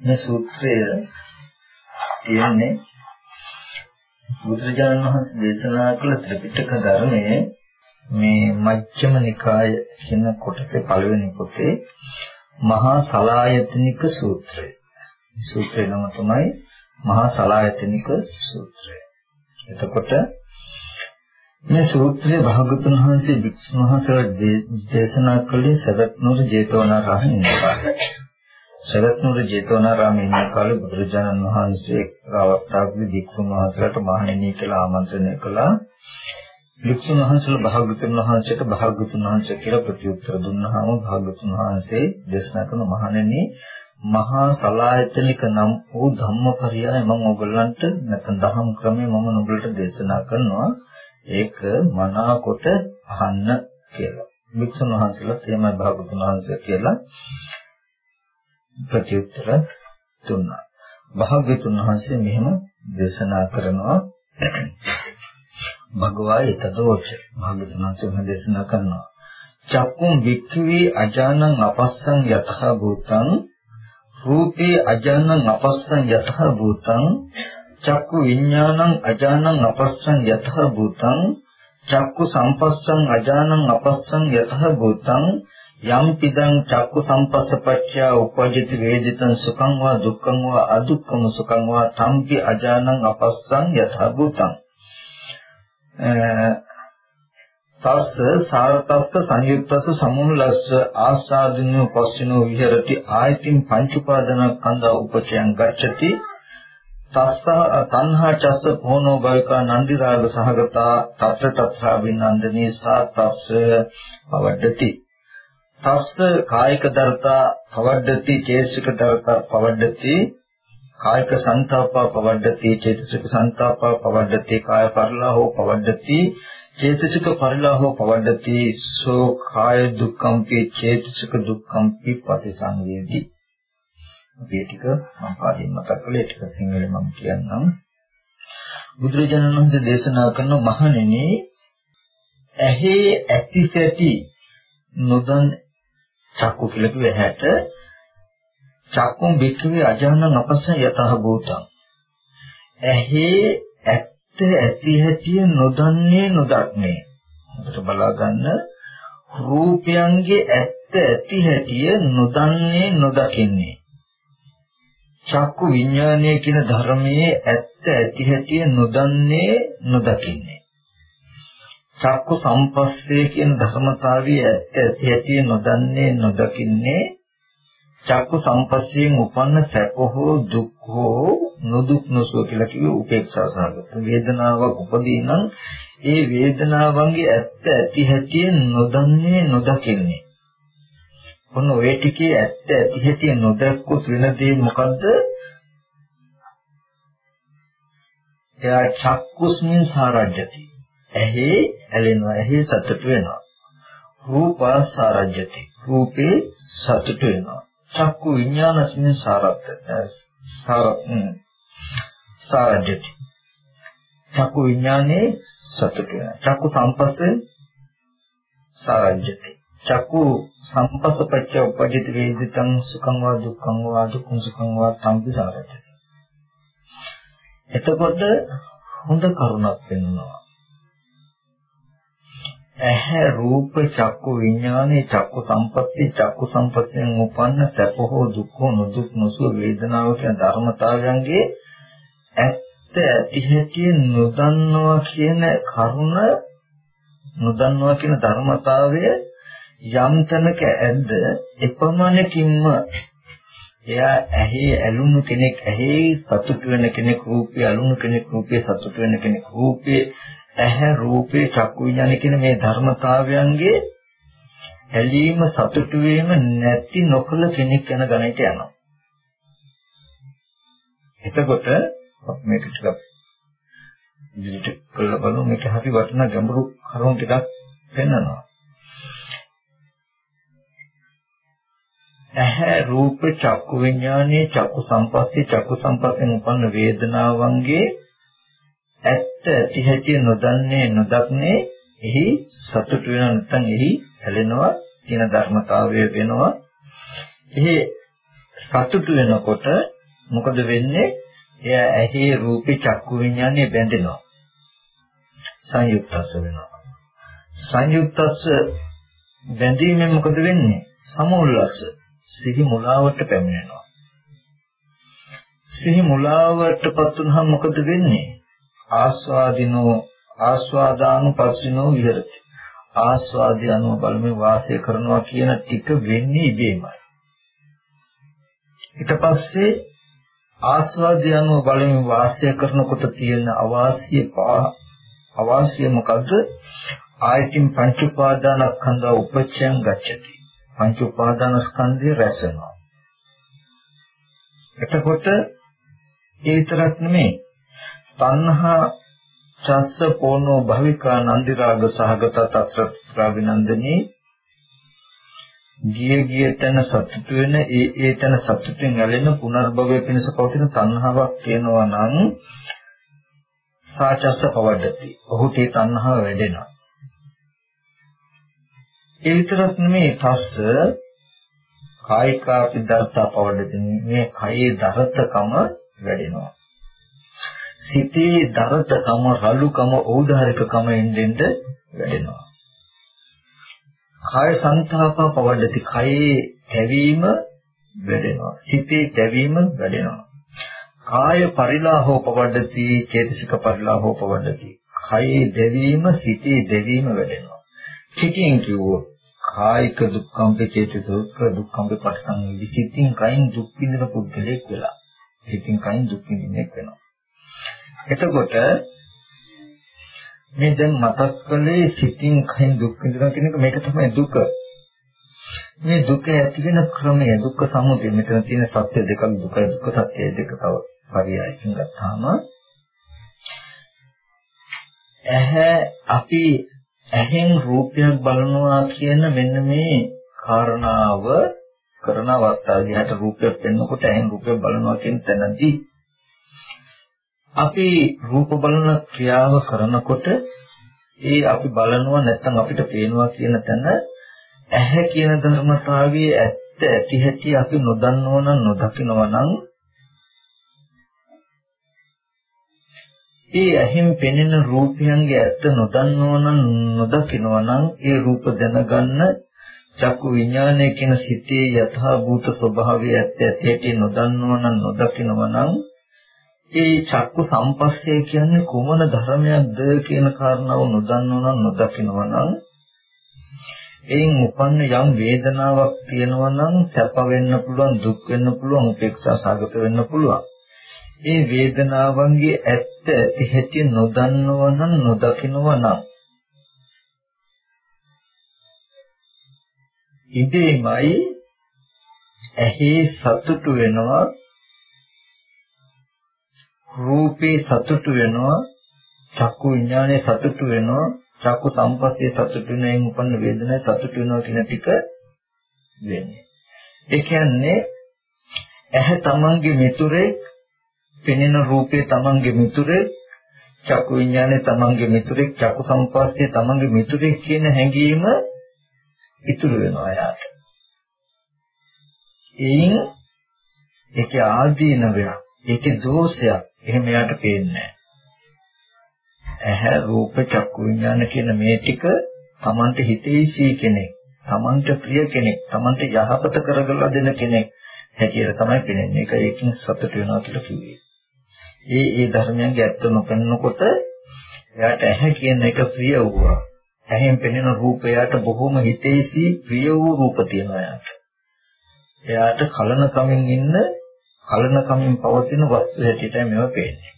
මේ සූත්‍රය කියන්නේ බුදුරජාණන් වහන්සේ දේශනා කළ ත්‍රිපිටක ධර්මයේ මේ මජ්ක්‍ධිම නිකාය කියන කොටසේ පළවෙනි පොතේ මහා සලායතනික සූත්‍රය. සූත්‍රේ නම තමයි මහා සලායතනික සූත්‍රය. එතකොට මේ සූත්‍රයේ භාගතුන් වහන්සේ වික්ෂුන් වහන්සේලා දේශනා කළේ සවැත් නුර ජේතවනාරාමයේ ඉන්න කාලේ. සවැත් නුර ජේතවනාරාමයේ ඉන්න කාලේ බුදුරජාණන් වහන්සේ අවස්ථාවකදී වික්ෂුන් වහන්සේලාට මහණෙනි කියලා ආමන්ත්‍රණය කළා. වික්ෂුන් වහන්සේලා භාගතුන් වහන්සේට භාගතුන් වහන්සේ කියලා ප්‍රතිඋත්තර දුන්නාම භාගතුන් වහන්සේ දේශනා කරන මහණෙනි මහා සලායතනික නම් වූ ධම්මපරියය මම ඔයගලන්ට නැත්නම් දහම් ක්‍රමය මම ඔයගලට දේශනා කරනවා ඒක මනාකොට අහන්න කියලා. වික්ෂුන් වහන්සේලා තේමයි භාගතුන් වහන්සේ කියලා ප්‍රතිඋත්තර දුන්නා. භාග්‍යතුන් වහන්සේ මෙහෙම දේශනා කරනවා. භගවා ඊතදෝච භාග්‍යතුන් වහන්සේ මෙහෙම දේශනා කරනවා. චක්කුම් වික්ඛවේ අජානං අපස්සං යතහ භූතං රූපේ අජානං අපස්සං යතහ භූතං චක්කු විඥානං අජානං අපස්සං යතහ භූතං චක්කු සම්පස්සං අජානං අපස්සං යතහ භූතං යම් පිදං චක්කු සම්පස්සපච්චය උපජ්ජති වේදිතං සුඛං වා දුක්ඛං වා අදුක්ඛම සුඛං වා තම්පි අජානං අපස්සං යතහ භූතං තස්ස සාරතස්ස සංයුක්තස්ස සමුල්ලස්ස ආස්වාදිනෝ පස්සිනෝ විහෙරති ආයතින් පංච උපාදානස්කන්ධ උපචයං ගච්ඡති. තස්ස තණ්හා චස්ස භෝනෝ භවිකා නන්දි රාග සහගතා තත්‍ර තත්‍රා විනන්දනී සා තස්ස පවඩ්ඩති තස්ස කායික දරතා පවඩ්ඩති චේසික දරතා පවඩ්ඩති කායික සංතාපා පවඩ්ඩති චේතසික සංතාපා පවඩ්ඩති කාය පරිලාහෝ පවඩ්ඩති චේතසික පරිලාහෝ පවඩ්ඩති සෝ කාය දුක්ඛම්පි චේතසික දුක්ඛම්පි පටිසංවේදී මේ ටික මම පාඩින් මතක් කළේ ටික සිංහලෙන් මම කියන්නම්. බුදුරජාණන් වහන්සේ දේශනා කරන මහණෙනි ඇහි ඇති සැටි නොදන් චක්කු කියලා කිව්ව ඇහැට චක්කුම් වික්‍රේ අජානන අපස්ස යතහ භූතං. ඇහි ඇත්ත ඇති හැටි නොදන්නේ නොදක්නේ. හොඳට බලා ගන්න රූපයන්ගේ ඇත්ත ඇති හැටි නොදන්නේ නොදකින්නේ. චක්කු විඥානය කියන ධර්මයේ ඇත්ත ඇති හැටි නොදන්නේ නොදකින්නේ. චක්කු සම්පස්සේ කියන ධර්මතාවයේ ඇත්ත ඇති හැටි නොදන්නේ නොදකින්නේ. චක්කු සම්පස්සයෙන් උපන්න සැප හෝ දුක් හෝ නොදුක් නොසුව කියලා කිව්ව උපේක්ෂා සහගත වේදනාවක් උපදී නම් ඒ වේදනාවන්ගේ ඇත්ත ඇති හැටි නොදන්නේ නොදකින්නේ ඔන්න ඔය ටිකේ ඇත්ත ඇති හැටි නොදැක්කොත් වෙන දේ මොකද්ද? එයා චක්කුස්මින් සාරජ්‍යති. ඇහි ඇලෙනවා, ඇහි සතුට වෙනවා. රූපා සාරජ්‍යති. රූපේ සතුට වෙනවා. චක්කු විඥානස්මින් සාරත් සාර සාරජ්‍යති. චක්කු විඥානේ සතුට වෙනවා. චක්කු සම්පස්සේ සාරජ්‍යති. චක්කු සම්පස්සපච්ච උපජිත වේදිතං සුඛං වා දුක්ඛං වා දුක්ඛං සුඛං වා තම්පි සාරති. එතකොට හොඳ කරුණක් වෙනවා. ඇහැ රූප චක්කු විඥානේ චක්කු සම්පatti චක්කු සම්පත්තියෙන් උපන්න සැප හෝ දුක් හෝ නොදුක් නොසුව වේදනාව කියන ධර්මතාවයන්ගේ ඇත්ත ඇති හැටි නොදන්නවා කියන කරුණ නොදන්නවා කියන ධර්මතාවය යම් තැනක ඇද්ද එපමණකින්ම එයා ඇහි ඇලුණු කෙනෙක් ඇහි සතුට වෙන කෙනෙක් රූපේ ඇලුණු කෙනෙක් රූපේ සතුට වෙන කෙනෙක් රූපේ ඇහැ රූපේ චක්කු විඥාන කියන මේ ධර්මතාවයන්ගේ ඇලීම සතුටු වීම නැති නොකල කෙනෙක් යන ගණයට යනවා. එතකොට මේක ටිකක් ඉදිරියට කළා බලමු මේක හරි වටිනා ගැඹුරු කරුණු ටිකක් පෙන්වනවා. ඇහැ රූප චක්කු විඥානයේ චක්කු සම්පස්සේ චක්කු සම්පස්යෙන් උපන්න වේදනාවන්ගේ ඇත්ත ඇති හැටි නොදන්නේ නොදක්නේ එහි සතුට වෙන නැත්නම් එහි හැලෙනවා කියන ධර්මතාවය වෙනවා. එහි සතුට වෙනකොට මොකද වෙන්නේ? එයා ඇහි රූපේ චක්කු විඥානේ බැඳෙනවා. සංයුක්තස්ස වෙනවා. සංයුක්තස්ස බැඳීමෙන් මොකද වෙන්නේ? සමෝල්ලස්ස සිහි මුලාවට පැමිණෙනවා. සිහි මුලාවටපත් වුනහම මොකද වෙන්නේ? ආස්වාදිනෝ ආස්වාදානුපස්සිනෝ විහෙරති. ආස්වාදය අනුව බලමින් වාසය කරනවා කියන ටික වෙන්නේ ඉබේමයි. ඊට පස්සේ ආස්වාදය අනුව බලමින් වාසය කරනකොට තියෙන අවාසිය අවාසිය මොකද්ද? ආයතින් පංච උපාදානස්කන්ධ උපච්ඡයන් ගච්ඡති. පංච උපාදානස්කන්ධය රැස් වෙනවා. එතකොට ඒ විතරක් නෙමෙයි තණ්හා චස්ස පොනෝ භවිකා නන්දි රාග සහගත තත්ත්‍ර විනන්දනී ගිය ගිය තැන සතුට වෙන ඒ ඒ තැන සතුටින් ඇලෙන පුනර්භවය පිණිස පවතින තණ්හාවක් තියෙනවා නම් සාචස්ස පවඩති. ඔහුට ඒ තණ්හාව වැඩෙනවා. ඒ විතරක් නෙමෙයි තස්ස කායිකාපි දර්ථ පවඩති. මේ කයේ දරතකම වැඩෙනවා. සිතේ දරතකම රළුකම ඖදාරිකකම එන්නෙන්ද වැඩෙනවා. කාය සංතාප පවඩති කයේ තැවීම වැඩෙනවා. සිතේ තැවීම වැඩෙනවා. කාය පරිලාහෝ පවඩති චේතසික පරිලාහෝ පවඩති. කයේ දැවීම සිතේ දැවීම වැඩෙනවා. සිතින් කිව්වොත් කායික දුක්ඛම්පේ චේතසික දුක්ඛම්පේ පටසං විසිතින් කයින් දුක් විඳින පුද්ගලෙක් වෙලා. සිතින් කයින් දුක් විඳින්නෙක් වෙනවා. එතකොට මේ දැන් මතක් කළේ සිතින් කයින් දුක් විඳිනවා කියන එක මේක තමයි දුක. මේ දුක ඇති වෙන ක්‍රමය දුක්ඛ සමුදය මෙතන තියෙන සත්‍ය දෙකක් දුකයි දුක්ඛ සත්‍ය දෙක තව පරියයකින් ගත්තාම ඇහැ අපි ඇහෙන් රූපයක් බලනවා කියන මෙන්න මේ කාරණාව කරන අවස්ථාවේදී රූපයක් පෙන්වනකොට ඇහෙන් රූපයක් බලනවා කියන තැනදී අපි රූප බලන ක්‍රියාව කරනකොට ඒ අපි බලනවා නැත්නම් අපිට පේනවා කියන තැන ඇහැ කියන ධර්මතාවයේ ඇත්ත ඇති හැටි අපි නොදන්නව නම් නොදකිනවා නම් ඒ ඇහින් පෙනෙන රූපයන්ගේ ඇත්ත නොදන්නව නම් නොදකිනවා නම් ඒ රූප දැනගන්න චක්කු විඥානය කියන සිතේ යථා භූත ස්වභාවය ඇත්ත ඇති හැටි නොදන්නව නම් නොදකිනවා නම් ඒ චක්කු සම්පස්සේ කියන්නේ කුමන ධර්මයක්ද කියන කාරණාව නොදන්නවා නම් නොදකිනවා නම් එයින් උපන්න යම් වේදනාවක් තියෙනවා නම් සැප වෙන්න පුළුවන් දුක් වෙන්න පුළුවන් උපේක්ෂා සාගත වෙන්න පුළුවන්. ඒ වේදනාවන්ගේ ඇත්ත ඇති හැටි නොදන්නවා නම් නොදකිනවා නම්. ඉදීමයි ඇහි සතුටු වෙනවා රූපේ සතුටු වෙනවා චක්කු විඥානයේ සතුටු වෙනවා චක්කු සම්පස්සේ සතුටු වෙනයින් උපන්න වේදනාවේ සතුටු වෙනවා කියන ටික වෙන්නේ. ඒ කියන්නේ ඇහැ තමන්ගේ මිතුරේ පෙනෙන රූපේ තමන්ගේ මිතුරේ චක්කු විඥානයේ තමන්ගේ මිතුරේ චක්කු සම්පස්සේ තමන්ගේ මිතුරේ කියන හැඟීම ඉතුරු වෙනවා යාට එයින් ඒකේ ආදීනවයක් ඒකේ දෝෂයක් එහෙම යාට පේන්නේ ඇහැ රූප චක්කු විඥාන කියන මේ ටික Tamante හිතේසී කෙනෙක්, Tamante ප්‍රිය කෙනෙක්, Tamante යහපත කරගලා දෙන කෙනෙක් හැටියට තමයි පෙනෙන්නේ. ඒක ඒකින් සතුට වෙනවා කියලා කිව්වේ. ඒ ඒ ධර්මයන්ගේ ඇත්ත නොපෙන්නකොට එයාට ඇහැ කියන එක ප්‍රිය වුණා. ඇහෙන් පෙනෙන රූපයට බොහොම හිතේසී ප්‍රිය වූ රූප තියෙනවා එයාට. එයාට කලන කමින් ඉන්න කලන කමින් පවතින වස්තු හැටියටයි මේව පේන්නේ.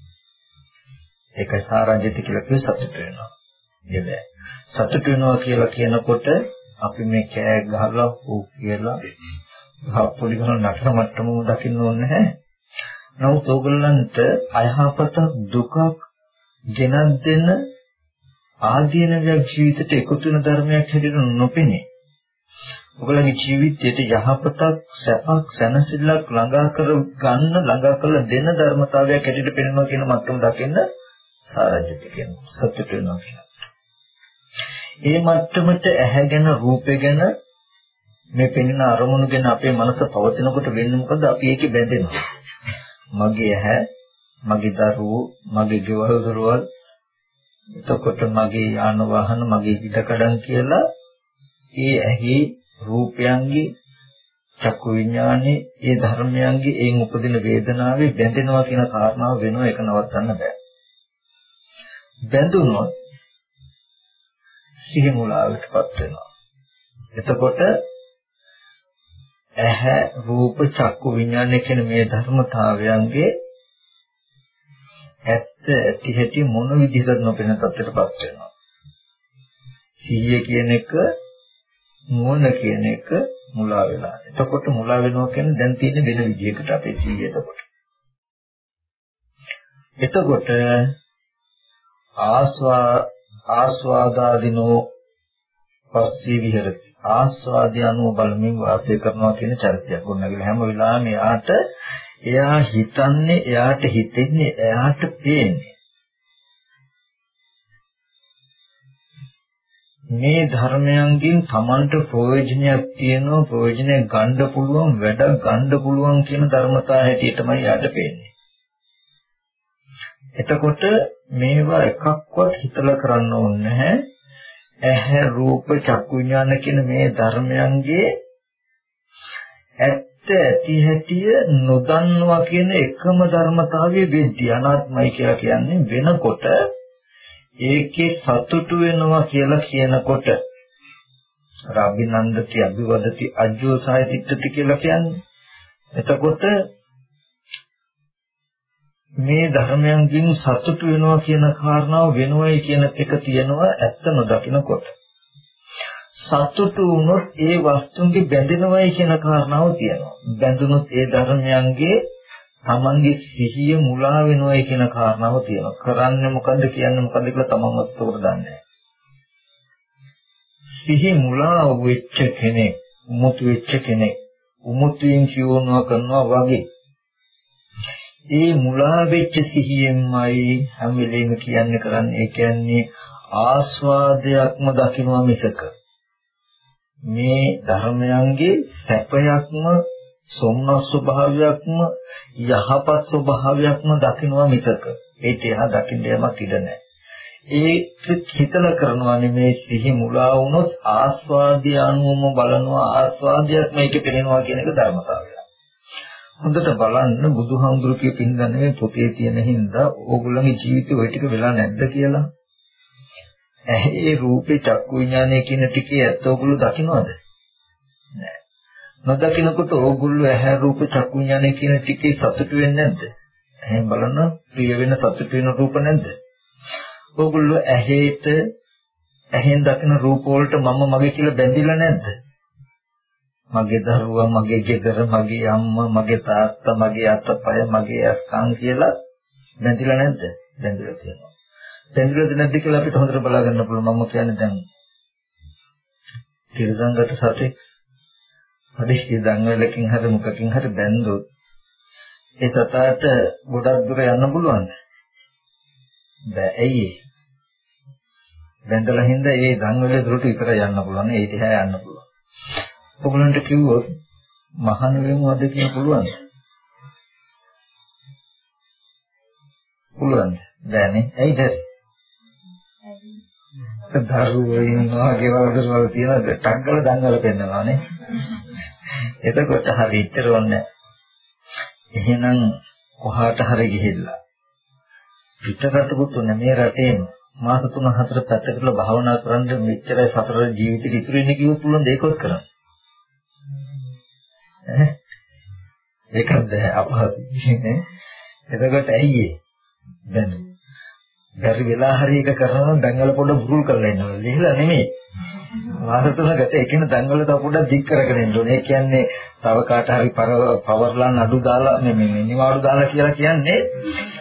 ඒකයි සාරාජිත කියලා කිව්ව සතුට වෙනවා. නේද? සතුට වෙනවා කියලා කියනකොට අපි මේ කෑ ගහලා හෝ කියලා හප්පුලි ගහන නටන මට්ටමම දකින්න ඕනේ නැහැ. නමුත් ඕගොල්ලන්ට අයහපත දුකක් ගෙනත් දෙන ආදීනවයක් ජීවිතයට එකතු වෙන ධර්මයක් හැටියට නොපෙනේ. ඔයගොල්ලන්ගේ ජීවිතයට යහපතක් සැපක් සැනසෙල්ලක් ළඟා කර ගන්න ළඟා කරලා දෙන ධර්මතාවයක් හැටියට පෙනෙනවා කියන මට්ටම දකින්න සාරජිත කියනවා සත්‍ය වෙනවා කියනවා. ඒ මට්ටමට ඇහැගෙන රූපගෙන මේ පෙනෙන අරමුණු ගැන අපේ මනස පවතිනකොට වෙන්නේ මොකද අපි ඒකේ බැඳෙනවා. මගේ ඇහැ, මගේ දරුවෝ, මගේ ගෙවල් දොරවල් එතකොට මගේ යාන වාහන, මගේ ඉඩකඩම් කියලා ඒ ඇහි රූපයන්ගේ චක්කු විඥානේ ඒ ධර්මයන්ගේ එයින් උපදින වේදනාවේ බැඳෙනවා කියන කාරණාව වෙනවා ඒක නවත්තන්න බෑ. බැඳුනොත් සිහි මුලාවටපත් වෙනවා. එතකොට ඇහැ රූප චක්කු විඥාන කියන මේ ධර්මතාවයන්ගේ ඇත්ත ඇති හැටි මොන විදිහකට නොපෙනෙන තත්ත්වයටපත් වෙනවා. සිහිය කියන එක නුවණ කියන එක මුලා වෙලා. එතකොට මුලා වෙනවා කියන්නේ දැන් තියෙන වෙන විදිහකට අපේ සිහිය එතකොට. එතකොට ආස්වා ආස්වාදාදිනෝ පස්සී විහෙරති ආස්වාදය අනුව බලමින් වාසය කරනවා කියන චරිතයක් ගොඩනගලා හැම වෙලාවෙම එයාට එයා හිතන්නේ එයාට හිතෙන්නේ එයාට පේන්නේ මේ ධර්මයන්ගෙන් Tamanට ප්‍රයෝජනයක් තියෙනවා ප්‍රයෝජනයක් ගන්න පුළුවන් වැඩක් ගන්න පුළුවන් කියන ධර්මතාවය හැටියටමයි යාට පේන්නේ. එතකොට මේවා එකක්වත් හිතලා කරන්න ඕනේ නැහැ. ඇහැ රූප චක්කු විඥාන කියන මේ ධර්මයන්ගේ ඇත්ත ඇති හැටිය නොදන්නවා කියන එකම ධර්මතාවයේ වෙද්දී අනාත්මයි කියලා කියන්නේ වෙනකොට ඒකේ සතුටු වෙනවා කියලා කියනකොට රාබිනන්දති අභිවදති අජ්ජෝසාය තිට්ඨති කියලා කියන්නේ එතකොට මේ ධර්මයන්ගෙන් සතුටු වෙනවා කියන කාරණාව වෙනවයි කියන එක තියෙනවා ඇත්ත නොදකිනකොට. සතුටු වුණොත් ඒ වස්තුන්ගේ බැඳෙනවයි කියන කාරණාව තියෙනවා. බැඳුනොත් ඒ ධර්මයන්ගේ තමන්ගේ සිහිය මුලා වෙනවයි කියන කාරණාව තියෙනවා. කරන්නේ මොකද්ද කියන්නේ මොකද්ද කියලා තමන්වත් උත්තර දන්නේ සිහි මුලා වෙච්ච කෙනෙක්, උමුතු වෙච්ච කෙනෙක්, උමුතුයෙන් කියවනවා කරනවා වගේ. ඒ මුලා වෙච්ච සිහියෙන්මයි හැම වෙලෙම කියන්නේ කරන්නේ. ඒ කියන්නේ ආස්වාදයක්ම දකින්නවා මිසක. මේ ධර්මයන්ගේ සැපයක්ම සොම්නස් ස්වභාවයක්ම යහපත් ස්වභාවයක්ම දකින්නවා මිසක ඒට එහා දකින්න යමක් ඉඩ නැහැ. ඒක හිතලා කරනවා නෙමේ සිහි මුලා වුණොත් ආස්වාදය අනුවම බලනවා ආස්වාදයක් මේකේ පෙනෙනවා කියන එක ධර්මතාවය. හොඳට බලන්න බුදුහාමුදුරු කියපින් ගන්න මේ පොතේ තියෙන හින්දා ඕගොල්ලන්ගේ ජීවිතේ ওই ටික වෙලා නැද්ද කියලා. ඇහි රූපේ චක්කු විඥානය කියන ටිකේ ඇත්ත ඕගොල්ලෝ දකින්නවද? නෑ. නොදකින්නකොට ඕගොල්ලෝ ඇහැ රූප චක්කු විඥානය කියන ටිකේ සතුටු වෙන්නේ නැද්ද? එහෙන් බලන්න ප්‍රිය වෙන සතුටු වෙන රූප නැද්ද? ඕගොල්ලෝ ඇහෙට ඇහෙන් දකින රූප වලට මම මගේ කියලා බැඳිලා නැද්ද? මගේ දරුවා, මගේ ගෙදර, මගේ අම්මා, මගේ තාත්තා, මගේ අතපය, මගේ අස්කම් කියලා බැඳිලා නැද්ද? බැඳිලා තියෙනවා. බැඳිලාද නැද්ද කියලා අපිට හොඳට බලා ගන්න පුළුවන්. මම කියන්නේ දැන් තිරසංගත සතෙක් හදිස්සිය දඟලකින් හරි මුකකින් හරි බැන්දොත් ඒ සතාට ගොඩක් දුර යන්න පුළුවන්ද? බෑ. ඇයි ඒ? බැඳලා හින්දා ඒ දඟලේ දුරට විතර යන්න පුළුවන්. ඒ දිහා යන්න පුළුවන්. ඔයගලන්ට කිව්වොත් මහාන වෙමුවද කියන පුළුවන්ද? පුළුවන්ද? බෑනේ. ඇයිද? දරුවෝ ඉන්නවා ගෙවල් දරුවෝ තියෙන ටග්ගල දන්වල පෙන්නනවානේ. එතකොට හරි ඉතර ඕනේ. එහෙනම් කොහාට හරි ගිහිල්ලා පිටරටකුත් මේ රටේම මාස 3-4 පැත්තකට භාවනා කරන්න මෙච්චරයි සතර ජීවිතේ ඉතුරු වෙන්නේ කිව්වොත් පුළුවන් දෙයක්වත් කරන්න. ඒකත් අපහසුයි නේ. එතකොට ඇයි ඒ? දැන් බැරි වෙලා හරි එක කරනවා නම් දැන්වල පොඩ බුරුල් කරලා ඉන්නවා. ලිහලා නෙමෙයි. මාස තුනකට එකන දැන්වල තව පොඩක් දික් කරගෙන ඉන්න ඕනේ. ඒ කියන්නේ තව කාට හරි පවර්ලාන් අඩු දාලා මේ මේ නිවාඩු දාලා කියලා කියන්නේ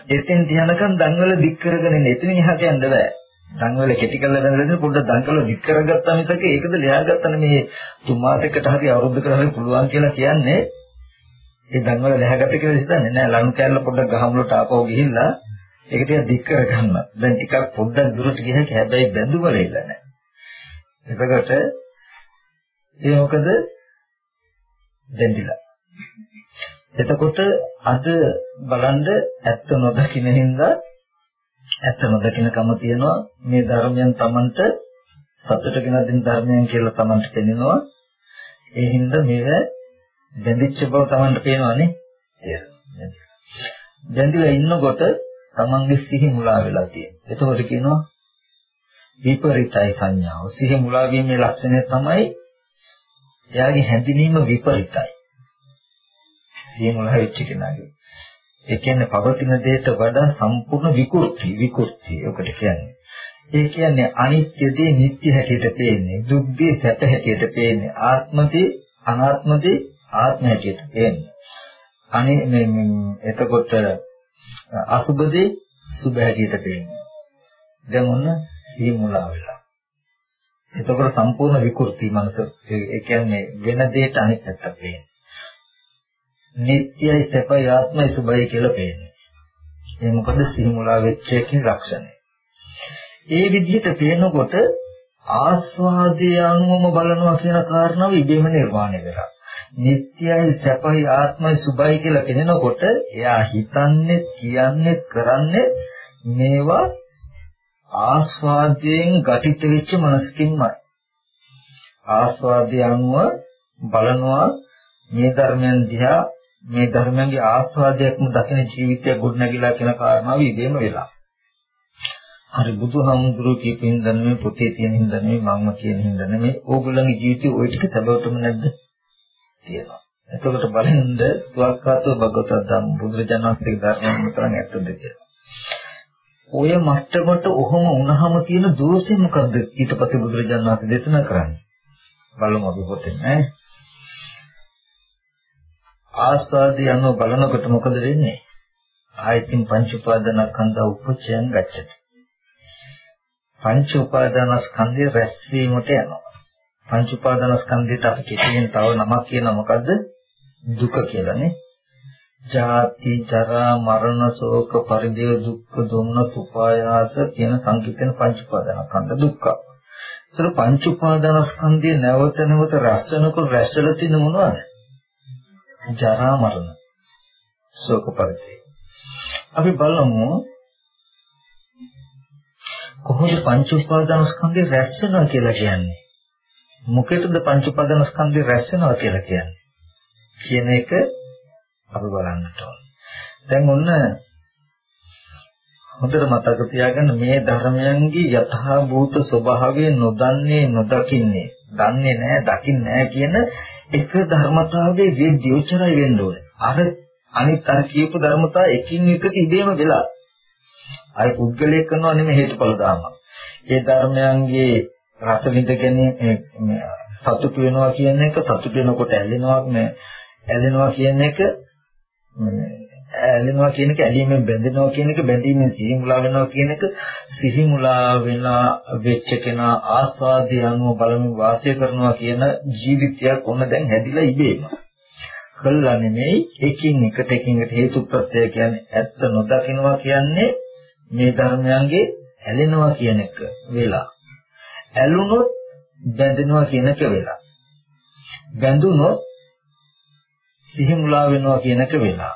එතෙන් තියනකම් දැන්වල දික් කරගෙන ඉන්න. එතනින් එහාට යන්න බෑ. දැන්වල කෙටි කරලා දැනගෙන පොඩ්ඩක් දැන්වල දික් කරගත්තා මිසක ඒකද ලියාගත්තා නෙමේ තුන් මාසයකට හරි අවුරුද්දකට හරි පුළුවන් කියලා කියන්නේ ඒ දැන්වල ලැහැගත කියලා හිතන්නේ නෑ ලනු කැල්ල පොඩ්ඩක් ගහමුලට ආපහු ගිහිල්ලා ඒක ටික දික් කරගන්න. දැන් ටිකක් පොඩ්ඩක් දුරට ගියහක හැබැයි බැඳුම ලෙල්ල නෑ. එතකොට ඒ මොකද දෙන්දිලා. එතකොට අද බලන්න ඇත්ත නොදකින්න හින්දා ඇත්ත නොදකින්නකම තියෙනවා මේ ධර්මයන් Tamanට සතුට ගෙන දෙන ධර්මයන් කියලා Tamanට පෙනෙනවා. ඒ හින්දා මේව බැඳිච්ච බව Tamanට පේනවනේ. දැන්දිලා ඉන්නකොට Tamanගේ සිහි මුලා වෙලා තියෙනවා. එතකොට කියනවා විපරිතයි සංඥාව. සිහි මුලා වීමේ ලක්ෂණය තමයි එයාගේ හැඳිනීම විපරිතයි. සිහි මුලා වෙච්ච කෙනාගේ. ඒ කියන්නේ පවතින දෙයට වඩා සම්පූර්ණ විකෘති විකෘති. ඔකට කියන්නේ. ඒ කියන්නේ අනිත්‍ය දේ නිට්ටය හැටියට පේන්නේ. දුක් දේ සැප හැටියට පේන්නේ. ආත්ම දේ අනාත්ම දේ ආත්ම හැටියට පේන්නේ. අනේ මේ එතකොට අසුබ දේ සුබ හැටියට පේන්නේ. දැන් ඔන්න සිහි මුලා වෙලා. එතකොට සම්පූර්ණ විකෘති මනස ඒ කියන්නේ වෙන දෙයකට අනිත් පැත්ත පේන්නේ. නිට්ටයයි සැපයි ආත්මයි සුභයි කියලා පේන්නේ. ඒ මොකද සිහි මුලා වෙච්ච එකේ ලක්ෂණය. ඒ විදිහට පේනකොට ආස්වාදයේ අනුවම බලනවා කියන කාරණාව ඉබේම නිර්මාණය වෙලා. නිට්ටයයි සැපයි ආත්මයි සුභයි කියලා පෙනෙනකොට එයා හිතන්නේ කියන්නේ කරන්නේ මේවා ආස්වාදයෙන් ගටිත වෙච්ච මනසකින්මයි. ආස්වාදය අනුව බලනවා මේ ධර්මයන් දිහා මේ ධර්මයන්ගේ ආස්වාදයක්ම දකින ජීවිතය ගොඩනැගිලා කියන කාරණාව ඉබේම වෙලා. හරි බුදුහාමුදුරුවෝ කියපු හින්දා නෙමෙයි පොතේ තියෙන හින්දා නෙමෙයි මම කියන හින්දා නෙමෙයි ඕගොල්ලන්ගේ ජීවිතේ ওই ටික සැබවටම නැද්ද? තියෙනවා. එතකොට බලන්න තුවක්කාතෝ භගවත ධම්ම බුදුරජාණන් වහන්සේගේ ධර්මයෙන් මතරන් ඇත්තද කියලා. ඔය මට්ටමට ඔහොම වුණාම තියෙන දෝෂේ මොකද්ද? ඊට පස්සේ බුදුරජාණන් වහන්සේ දේශනා කරන්නේ. බලමු අපි පොතේ ඈ. ආස්වාදී යන බලනකොට මොකද වෙන්නේ? ආයතින් පංච උපාදානස්කන්ධ උපචයන් ගච්ඡති. පංච උපාදානස්කන්ධය රැස් වීමට යනවා. පංච උපාදානස්කන්ධයට අපි කිසියෙන් තව නමක් කියන මොකද්ද? දුක කියලානේ. ජාති ජරා මරණ ශෝක පරිදේව දුක්ඛ දොමන සුපායාස කියන සංකීර්ණ පංච උපාදානස්කන්ධ දුක්ඛ. ඒතර පංච උපාදානස්කන්ධය නැවත නැවත රැස් වෙනකොට රැස් වෙලා තියෙන මොනවද? ජරා මරණ ශෝක පරිදේව. අපි බලමු කොහොමද පංච උපාදානස්කන්ධය රැස් වෙනවා කියලා කියන්නේ? මොකේද පංච උපාදානස්කන්ධය රැස් වෙනවා කියලා කියන්නේ? කියන එක අපි බලන්නට ඕන. දැන් ඔන්න හොඳට මතක තියාගන්න මේ ධර්මයන්ගේ යථා භූත ස්වභාවය නොදන්නේ නොදකින්නේ දන්නේ නැහැ දකින්නේ නැහැ කියන එක ධර්මතාවයේ වෙද්දී උච්චරයි වෙන්න ඕනේ. අර අනිත් අර කියපු ධර්මතා එකින් එකට ඉබේම වෙලා. අය පුද්ගලයෙක් කරනවා නෙමෙයි හේතුඵල ධර්ම. ඒ ධර්මයන්ගේ රස විඳ ගැනීම සතුට වෙනවා කියන එක සතුට වෙනකොට ඇලෙනවා ඇලෙනවා කියන එක ඇලෙනවා කියන එක ඇලීමෙන් බැඳෙනවා කියන එක බැඳීමෙන් සිහි මුලා වෙනවා කියන එක සිහි මුලා වෙනා වෙච්ච කෙනා ආස්වාදයේ අනුව බලමින් වාසය කරනවා කියන ජීවිතයක් ඔන්න දැන් හැදිලා ඉබේම. කළා නෙමෙයි එකින් එකට එකින් එකට හේතු ප්‍රත්‍යය කියන්නේ ඇත්ත නොදකින්නවා කියන්නේ මේ ධර්මයන්ගේ ඇලෙනවා කියන එක වෙලා. ඇලුනොත් බැඳෙනවා කියන එක වෙලා. බැඳුනොත් සිහි මුලා වෙනවා කියන එක වෙලා.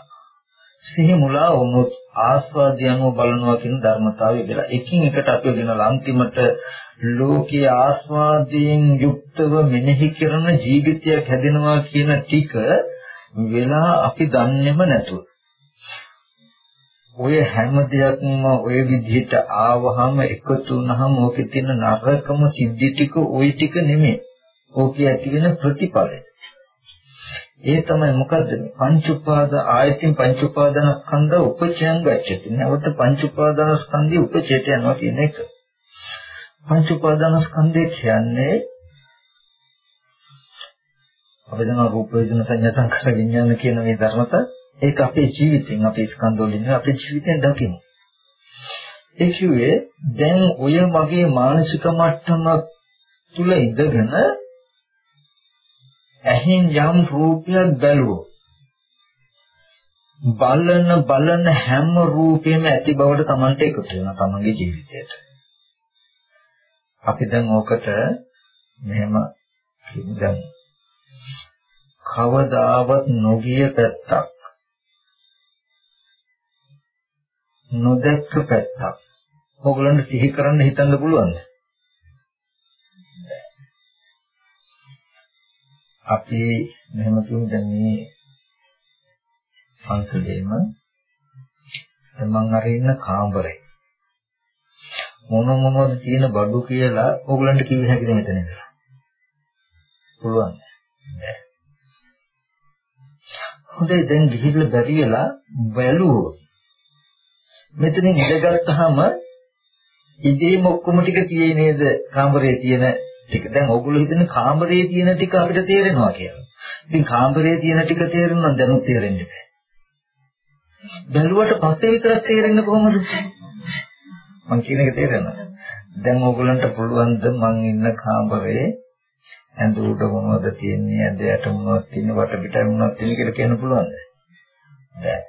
සිහි මුලා වුණොත් ආස්වාදය අනුව බලනවා කියන ධර්මතාවය වෙලා එකින් එකට අපි ගෙනලා අන්තිමට ලෝකයේ ආස්වාදයෙන් යුක්තව මෙනෙහි කරන ජීවිතයක් හැදෙනවා කියන ටික වෙලා අපි දන්නේම නැතුව ඔය හැම දෙයක්ම ඔය විදිහට ආවහම එකතු වුනහම ඕකේ තියෙන නරකම සිද්ධි ටික ওই ටික නෙමෙයි. ඕකේ ඇති වෙන ප්‍රතිඵලය. ඒ තමයි මොකද්ද පංච උපාද ආයතින් පංච උපාදාන ස්කන්ධ උපචයන් ගච්ඡති. නැවත පංච උපාදාන ස්කන්ධي උපචේත යනවා කියන එක. පංච උපාදාන ස්කන්ධය කියන්නේ අපි දැන් රූප වේදනා සංඥා සංකාර විඥාන කියන මේ ධර්මතා ඒක අපේ ජීවිතෙන් අපේ ස්කන්ධ වලින් අපේ ජීවිතෙන් දකින්න. ඒ කිව්වේ දැන් ඔය මගේ මානසික මට්ටම තුල ඉඳගෙන ඇහෙන් යම් රූපයක් බැලුවෝ බලන බලන හැම රූපෙම ඇති බවට Tamante එකතු වෙනවා තමන්ගේ ජීවිතයට. අපි දැන් ඕකට මෙහෙම දැන් කවදාවත් නොගිය පැත්තක් නොදැක්ක පැත්තක් ඕගලන්ට සිහි කරන්න හිතන්න පුළුවන්ද? අපි මෙහෙම කියමු දැන් මේ පන්සලේම මම අර ඉන්න කාමරේ මොන මොනවද තියෙන බඩු කියලා ඕගලන්ට කිව්ව හැකිද මෙතන ඉඳලා? පුළුවන්. නෑ. හොඳයි දැන් ගිහිල්ලා බැරිලා බැලුවොත් මෙතනින් ඉඳගත්තාම ඉදීම ඔක්කොම ටික තියෙන්නේ නේද කාමරේ තියෙන ටික. දැන් ඕගොල්ලෝ හිතන කාමරේ තියෙන ටික අපිට තේරෙනවා කියලා. ඉතින් කාමරේ තියෙන ටික තේරුණා දැනුත් තේරෙන්නේ නැහැ. බැලුවට පස්සේ විතරක් තේරෙන්නේ කොහොමද? මං කියන එක තේරෙනවද? දැන් ඕගොල්ලන්ට පුළුවන් ද මං ඉන්න කාමරේ ඇඳ උඩ මොනවද තියෙන්නේ ඇඳ යට මොනවද තියෙන්නේ වට පිටයි මොනවද තියෙන්නේ කියලා කියන්න පුළුවන්ද? බැහැ.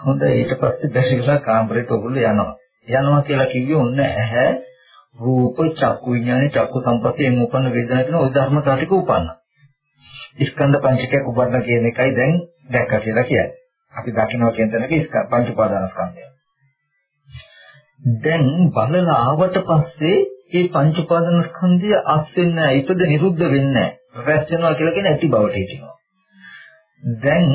හොඳ ඊට පස්සේ බැසිලා කාමරේට ඔගොල්ලෝ යනවා. යනවා කියලා කිව්වේ ඔන්න ඇහැ රූප චක්කු විඥාන චක්කු සංපස්යෙන් උපන්න වේදනා කියන ওই ධර්මතා ටික උපන්න. ස්කන්ධ පංචකයක් උපන්න කියන එකයි දැන් දැක්කා කියලා කියන්නේ. අපි දකිනවා කියන තැනක පංච උපාදානස්කන්ධය. දැන් බලලා ආවට පස්සේ මේ පංච උපාදානස්කන්ධය අස් වෙන්නේ නැහැ, ඉපද නිරුද්ධ වෙන්නේ නැහැ. රැස් වෙනවා කියලා කියන ඇති බවට හිටිනවා. දැන්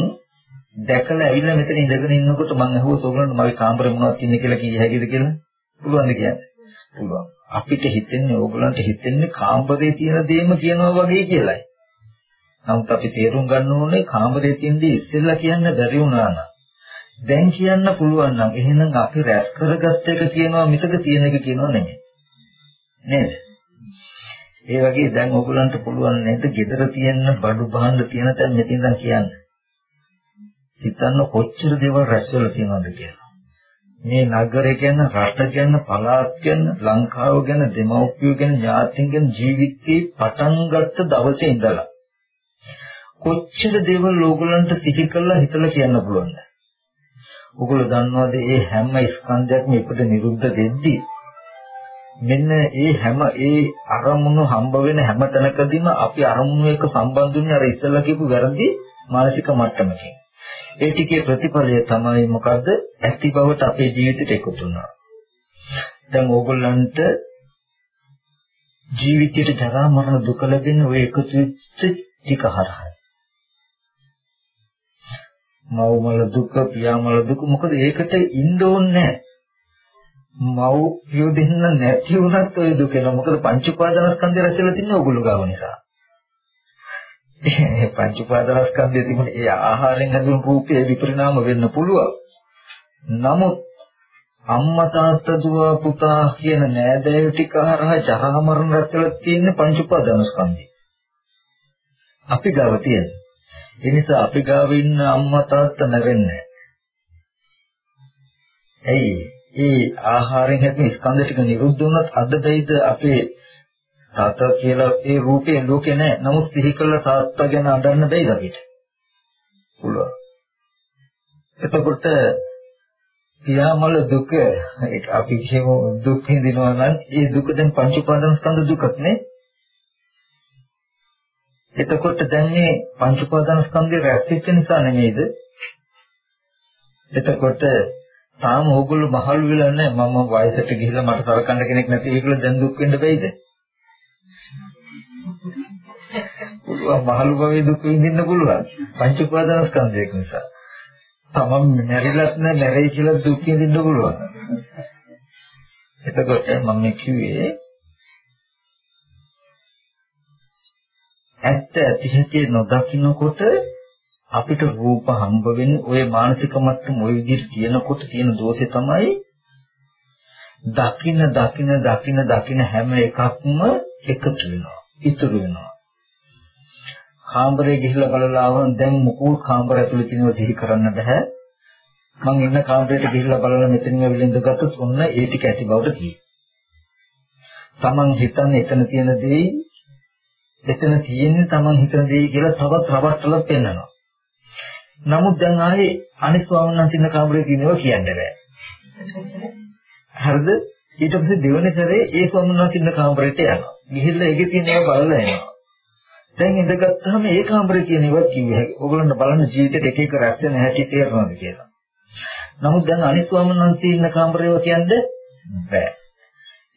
දැකලා ඇවිල්ලා මෙතන ඉඳගෙන ඉන්නකොට මම අහුවොත් ඔයගොල්ලන්ට මගේ කාමරේ මොනවද තියෙන්නේ කියලා කිය හැකිද කියලා? පුළුවන්ද කියන්නේ? පුළුවන්. අපිට හිතෙන්නේ ඕගොල්ලන්ට හිතෙන්නේ කාමරේ තියෙන දේම කියනවා වගේ කියලායි. නමුත් අපි තේරුම් ගන්න ඕනේ කාමරේ තියෙන දේ ඉස්සෙල්ලා කියන්න බැරි වුණා නම් දැන් කියන්න පුළුවන් නම් එහෙනම් අපි රැස් කරගත්ත එක කියනවා මිසක තියෙන එක කියනවා නෙමෙයි. නේද? ඒ වගේ දැන් ඕගොල්ලන්ට පුළුවන් නේද? gedara තියෙන බඩු භාණ්ඩ තියෙන තැන මෙතින් දැන් කියන්න. හිතන්න කොච්චර දේවල් රැස් වෙලා තියෙනවද කියලා. මේ නගරය ගැන, රට ගැන, පළාත් ගැන, ලංකාව ගැන, දෙමව්පියෝ ගැන, ඥාතීන් ගැන ජීවිතේ පටන් ගත්ත දවසේ ඉඳලා කොච්චර දේවල් ඕගොල්ලන්ට සිහි කරලා හිතලා කියන්න පුළුවන්ද? ඔගොල්ලෝ දන්නවද මේ හැම ස්කන්ධයක්ම ඉපද නිරුද්ධ වෙද්දී මෙන්න ඒ හැම ඒ අරමුණු හම්බ වෙන හැම තැනකදීම අපි අරමුණු එක්ක සම්බන්ධ වෙන්නේ අර ඉස්සෙල්ලා කියපු වැරදි මානසික මට්ටමකින්. ඒ ටිකේ ප්‍රතිඵලය තමයි මොකද්ද? ඇති බවට අපේ ජීවිතයට එකතු වෙනවා. දැන් ඕගොල්ලන්ට ජීවිතයේ ජරා මරණ දුක ලැබෙන්නේ ওই එකතු වෙච්ච ටික හරහා. මව්මල දුක, පියාමල දුක මොකද ඒකට ඉන්න ඕනේ මව් පියෝ දෙන්න නැති වුණත් ওই දුක එනවා. මොකද පංච උපාදානස්කන්ධය රැස්ලා තින්නේ ඕගොල්ලෝ ගාව නිසා. පංච උපාදානස්කන්ධය තිබුණ ඒ ආහාරයෙන් හැදුණු රූපයේ විපරිණාම වෙන්න පුළුවන්. නමුත් අම්මා තාත්තා දුව පුතා කියන නෑදෑයෝ ටික හරහා ජරා මරණ රැස්වල තියෙන පංච උපාදානස්කන්ධය. අපි ගාව තියෙන. ඒ නිසා අපි ගාව ඉන්න අම්මා තාත්තා නැරෙන්නේ ඇයි? ඒ ආහාරයෙන් හැදෙන ස්කන්ධ ටික නිරුද්ධ වුණත් අද බැයිද අපේ තාත්තා කියලා ඒ රූපේ ලෝකේ නැහැ. නමුත් සිහි කළ තාත්තා ගැන අඬන්න බැයිද අපිට? පුළුවන්. එතකොට පියාමල දුක අපි කියමු දුක් විඳිනවා නම් ඒ දුක දැන් පංච උපාදාන ස්කන්ධ දුකක් නේ. එතකොට දැන් මේ පංච උපාදාන ස්කන්ධය රැස් වෙච්ච නිසා නෙමෙයිද? එතකොට තාම ඕගොල්ලෝ මහලු වෙලා නැහැ. මම වයසට ගිහිල්ලා මට සලකන්න කෙනෙක් නැති ඒකල දැන් දුක් වෙන්න බැයිද? පුළුවන් මහලු භවයේ දුක් විඳින්න පුළුවන්. පංච උපාදානස්කන්ධයක නිසා. තමන් මැරිලත් නැහැ, මැරෙයි කියලා දුක් විඳින්න පුළුවන්. එතකොට මම කිව්වේ ඇත්ත ඇති හැටි නොදකින්නකොට අපිට රූප හම්බ වෙන්නේ ওই මානසික මට්ටම ওই විදිහට තියෙනකොට තියෙන දෝෂේ තමයි දකින්න දකින්න දකින්න දකින්න හැම එකක්ම එකතු වෙනවා ඉතුරු වෙනවා කාමරේ ගිහිල්ලා බලලා ආවම දැන් මොකෝ කාමර ඇතුලේ තියෙනව දිහි කරන්න බෑ මං ඉන්න කාමරේට ගිහිල්ලා බලලා මෙතනින් ඇවිල්ලා ඉඳගත්තොත් ඔන්න ඒ ටික ඇති බවට තියෙනවා Taman හිතන්නේ එතන තියෙන දේ එතන තියෙන්නේ Taman හිතන දේ කියලා තවත් රවට්ටලා පෙන්නනවා නමුත් දැන් ආයේ අනිත් ස්වාමීන් වහන්සේ ඉන්න කාමරේ තියෙනවා කියන්න බෑ. හරිද? ඊට පස්සේ දෙවෙනි සැරේ ඒ ස්වාමීන් වහන්සේ ඉන්න කාමරේට යනවා. ගිහිල්ලා ඒකේ තියෙන ඒවා බලලා එනවා. දැන් ඉඳගත්තාම ඒ කාමරේ කියන ඒවා කිව්වේ. ඕගොල්ලන්ට බලන්න ජීවිතේට එක එක රැස් වෙන හැටි තේරෙනවද කියලා. නමුත් දැන් අනිත් ස්වාමීන් වහන්සේ ඉන්න කාමරේව කියන්නේ බෑ.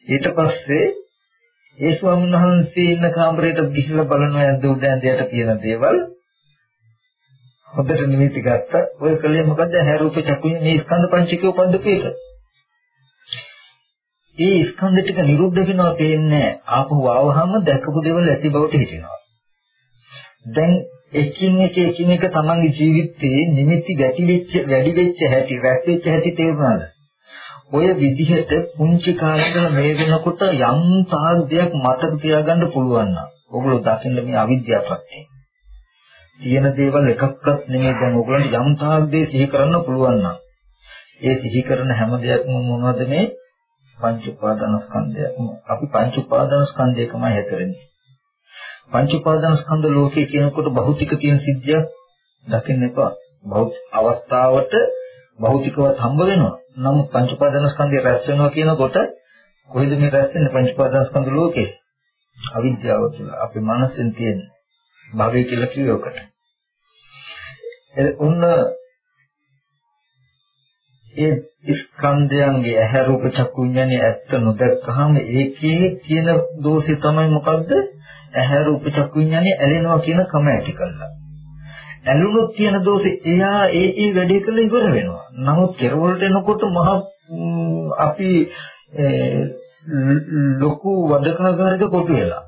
ඊට පස්සේ ඒ ස්වාමීන් වහන්සේ ඉන්න කාමරේට ගිහිල්ලා බලනවා යද්ද උදෑන්දයට තියෙන දේවල් හොඳට නිමිති ගත්තා. ඔය කලේ මොකද්ද? හැරූප චක්කුනේ මේ ස්කන්ධ පංචකය උපද්දපු එක. ඒ ස්කන්ධ ටික නිරුද්ධ වෙනවා පේන්නේ ආපහු ආවහම දැකපු දේවල් ඇති බවට හිතෙනවා. දැන් එකින් එක එකින් එක තමන්ගේ ජීවිතේ නිමිති වැඩි වෙච්ච වැඩි වෙච්ච හැටි රැස් වෙච්ච හැටි තේරුණාද? ඔය විදිහට පුංචි කාලේ මේ වෙනකොට යම් තාක් දෙයක් මතක තියාගන්න පුළුවන් නම් ඔගොල්ලෝ දකින්න මේ අවිද්‍යාව ප්‍රත්‍යය. තියෙන දේවල් එකක්වත් නෙමෙයි දැන් ඔයගලන්ට යම් තාක් දේ සිහි කරන්න පුළුවන් නම් ඒ සිහි කරන හැම දෙයක්ම මොනවද මේ පංච උපාදානස්කන්ධය අපි පංච උපාදානස්කන්ධයකමයි හැතරෙන්නේ පංච උපාදානස්කන්ධ ලෝකයේ කියනකොට භෞතික තියෙන සිද්ධිය දකින්න එපා භෞතික අවස්ථාවට භෞතිකවත් හම්බ වෙනවා නමුත් පංච උපාදානස්කන්ධය රැස් වෙනවා කියනකොට කොහෙද මේ රැස් වෙන්නේ පංච උපාදානස්කන්ධ ලෝකේ අවිද්‍යාව තුළ අපේ මනසෙන් තියෙන භවය කියලා කිව්වේ ඔකට. ඔන්න ඒ ස්කන්ධයන්ගේ ඇහැ රූප චක්කු විඤ්ඤාණය ඇත්ත නොදැක්කහම ඒකේ තියෙන දෝෂය තමයි මොකද්ද? ඇහැ රූප චක්කු විඤ්ඤාණය ඇලෙනවා කියන කම ඇති කළා. ඇලුනොත් තියෙන දෝෂේ එයා ඒ ඒ වැඩේ කළ ඉවර වෙනවා. නමුත් කෙරවලට එනකොට මහ අපි ලොකු වදකාගාරයක කොටු වෙලා.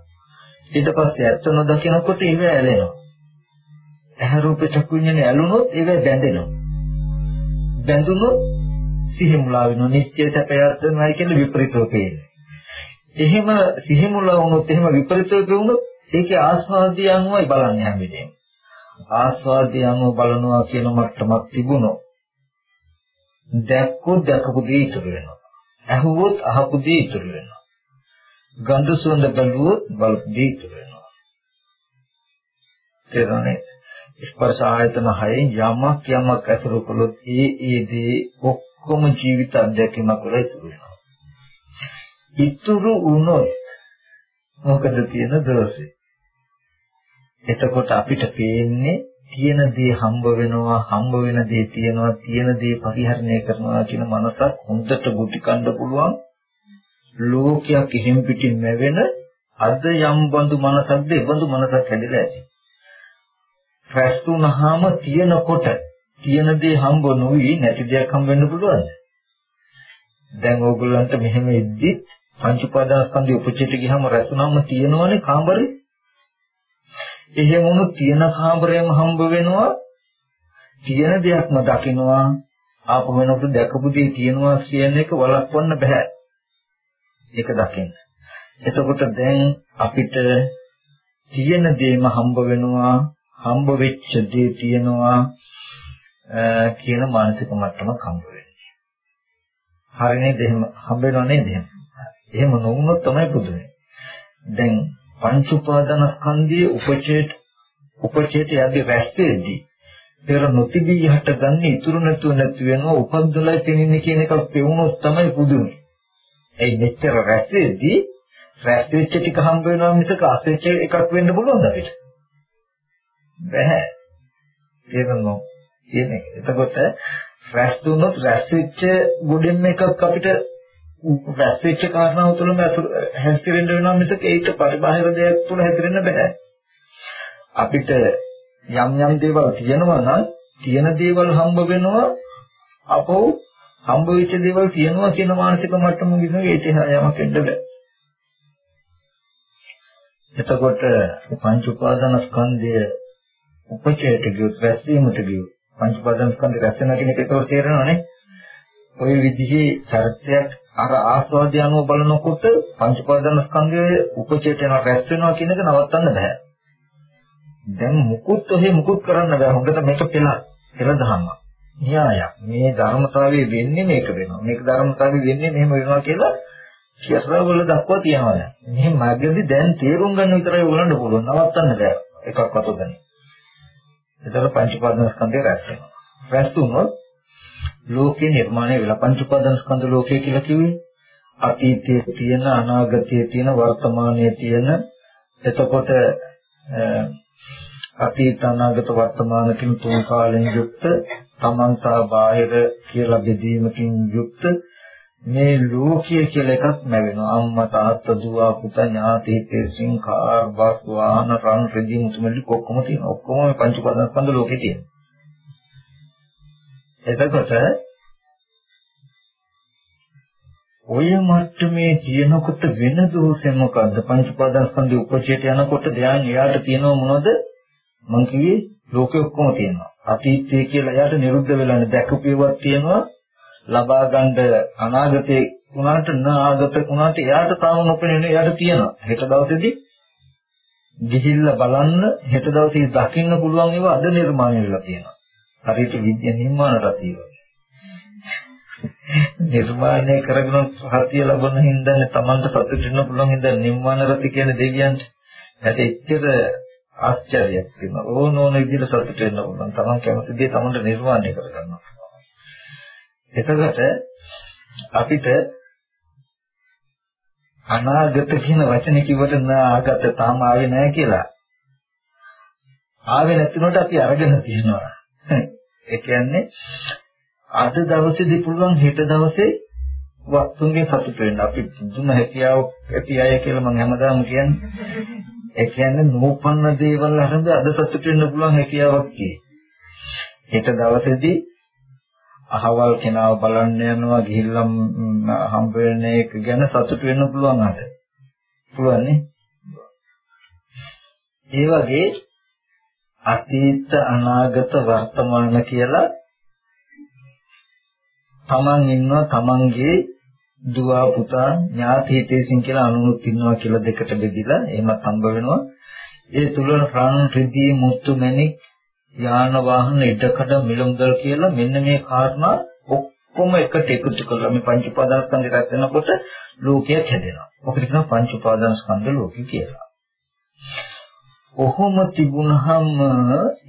ඊට පස්සේ ඇත්ත නොදකිනකොට ඒව ඇලෙනවා. ඇහැ රූප චක්කු විඤ්ඤාණය ඇලුනොත් ඒව බැඳෙනවා. බැඳුනොත් සිහි මුලා වෙනවා. නිත්‍ය සැපයත් වෙනවයි කියන විපරීතව පේන්නේ. එහෙම සිහි මුලා වුණොත් එහෙම විපරීතව පෙවුනොත් ඒකේ ආස්වාදය අනුවයි බලන්නේ හැම වෙලේම. ආස්වාදය අනුව බලනවා කියන මට්ටමක් තිබුණොත් දැක්කොත් දැකපු දේ ඉතුරු වෙනවා. ඇහුවොත් අහපු දේ ඉතුරු වෙනවා. ගන්ධ සුවඳ බැලුවොත් බලපු දේ ඉතුරු වෙනවා. තේරුණේ? ස්පර්ශ ආයතන හයෙන් යමක් යමක් ඇසුරු කළොත් ඒ ඒ දේ ඔක්කොම ජීවිත අත්දැකීමක් වල ඉතුරු වෙනවා. ඉතුරු වුණොත් මොකද තියෙන දෝෂේ? එතකොට අපිට පේන්නේ තියෙන දේ හම්බ වෙනවා හම්බ වෙන දේ තියෙනවා තියෙන දේ පරිහරණය කරනවා කියන මනසක් හොඳට බුද්ධි කණ්ඩ පුළුවන් ලෝකයක් එහෙම් පිටින් නැවෙන අද යම් බඳු මනසක්ද ඒ බඳු මනසක් හැදිලා ඇති රැස් වුණාම තියෙනකොට තියෙන දේ හම්බ නොවි නැති දෙයක් හම්බ වෙන්න පුළුවන්ද? දැන් ඕගොල්ලන්ට මෙහෙම ඉද්දි පංච උපාදානස්කන්ධය උපචිත ගියාම රැස් වුණාම තියෙනවනේ කාමරේ. එහෙම වුණොත් තියෙන කාමරයම හම්බ වෙනවා. තියෙන දෙයක්ම දකින්නවා. ආපහු වෙනකොට දැකපු දේ තියෙනවා කියන එක වළක්වන්න බෑ. ඒක දකින්න. එතකොට දැන් අපිට තියෙන දේම හම්බ වෙනවා හම්බ වෙච්ච දේ තියෙනවා කියන මානසික මට්ටමක් හම්බ වෙන්නේ. හරිනේ එහෙම හම්බ වෙනව නේද එහෙම? එහෙම නොවුනොත් තමයි පුදුමයි. දැන් පංච උපාදාන ස්කන්ධයේ උපචේත උපචේත යද්දී රැස්තේදී පෙර නොතිබී හටගන්නේ ඉතුරු නැතුව නැති වෙනවා උපද්දලයි පෙනෙන්නේ කියන එකක් පෙවුනොත් තමයි පුදුමයි. ඒ මෙච්චර රැස්තේදී රැස්වෙච්ච ටික හම්බ වෙනවා මිසක අසෙච්ච එකක් වෙන්න පුළුවන්ද අපිට? බැහැ. තේරෙනවද? කියන්නේ. එතකොට රැස් දුන්නොත් රැස් වෙච්ච ගොඩෙන් එකක් අපිට රැස් වෙච්ච කාරණාව තුළම හැසිරෙන්න වෙනවා මිසක ඒක පරිබාහිර දෙයක් තුළ හැසිරෙන්න බෑ. අපිට යම් යම් දේවල් තියෙනවා නම් තියෙන දේවල් හම්බ වෙනවා අපෝ හම්බ වෙච්ච දේවල් තියෙනවා කියන මානසික මට්ටම විසක ඒක යමක් වෙන්න බෑ. එතකොට පංච උපාදාන ස්කන්ධය උපචේත ගියොත් වැස්වීමට ගියොත් පංච උපාදාන ස්කන්ධය රැස් වෙනවා කියන එක ඒකෝ තේරෙනවනේ. ওই විදිහේ චරිතයක් අර ආස්වාදය අනුව බලනකොට පංච උපාදාන ස්කන්ධයේ උපචේත යන රැස් වෙනවා කියන එක නවත්තන්න බෑ. දැන් මුකුත් ඔහේ මුකුත් කරන්න බෑ. හොඳට මේක පෙළ පෙළ දහන්න. න්‍යායක්. මේ ධර්මතාවයේ වෙන්නේ මේක වෙනවා. මේක ධර්මතාවයේ වෙන්නේ මෙහෙම වෙනවා කියලා කියලා වල දක්වා තියනවා දැන්. මෙහෙම මාර්ගයේදී දැන් තේරුම් ගන්න විතරයි උගලන්න පුළුවන්. නවත්තන්න බෑ. එකක්වත් උදන්නේ. එතකොට පංච උපාදාන ස්කන්ධය රැස් වෙනවා. රැස් වුණොත් ලෝකේ නිර්මාණය වෙලා පංච උපාදාන ස්කන්ධ ලෝකය කියලා කිව්වේ. අතීතයේ තියෙන අනාගතයේ තියෙන වර්තමානයේ තියෙන. එතකොට අතීත අනාගත වර්තමාන කියන තුන් කාලෙන් යුක්ත තමන්තා බාහිර කියලා බෙදීමකින් යුක්ත මේ ලෝකයේ කියලා එකක් නැවෙනවා අම්මා තාත්තා දුව පුතා ඥාති හිතේසින් කාර් බස් වාහන රන් රෙදි මුතුමැලි ඔක්කොම තියෙනවා. ඔක්කොම මේ පංච උපාදානස්කන්ධ ලෝකේ තියෙනවා. එතකොට ඔය මට්ටමේ තියෙනකොට වෙන දෝෂය මොකද්ද? පංච උපාදානස්කන්ධය උපචේත යනකොට දැන් එයාට තියෙනව මොනවද? මං කිව්වේ ලෝකෙ ඔක්කොම තියෙනවා. අතීතය කියලා එයාට නිරුද්ධ වෙලා දැකපුවක් තියෙනවා. ලබා ගන්න අනාගතේ උනාට නාගත උනාට එයාට තාම නොපෙනෙන එයාට තියෙනවා. හෙට දවසේදී ගිහිල්ලා බලන්න හෙට දවසේ දකින්න පුළුවන් ඒවා අද නිර්මාණය වෙලා තියෙනවා. හරියට විද්‍ය නිර්මාණ රතිය වගේ. නිර්මාණය කරගෙන සත්‍ය ලබන හින්දානේ Tamanට සතුට වෙන්න පුළුවන් හින්දා නිර්මාණ රති කියන දෙවියන්ට ඇට එච්චර ආශ්චර්යයක් තියෙනවා. ඕන ඕන විදිහට සතුට වෙන්න පුළුවන්. Taman කැමති දේ Tamanට නිර්මාණය කරගන්නවා. එතකොට අපිට අනාගත කියන වචනේ කිව්වට නාගත තාම ආවේ නැහැ කියලා. ආවේ නැතිනොට අපි අරගෙන තියෙනවා. ඒ කියන්නේ අද දවසේදී පුළුවන් හෙට දවසේ වස්තුන්ගේ සතුට වෙන්න. අපි දුන්න හැකියාව ඇති අය කියලා මම හැමදාම කියන්නේ. ඒ කියන්නේ නූපන්න දේවල් අරඹ අද සතුට වෙන්න පුළුවන් හැකියාවක් කියේ. හෙට දවසේදී අහවල් කෙනාව බලන්න යනවා ගිහිල්ලා හම්බ වෙන එක ගැන සතුට වෙන්න පුළුවන් අද. පුළුවන් නේ? ඒ වගේ අතීත අනාගත වර්තමාන කියලා තමන් ඉන්නවා තමන්ගේ දුව පුතා ඥාති හිතේසින් කියලා අනුනුත් ඉන්නවා කියලා දෙකට බෙදිලා එහෙමත් හම්බ වෙනවා. ඒ තුල රන් රිදී මුත්තු මැණික් යාන වාහන ඉදකඩ මිලමුදල් කියලා මෙන්න මේ කාරණා ඔක්කොම එකට එකතු කරලා මේ පංච උපාදානස්කන්ධය රැස් වෙනකොට ලෝකයක් හැදෙනවා. මොකද කියනවා පංච උපාදානස්කන්ධ ලෝකය කියලා. කොහොම තිබුණහම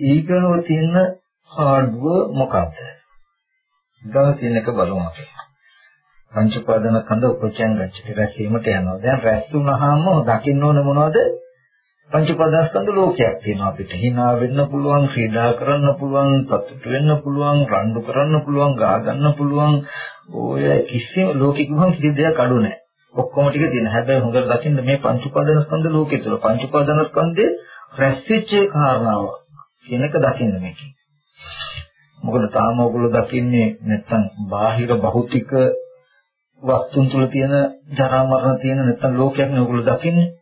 ඊගව තියෙන හාඩුව මොකක්ද? ඊගව තියෙන එක බලමු අපි. පංච උපාදානස්කන්ධ උපචයන් ගච්ඡති රැස්වීමට යනවා. දැන් රැස් වුණාම දකින්න ඕන මොනවද? පංච පදාස්කන්ධ ලෝකයක් තියෙනවා අපිට. hina වෙන්න පුළුවන්, ක්‍රීඩා කරන්න පුළුවන්, සතුට වෙන්න පුළුවන්, රණ්ඩු කරන්න පුළුවන්, ගා ගන්න පුළුවන්. ඔය කිසිම ලෝකෙක වහම කිසි දෙයක් අඩු නැහැ. ඔක්කොම ටික තියෙන. හැබැයි හොඳට දකින්න මේ පංච උපාදානස්කන්ධ ලෝකයේ තුල පංච උපාදානස්කන්ධේ රැස්වෙච්ච කාරණාව කියන එක දකින්න මේකෙන්. මොකද තාම ඔයගොල්ලෝ දකින්නේ නැත්තම් බාහිර භෞතික වස්තුන් තුල තියෙන ජරා මරණ තියෙන නැත්තම් ලෝකයක් නේ ඔයගොල්ලෝ දකින්නේ.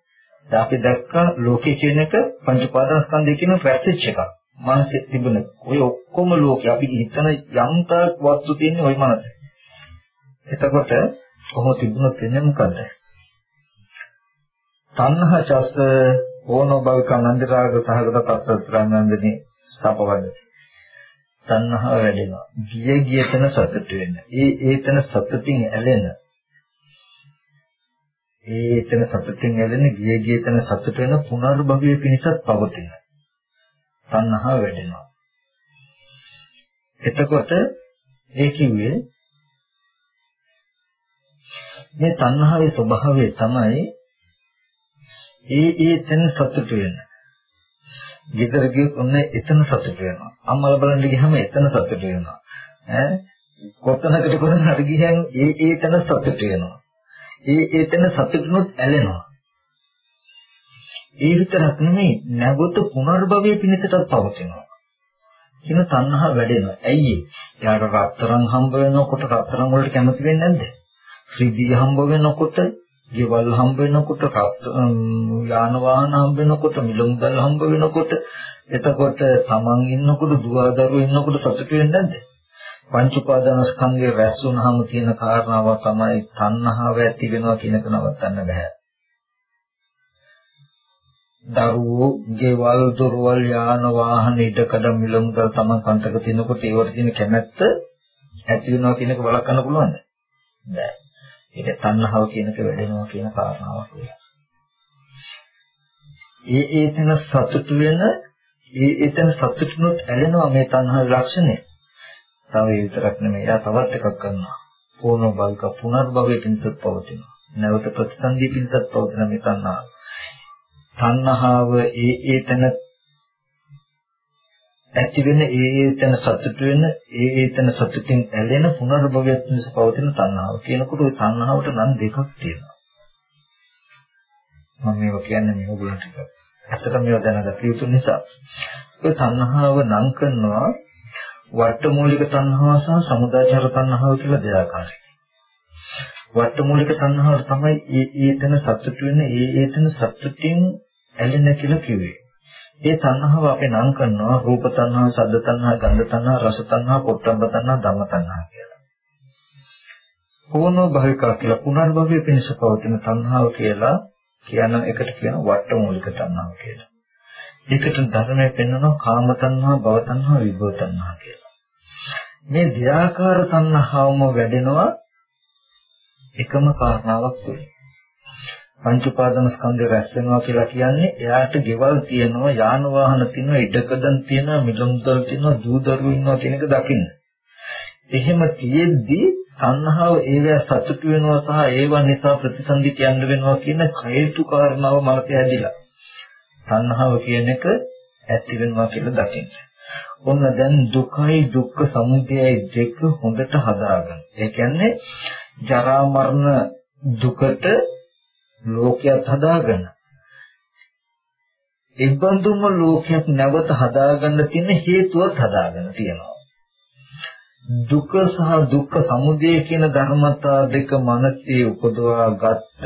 දැන් අපි දැක්කා ලෝකේ කියන එක පංච උපාදානස්කන්ධය කියන ප්‍රැක්ටිස් එකක්. මනසේ තිබුණ ඔය ඔක්කොම ලෝකේ අපි හිතන යම්තාක් වස්තු තියෙන්නේ ওই මනසේ. එතකොට කොහොම තිබුණොත් වෙන්නේ මොකද? තණ්හා චස්ස ඕනෝ භවික නන්දරාග සහගත තත්ත්වයන්න්දනේ සපවද. තණ්හාව වැඩෙනවා. ගිය ගිය තැන සතුට වෙන්න. ඒ ඒ තැන සතුටින් ඇලෙන ඒ එතන සතුටින් ඇලෙන ගිය ගිය තැන සතුට වෙන පුනර්භවයේ පිණිසත් පවතින. තණ්හාව වැඩෙනවා. එතකොට ඒ කිව්වේ මේ තණ්හාවේ ස්වභාවය තමයි ඒ ඒ තැන සතුට වෙන. ගෙදර ගියොත් ඔන්න එතන සතුට වෙනවා. අම්මලා බලන්න ගියාම එතන සතුට වෙනවා. ඈ කොතනකට කොතන හරි ගියන් ඒ ඒ තැන සතුට වෙනවා. ඒ ඒ තැන සතුටුනොත් ඇලෙනවා. ඒ විතරක් නෙමෙයි නැවත පුනර්භවයේ පිණිසටත් පවතිනවා. කියන තණ්හා වැඩෙනවා. ඇයි ඒ? යාට රත්තරන් හම්බ වෙනකොට රත්තරන් වලට කැමති වෙන්නේ නැද්ද? රිදී හම්බ වෙනකොට, ගෙවල් හම්බ වෙනකොට, යාන වාහන හම්බ වෙනකොට, මිල මුදල් හම්බ වෙනකොට, එතකොට තමන් ඉන්නකොට, දුවදරුවෝ ඉන්නකොට සතුට වෙන්නේ නැද්ද? පංච උපාදානස්කන්ධය රැස් වුනහම තියෙන කාරණාව තමයි තණ්හාව ඇති වෙනවා කියන එක නවත්තන්න බෑ. දරුවෝ, ගෙවල්, දොරවල්, යාන වාහන, ඉඩකඩ මිල මුදල් තමන් කන්ටක තිනකොට ඒවට තියෙන කැමැත්ත ඇති වෙනවා කියන එක බලකන්න පුළුවන්ද? බෑ. ඒක තණ්හාව කියන එක වැඩෙනවා කියන කාරණාවක් වෙනවා. ඒ ඒතන සතුට වෙන ඒ ඒතන සතුටුනොත් ඇලෙනවා මේ තණ්හාවේ ලක්ෂණය. තව ඒ විතරක් නෙමෙයි. එයා තවත් එකක් කරනවා. පූර්ණ භවික පුනර්භවයේ පිණිසත් පවතිනවා. නැවත ප්‍රතිසන්දී පිණිසත් පවතින මේ තණ්හාව. තණ්හාව ඒ ඒ තැන ඇති වෙන ඒ ඒ තැන සතුට වෙන ඒ ඒ තැන සතුටින් ඇලෙන පුනර්භවයක් මිස පවතින තණ්හාව කියනකොට ওই තණ්හාවට නම් දෙකක් තියෙනවා. මම මේක කියන්නේ මේ ඔයගොල්ලන්ට ඇත්තට මේව දැනගත යුතු නිසා. ඔය තණ්හාව නම් කරනවා වට්ටමූලික තණ්හාව සහ සමුදාචාර තණ්හාව කියලා දෙආකාරයි වට්ටමූලික තණ්හාව තමයි ඒ ඒ තැන සතුට වෙන ඒ ඒ තැන සතුටින් ඇලෙන කියලා කිව්වේ. ඒ තණ්හාව අපි නම් කරනවා රූප තණ්හා, ශබ්ද තණ්හා, ගන්ධ තණ්හා, රස තණ්හා, පොට්ටබ්බ තණ්හා, ධම්ම තණ්හා කියලා. ඕනෝ භවිකා කියලා පුනර්භවයේ පිණිස පවතින තණ්හාව කියලා කියන එකට කියන වට්ටමූලික තණ්හාව කියලා. ඒකට ධර්මයේ පෙන්වනවා කාම තණ්හා, භව තණ්හා, විභව තණ්හා කියලා. මේ දෙආකාර තණ්හාවම වැඩෙනවා එකම කාරණාවක් තුළින්. පංච උපාදාන ස්කන්ධය රැස් වෙනවා කියලා කියන්නේ එයාට ගෙවල් තියෙනවා යාන වාහන තියෙනවා ඉඩකඩම් තියෙනවා මිලමුදල් තියෙනවා දූ දරුවෝ ඉන්නවා කියන එක දකින්න. එහෙම තියෙද්දි සංහාව ඒවැ සතුටු වෙනවා සහ ඒවා නිසා ප්‍රතිසන්දි කියන්න වෙනවා කියන කේතු කාරණාව මනසේ ඇදිලා. සංහාව කියන එක ඇති වෙනවා කියලා දකින්න. ඔන්න දැන් දුකයි දුක්ඛ සමුදයයි දෙක හොඳට හදාගන්න. ඒ කියන්නේ ජරා මරණ දුකට ලෝකයක් හදාගන්න. එබඳුම ලෝකයක් නැවත හදාගන්න තියෙන හේතුවත් හදාගන්න තියෙනවා. දුක සහ දුක්ඛ සමුදය කියන ධර්මතා දෙක මනසේ උපදවා ගත්ත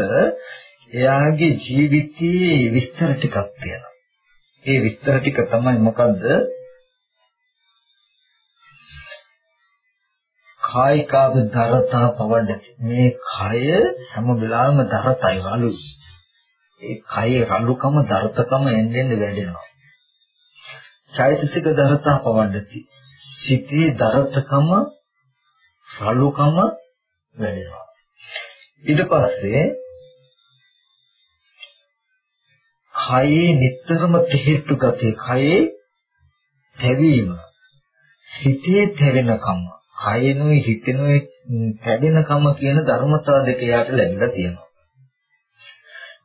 එයාගේ ජීවිතයේ විස්තර ටිකක් තියෙනවා. ඒ විස්තර ටික තමයි මොකද්ද? කායිකාව දරතා පවඩති. මේ කය හැම වෙලාවෙම දරතයි රළුයි. ඒ කයේ රළුකම දරතකම එන්නෙන් වැඩෙනවා. චෛතසික දරතා පවඩති. සිතේ දරතකම රළුකම වැඩෙනවා. ඊට පස්සේ කයේ නිතරම තෙහෙට්ටු ගතිය කයේ තැවීම හිතේ තැවෙනකම කයනුයි හිතෙනුයි කැඩෙනකම කියන ධර්මතාව දෙක යාට ලැබිලා තියෙනවා.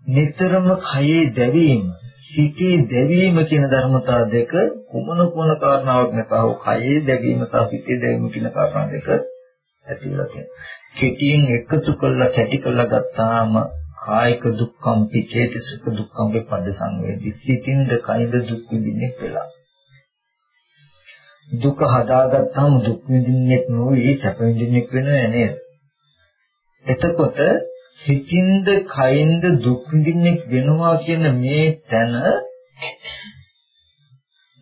නිතරම කයේ දැවීම, හිතේ දැවීම කියන ධර්මතාව දෙක කුමන කුමන කාරණාවක් නැතව කයේ දැවීම සහ හිතේ දැවීම කියන කාරණා දෙක ඇතිවලා තියෙනවා. කෙටියෙන් එකතු කරලා කැටි කරලා ගත්තාම කායික දුක්ඛම් පිචේතසික දුක්ඛම් වෙපද සංවේදී සිතින්ද කයින්ද දුක් විඳින්නේ කියලා. දුක හදාගත්තාම දුක් විඳින්නෙක් නොවේ සැප විඳින්නෙක් වෙන්නේ නේද? එතකොට හිතින්ද කයින්ද දුක් විඳින්නෙක් වෙනවා කියන මේ තැන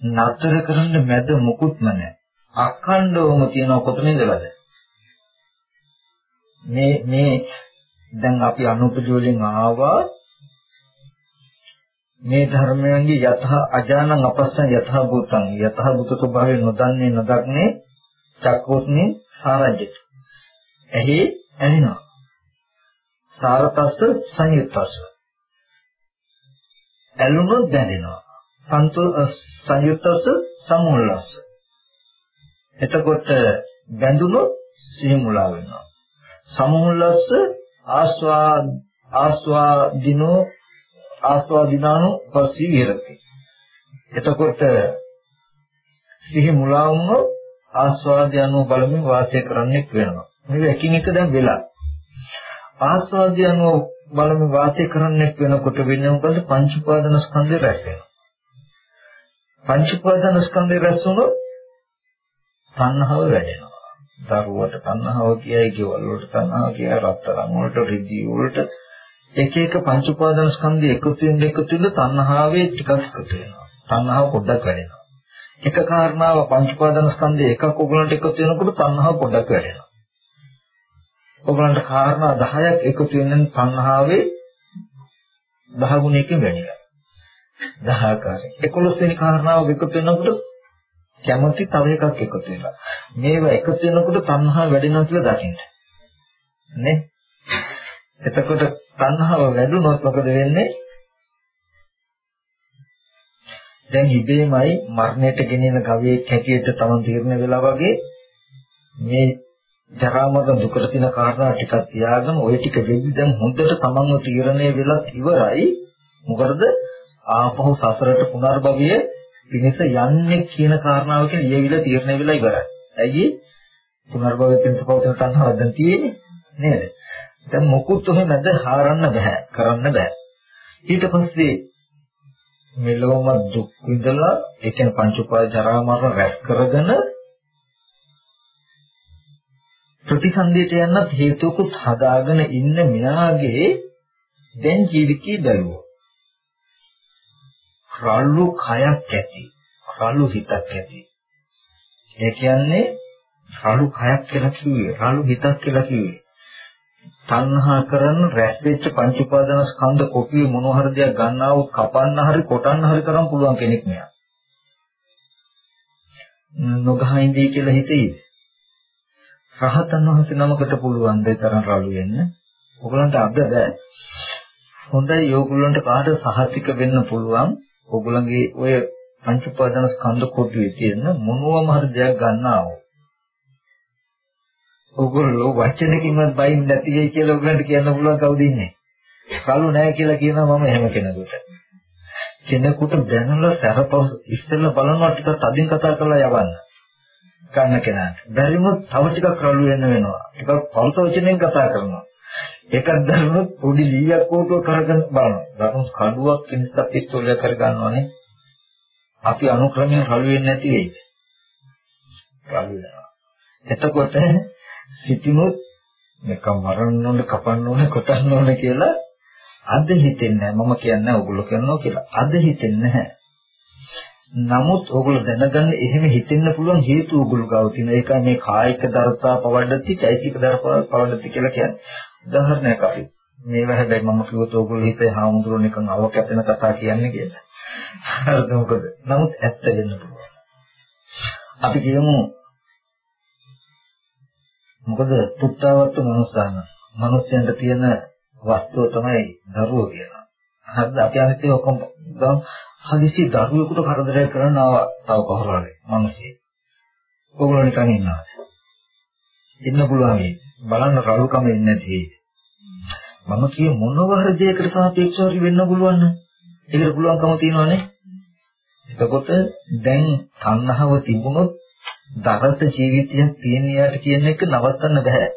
නතර කරන්න මැද මොකුත්ම නැහැ. අඛණ්ඩවම තියෙන කොතනින්දලද? මේ මේ දැන් අපි අනුපජෝලෙන් ආවා මේ ධර්මයන්ගේ යතහ අජානං අපස්සං යතහ භූතං. යතහ භූත ස්වභාවය නොදන්නේ නොදක්නේ චක්කෝස්නේ සාරජ්‍යට එහි ඇලෙනවා සාරතස්ස සංයුත්තස්ස. ඇලුනොත් බැඳෙනවා. සන්තු සංයුත්තස්ස සමුල්ලස්ස. එතකොට බැඳුනොත් සිහිමුලා වෙනවා. සමුල්ලස්ස ආස්වා ආස්වාදිනෝ ආස්වාදිනානු පස්සී විහෙරති. එතකොට සිහි මුලා වුණොත් ආස්වාදය අනුව බලමින් වාසය කරන්නෙක් වෙනවා. මේක එකින් එක දැන් වෙලා. ආස්වාදය අනුව බලමින් වාසය කරන්නෙක් වෙනකොට වෙන්නේ මොකද? පංච උපාදාන ස්කන්ධය රැස් වෙනවා. පංච උපාදාන ස්කන්ධය රැස් වුණොත් තණ්හාව වැඩෙනවා. දරුවට තණ්හාව කියයි, ගෙවල් වලට තණ්හාව කියයි, රත්තරන් වලට, රිදී වලට එක එක පංච උපාදාන ස්කන්ධය එකතු වෙන එකතු වෙන තණ්හාවේ ටිකක් එකතු වෙනවා. තණ්හාව පොඩ්ඩක් වැඩෙනවා. එක කාරණාව පංච උපාදාන ස්කන්ධය එකක් ඔයගලන්ට එකතු වෙනකොට තණ්හාව පොඩ්ඩක් වැඩෙනවා. ඔයගලන්ට කාරණා 10ක් එකතු වෙන තණ්හාවේ 10 ගුණයකින් වැඩිලා. 10 ආකාරයෙන්. 11 වෙනි කාරණාව එකතු වෙනකොට කැමති තව එකක් එකතු වෙනවා. මේවා එකතු වෙනකොට තණ්හාව වැඩෙනවා කියලා දකින්න. නේ? එතකොට තණ්හාව වැඩුණොත් මොකද වෙන්නේ? දැන් ඉබේමයි මරණයට ගෙනෙන ගවයෙක් හැටියට තමන් තීරණ වෙලා වගේ මේ ජරා මරණ දුකට තියෙන කාරණා ටිකක් තියාගෙන ওই ටික වෙද්දි දැන් හොඳට තමන්ව තීරණය වෙලා ඉවරයි මොකද ආපහු සසරට පුනර්භවය පිණිස යන්නේ කියන කාරණාවකින් ලියවිලා තීරණය වෙලා ඉවරයි. ඇයි පුනර්භවය පිණිස පවතින තණ්හාවක් දැන් තියෙන්නේ නේද? දැන් මොකුත් ඔහෙ නැද හාරන්න බෑ කරන්න බෑ. ඊට පස්සේ මෙලොවම දුක් විඳලා ඒ කියන්නේ පංච උපාය ජරා මරණ රැස් කරගෙන ප්‍රතිසන්දියට යන්නත් හේතුකුත් හදාගෙන ඉන්න මෙයාගේ දැන් ජීවිතය බැලුවා. රළු කයක් ඇති. රළු හිතක් ඇති. ඒ කියන්නේ රළු කයක් කියලා කිව්වේ රළු හිතක් කියලා කිව්වේ. තණ්හා කරන රැස් වෙච්ච පංච උපාදාන ස්කන්ධ කොපිය මොන හරි දෙයක් ගන්නා වූ කපන්න හරි කොටන්න හරි කරන් පුළුවන් කෙනෙක් මෙයා. නොගහින්දී කියලා හිතෙයිද? රහතන් වහන්සේ නමකට පුළුවන් දෙය තරම් රළු වෙන්න. ඔයගලන්ට අද බෑ. හොඳයි ඕගොල්ලන්ට කාට සහතික වෙන්න පුළුවන්. ඔයගලගේ ඔය පංච උපාදාන ස්කන්ධ කොටුවේ තියෙන මොනවාම හරි දෙයක් ගන්නා වූ ඔගොල්ලෝ වචනකින්වත් බයින් නැති වෙයි කියලා ඔයගලන්ට කියන්න පුළුවන් කවුද ඉන්නේ? කලු නැහැ කියලා කියනවා මම එහෙම කෙනෙකුට. කෙනෙකුට දැනලා සරපස් ඉස්සෙල්ලා බලනවා ටිකක් අදින් කතා කරලා යවන්න. ගන්න කෙනාට. බැරිමොත් තව ටිකක් රළු වෙන්න වෙනවා. ටිකක් පෞත වචනෙන් කතා කරනවා. එකක් දැනුනොත් පොඩි ලීයක් කෝටුව කරගෙන බලනවා. ලකුණු කඩුවක් කිනිස්සක් පිස්තෝලය කර ගන්නවානේ. අපි අනුක්‍රමයෙන් රළු වෙන්නේ නැති වෙයිද? රළු වෙනවා. එතකොට සිටිනොත් මේක මරන්න ඕන කපන්න ඕන කොටන්න ඕන කියලා අද හිතෙන්නේ නැහැ. මම කියන්නේ ඕගොල්ලෝ කරනවා කියලා. අද හිතෙන්නේ නැහැ. නමුත් ඕගොල්ලෝ දැනගන්න එහෙම හිතෙන්න පුළුවන් හේතු ඕගොල්ලෝ ගාව තියෙන ඒක මේ කායික දරතා පවඩති චෛතික දරතා පවඩති කියලා කියන්නේ. උදාහරණයක් අපි මේවා හැබැයි මම කිව්වොත් ඕගොල්ලෝ හිතේ හාමුදුරුවෝ නිකන් අව කැපෙන කතා කියන්නේ කියලා. හරිද මොකද? නමුත් ඇත්ත වෙන්න පුළුවන්. අපි කියමු මොකද පුත්තවත්තු මනුස්සයන් මනුස්සයන්ට තියෙන වස්තුව තමයි දරුවෝ කියනවා. හරිද? අපි අනිත් ඒ ඔක්කොම ගම් හදිසි දරුවෙකුට කරදරයක් කරන්න ආවා තව කවුරු හරි මිනිස්සේ. ඕගොල්ලෝ නිකන් ඉන්නවා. ඉන්න පුළුවන් මේ. බලන්න රළුකම ඉන්නේ නැති. මම කිය මොනව හරි දෙයකට සාපේක්ෂව වෙන්න පුළුවන් නේ. ඒකට පුළුවන්කම තියෙනවනේ. එතකොට දැන් තණ්හාව තිබුණොත් දරත ජීවිතයක් තියෙන යාට කියන එක නවත්තන්න බෑ.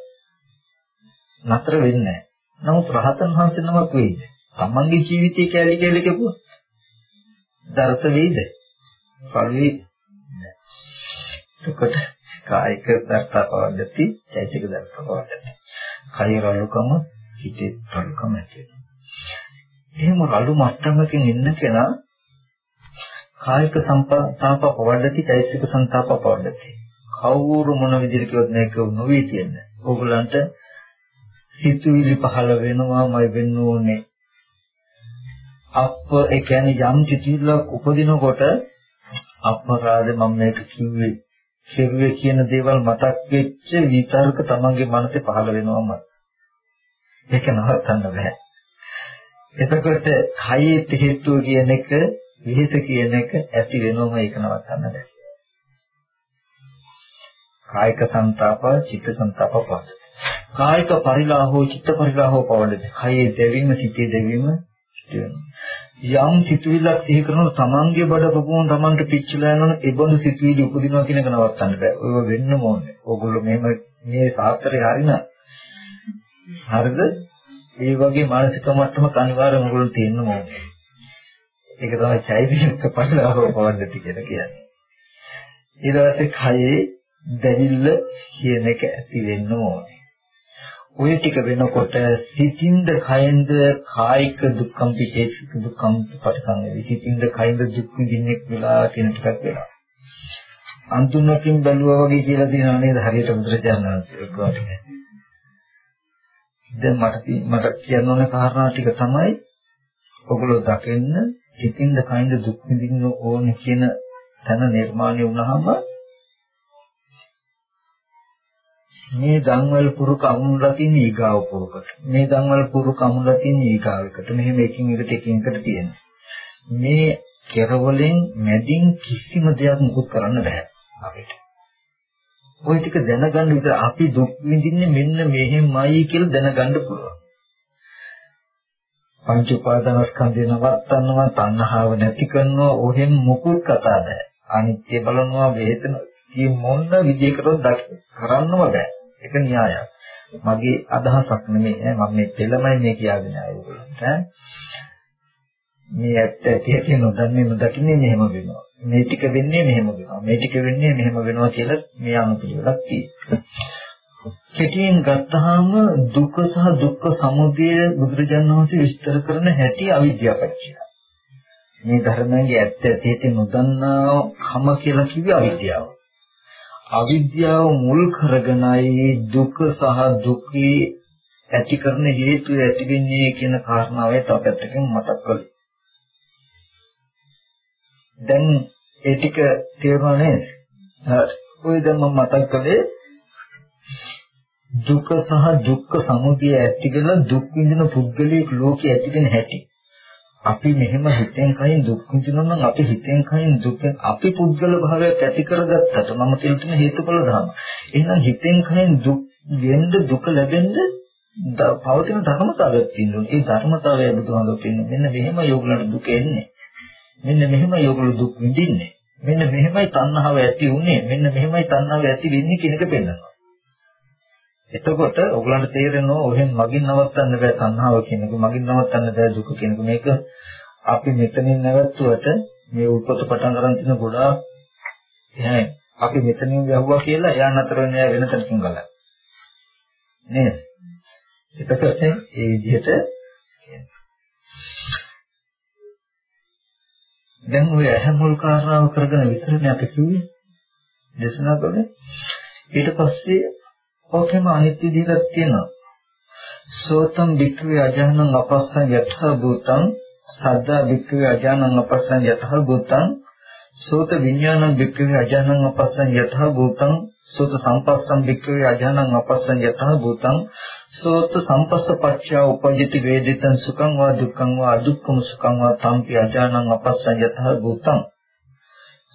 නතර වෙන්නේ නැහැ. නමුත් රහතන් වහන්සේ නමක් වෙයිද? තමන්ගේ ජීවිතය කැලි කැලි කෙපුවා. දරත වෙයිද? පරිවි එතකොට කායික දර්ථ පවද්දති, චෛතසික දර්ථ පවද්දති. කය රළුකම, හිතේ රළුකම ඇති වෙනවා. එහෙම රළු මට්ටමකින් ඉන්න කෙනා කායික සම්පතාප පවඩති චෛතසික සංතාප පවඩති කවුරු මොන විදිහට කිව්වොත් මේක නොවේ කියන්නේ ඕගලන්ට සිතුවිලි පහළ වෙනවාමයි වෙන්න ඕනේ. අප ඒ කියන්නේ යම් සිතුවිල්ලක් උපදිනකොට අපරාධ මම මේක කිව්වේ කෙරුවේ කියන දේවල් මතක් වෙච්ච විතර්ක තමන්ගේ මනසේ පහළ වෙනවම. ඒක නවත්තන්න බෑ. එතකොට කයේ හේතුව කියන එක විහිස කියන එක ඇති වෙනවම ඒක නවත්තන්න බැහැ. කායික සංతాප, චිත්ත සංతాප පවදති. කායික පරිලාහෝ, චිත්ත පරිලාහෝ පවදති. කයේ දෙවීම, සිතේ දෙවීම වෙනවා. යම් සිතුවිල්ලක් සිහි කරනකොට තමන්ගේ බඩ පොකුණ තමන්ට පිච්චලා යනවනේ ඒ බඳු සිතුවිලි උපදිනවා කියන එක නවත්තන්න බෑ. ඔය වෙන්නම ඕනේ. ඕගොල්ලෝ මෙහෙම මේ සාත්‍රේ හරින හරිද? ඒ වගේ මානසික මට්ටමක අනිවාර්යයෙන්ම ඔයගොල්ලෝ තියෙන්න ඕනේ. ඒක තමයි චෛතසික පරිලාභව පවන්නති කියලා කියන්නේ. ඊට පස්සේ කයේ දැවිල්ල කියන එක ඇති වෙන්න ඕනේ. ওই ටික වෙනකොට සිතින්ද කයෙන්ද කායික දුක්ඛම් පිටේසික දුක්ඛම් පරිසංවේදී සිතින්ද කයෙන්ද දුක් විඳින්නෙක් වෙලා කියන ටිකක් වෙලා. අන්තුනකින් බැලුවා වගේ කියලා දිනන නේද හරියට බුදුරජාණන් වහන්සේ දැන් මට මට කියන්න ඕන කාරණා ටික තමයි ඔගොල්ලෝ දකින්න සිතින්ද කයින්ද දුක් විඳින්න ඕනේ කියන තැන නිර්මාණය වුණාම මේ ධම්වල පුරුක අමුණලා තියෙන ඊගාව පුරුකට. මේ ධම්වල පුරුක අමුණලා තියෙන ඊගාවකට. මෙහෙම එකින් එකට එකින් එකට තියෙනවා. මේ කෙරවලෙන් මැදින් කිසිම දෙයක් මුකුත් කරන්න බෑ අපිට. ওই ටික දැනගන්න විතර අපි දුක් විඳින්නේ මෙන්න මෙහෙමයි කියලා දැනගන්න පුළුවන්. පංච උපාදානස්කන්ධය නවත්තනවා තණ්හාව නැති කරනවා ඔහෙන් මුකුත් කතා බෑ අනිත්‍ය බලනවා වේදන කී මොන විදිහකටවත් කරන්නම බෑ. ඒක න්‍යායක් මගේ අදහසක් නෙමෙයි. මම මේ පෙළමයි මේ කියාගෙන ආවේ. ඔයගොල්ලන්ට මේ ඇත්ත ඇති ඇති නොදන්නේ නොදකින්නේ මෙහෙම වෙනවා. මේ ටික වෙන්නේ මෙහෙම වෙනවා. මේ ටික වෙන්නේ මෙහෙම වෙනවා කියලා මේ අනුපිළිවෙලක් තියෙනවා. කෙටියෙන් ගත්තාම දුක සහ දුක්ඛ සමුදය බුදුරජාණන් වහන්සේ විස්තර කරන හැටි අවිද්‍යාවපච්චය. මේ ධර්මයේ ඇත්ත ඇති නොදන්නා කම කියලා කිව්වේ අවිද්‍යාව. අවිද්‍යාව මුල් කරගෙනයි දුක සහ දුකේ ඇති කරන හේතු ඇති වෙන්නේ කියන කාරණාවයි තව පැත්තකින් මතක් කළේ. දැන් ඒ ටික තේරුණා නේද? ඔය දැන් මම මතක් කළේ දුක සහ දුක්ඛ සමුදය ඇති කරලා දුක් විඳින පුද්ගලයෙක් ලෝකේ ඇති වෙන හැටි. අපි මෙහෙම හිතෙන් කයින් දුක් විඳිනවා නම් අපි හිතෙන් කයින් දුක් අපි පුද්ගල භාවයක් ඇති කරගත්තට මම කියන හේතුඵල ධර්ම. එහෙනම් හිතෙන් කයින් දුක් වෙන්න දුක ලැබෙන්න පවතින ධර්මතාවයක් තියෙනවා. ඒ ධර්මතාවය බුදුහාමුදුරුවෝ කියන්නේ මෙන්න මෙහෙම යෝගලට දුක එන්නේ. මෙන්න මෙහෙම යෝගල දුක් විඳින්නේ. මෙන්න මෙහෙමයි තණ්හාව ඇති උනේ. මෙන්න මෙහෙමයි තණ්හාව ඇති වෙන්නේ කියන එක පෙන්නනවා. එතකොට ඔයගලන්ට තේරෙනවා ඔහෙන් මගින් නවත්තන්න බෑ තණ්හාව කියන එක මගින් නවත්තන්න බෑ දුක කියන එක. මේක අපි මෙතනින් නැවතුවට මේ උල්පත පටන් ගන්න තියෙන ගොඩාක් එහෙනම් අපි මෙතනින් යහුවා කියලා එයා නතර වෙන්නේ වෙන තැනකින් ගලන. නේද? එතකොට ඒ විදිහට දැන් ඔය ඇහැමුල් කාරණාව කරගෙන විතරනේ අපි කිව්වේ දේශනා කළේ ඊට පස්සේ ඕකෙම අනිත් විදිහක් තියෙනවා. සෝතම් වික්‍රේ අජානං අපස්සං යතහ භූතං සද්දා වික්‍රේ අජානං අපස්සං යතහ භූතං සෝත විඥානං වික්‍රේ අජානං අපස්සං යතහ භූතං සෝත සම්පස්සං වික්‍රේ අජානං අපස්සං යතහ භූතං සෝත සම්පස්ස පච්චා උපජිත වේදිතං සුඛං වා දුක්ඛං වා අදුක්ඛම සුඛං වා තම්පි අජානං අපස්සං යතහ භූතං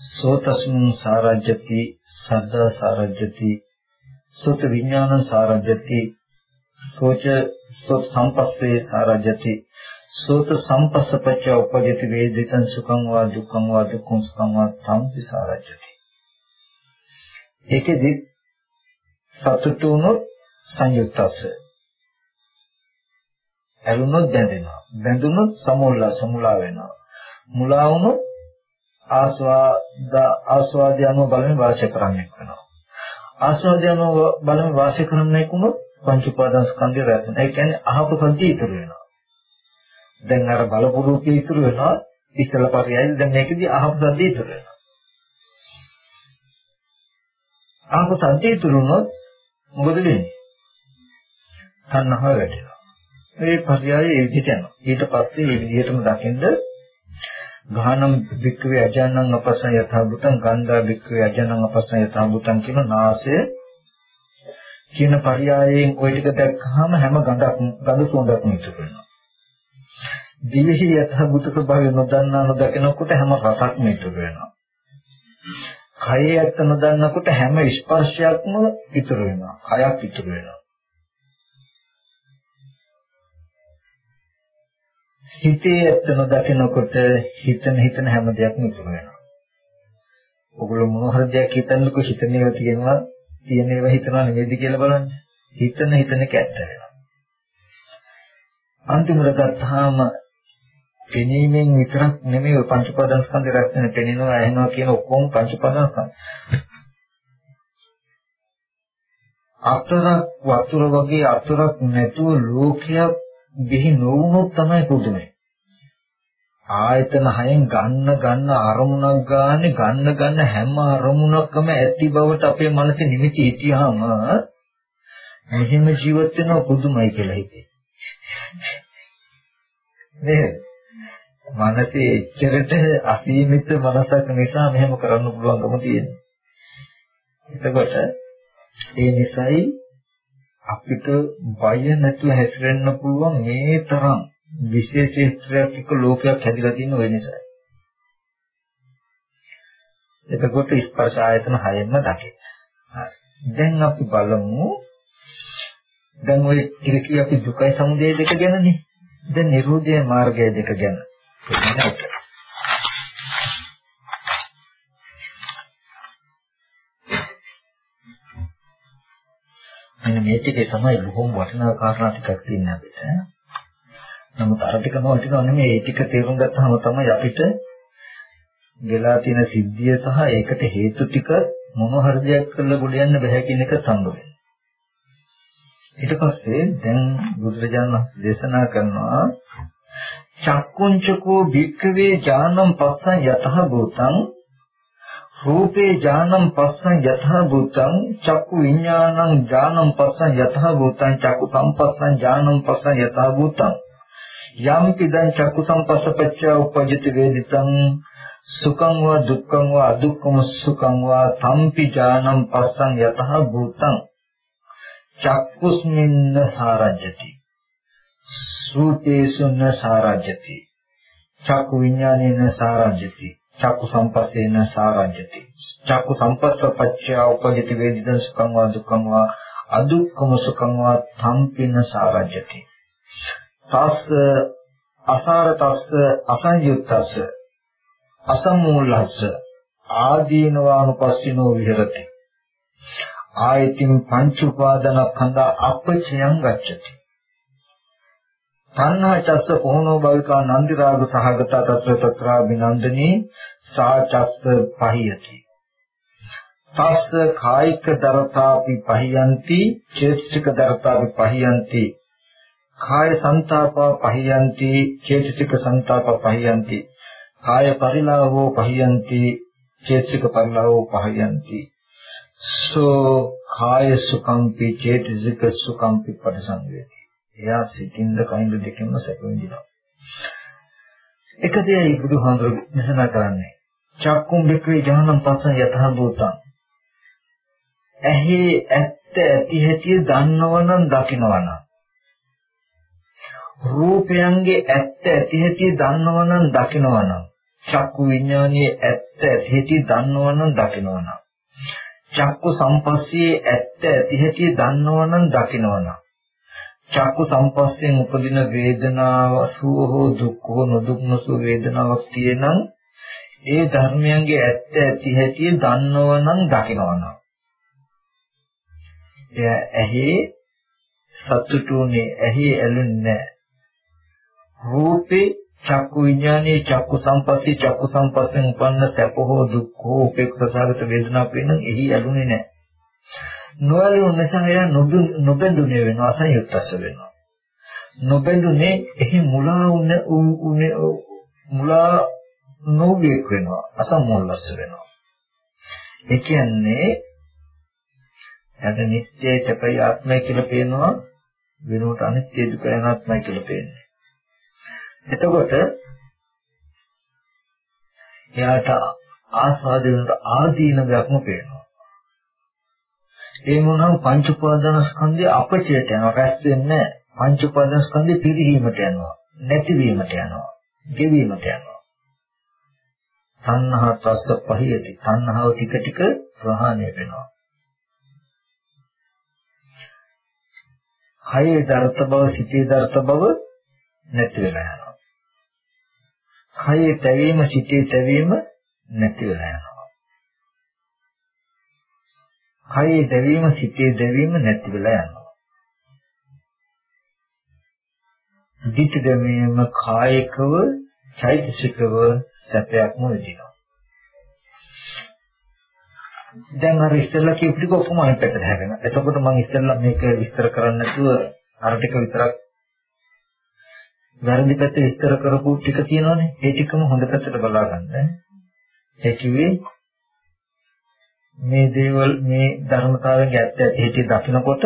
සෝතස්මින් සාරජ්‍යති සද්දා සාරජ්‍යති සෝත විඥාන සාරජ්‍යති සෝච සෝත සම්පස්සේ සාරජ්‍යති සෝත සම්පස්සපච්ච උපජ්ජති වේදිතං සුඛං වා දුක්ඛං වා දුක්ඛං සුඛං වා තම්පි සාරජ්‍යති. ඒකෙදි සතුටු වුණොත් සංයුක්තස්ස. ඇලුනොත් බැඳෙනවා. බැඳුනොත් සමුල්ලා සමුලා වෙනවා. මුලා වුණොත් ආස්වාද ආස්වාදය අනුව බලමින් වාසය කරන්නේ වෙනවා ආස්වාදයම බලම වාසය කරන්නයි කුණොත් පංච උපාදාන ස්කන්ධය රැඳෙන. ඒ කියන්නේ අහපු සද්දේ ඉතුරු වෙනවා. දැන් අර බලපු රූපේ ඉතුරු වෙනවා. ඉස්සල පරියයි දැන් මේකදී අහපු සද්දේ ඉතුරු වෙනවා. අහපු සද්දේ ඉතුරු වුණොත් මොකද වෙන්නේ? තණ්හාව වැඩෙනවා. මේ පරියයි ඒ විදිහට යනවා. ඊට පස්සේ මේ විදිහටම දකින්ද ගානම් වික්‍රේ අජානං අපසං යථා භූතං ගන්ධා වික්‍රේ අජානං අපසං යථා භූතං කියන නාසය කියන පරයයන් ওই ටික දැක්කහම හැම ගඳක් ගඳ සුවඳක්ම ඉතුරු වෙනවා. දිවෙහි යථා භූත ස්වභාවය නොදන්නා නොදකිනකොට හැම රසක්ම ඉතුරු වෙනවා. කයේ ඇත්ත නොදන්නකොට හැම ස්පර්ශයක්ම ඉතුරු වෙනවා. කයක් ඉතුරු වෙනවා. හිතේ ඇත්ත නොදකිනකොට හිතන හිතන හැම දෙයක්ම ඉතුරු වෙනවා. ඔගොල්ලෝ මොන හරි දෙයක් හිතන්නකො හිතන ඒවා තියෙනවා තියෙන ඒවා හිතනවා නෙවෙයිද කියලා බලන්න. හිතන හිතන කැත්ත වෙනවා. අන්තිමට ගත්තාම පෙනීමෙන් විතරක් නෙමෙයි පංච උපාදානස්කන්ධය රැස් වෙන පෙනෙනවා ඇහෙනවා කියන ඔක්කොම පංච උපාදානස්කන්ධ. අතරක් වතුර වගේ අතරක් නැතුව ලෝකයක් බිහි නොවුනොත් තමයි පුදුමයි. ආයතන හයෙන් ගන්න ගන්න අරමුණක් ගන්න ගන්න ගන්න හැම අරමුණකම ඇති බවට අපේ මනසේ නිමිති හිටියාම මෙහෙම ජීවත් වෙනවා පුදුමයි කියලා හිතේ. නේද? මනසේ එච්චරට අසීමිත මනසක් නිසා මෙහෙම කරන්න පුළුවන්කම තියෙනවා. එතකොට ඒ නිසායි අපිට බය නැතුව හැසිරෙන්න පුළුවන් මේ තරම් විශේෂ ක්ෂේත්‍රයක් එක්ක ලෝකයක් හැදිලා තියෙන වෙන නිසා. එතකොට ස්පර්ශ ආයතන හයෙන්ම දකින්න. හරි. දැන් අපි බලමු දැන් ඔය ටික කිය අපි දුකයි සමුදය දෙක ගැනනේ. දැන් නිරෝධය මාර්ගය දෙක ගැන. මේ ටිකේ තමයි බොහොම වටිනා කාරණා ටිකක් තියෙන අපිට. නමුත් අර ටික නොවටිනව නෙමෙයි ඒ ටික තේරුම් ගත්තාම තමයි අපිට වෙලා තියෙන සිද්ධිය සහ ඒකට හේතු ටික මොන හරි දෙයක් කරලා ගොඩ යන්න බෑ කියන එක සම්බ වෙනවා. ඊට පස්සේ දැන් බුදුරජාණන් දේශනා කරනවා චක්කුංචකෝ භික්ඛවේ ඥානං පස්සං යතහ භූතං රූපේ ඥානං පස්සං යතහ භූතං චක්කු විඥානං ඥානං පස්සං යතහ භූතං චක්කු සම්පස්සං ඥානං පස්සං යතහ භූතං. යම් පිදං චක්කු සම්පස්සපච්ච උපජ්ජති වේදිතං සුඛං වා දුක්ඛං වා අදුක්ඛම සුඛං වා තම්පි ඥානං පස්සං යතහ භූතං. චක්කුස්මින්න සාරජ්‍යති. සූතේසුන්න සාරජ්‍යති. චක්කු විඥානේන සාරජ්‍යති. චක්කු සම්පස්සේන සාරජ්‍යති චක්කු සම්පස්සපච්චය උපජිත වේදිතං සුඛං වා දුක්ඛං වා අදුක්ඛම සුඛං වා තම්පින සාරජ්‍යති තස්ස අසාර තස්ස අසංයුක්තස්ස අසමූලස්ස ආදීනවානුපස්සිනෝ විහෙරති. ආයතින් පංච උපාදානස්කන්ධ අපචයං ගච්ඡති. තණ්හා චස්ස කොහොනෝ භවිකා නන්දි රාග සහගත තත්ත්ව තත්‍රා විනන්දනී සා චස්ස පහියති තස්ස කායික දරතාපි පහියන්ති චේතසික දරතාපි පහියන්ති කාය සංతాපා පහියන්ති චේතසික සංతాපා පහියන්ති කාය පරිලාහෝ පහියන්ති චේතසික පරිලාහෝ පහියන්ති සෝ කාය සුඛම්පි චේතසික සුඛම්පි පරිසංවේදී. එයා සිතින්ද කයින්ද දෙකෙන්ම සැප විඳිනවා. එක දෙයයි බුදුහාඳුරු දේශනා කරන්නේ. චක්කුම් බික්වේ ඥානම් පස්සන් යතහ භූතං. ඇහි ඇත්ත ඇති හැටි දන්නවනම් දකිනවනම්. රූපයන්ගේ ඇත්ත ඇති හැටි දන්නවනම් දකිනවනම්. චක්කු විඥානයේ ඇත්ත ඇති හැටි දන්නවනම් දකිනවනම්. චක්කු සම්පස්සේ ඇත්ත ඇති හැටි දන්නවනම් දකිනවනම් චක්කු සම්පස්යෙන් උපදින වේදනාව සුව හෝ දුක් හෝ නොදුක් නොසුව වේදනාවක් තියෙනම් ඒ ධර්මයන්ගේ ඇත්ත ඇති හැටි දන්නවනම් දකිනවනම් එය ඇහි සතුටුනේ ඇහි ඇලුන්නේ රූපේ චක්කු විඥානයේ චක්කු සංපස්සේ චක්කු සංපස්යෙන් උපන්න සැප හෝ දුක් හෝ උපේක්ෂාසගත වේදනාවක් වෙනනම් එහි ඇලුනේ නැහැ. නොඇලුන නිසා එයා නොබැඳුනේ වෙනවා අසංයුක්තස්ස වෙනවා. නොබැඳුනේ එහි මුලා උනේ මුලා නොවියක් වෙනවා අසම්මෝලස්ස වෙනවා. ඒ කියන්නේ යන නිත්‍ය සැපයි ආත්මය කියලා පේනවා වෙනුවට අනිත්‍ය දුකයි අනාත්මයි කියලා පේන්නේ. එතකොට එයාට ආස්වාදයට ආදීනවක්ම පේනවා. ඒ මොනනම් පංච උපාදානස්කන්ධය අපචයට යනවා රැස් වෙන්නේ පංච උපාදානස්කන්ධය පිරිහීමට යනවා නැතිවීමට යනවා ගෙවීමට යනවා. තණ්හා තස්ස පහියති තණ්හාව ටික ටික ප්‍රහාණය වෙනවා. කයේ දර්ථ බව සිතේ දර්ථ බව නැති වෙලා යනවා. කයේ තැවීම සිතේ තැවීම නැති වෙලා යනවා. කයේ දැවීම සිතේ දැවීම නැති වෙලා යනවා. දිට්ඨි දැවීම කායිකව චෛතසිකව සැපයක්ම විඳිනවා. දැන් අර ඉස්සෙල්ලා කියපු ටික ඔක්කොම අනිත් පැත්තට හැරෙනවා. එතකොට මම ඉස්සෙල්ලා මේක විස්තර කරන්න නැතුව අර ටික විතරක් වැරදි පැත්ත විස්තර කරපු ටික තියෙනවානේ. ඒ ටිකම හොඳ පැත්තට බලා ගන්න. ඒ කිව්වේ මේ දේවල් මේ ධර්මතාවයෙන් ඇත්ත ඇති හිටි දකිනකොට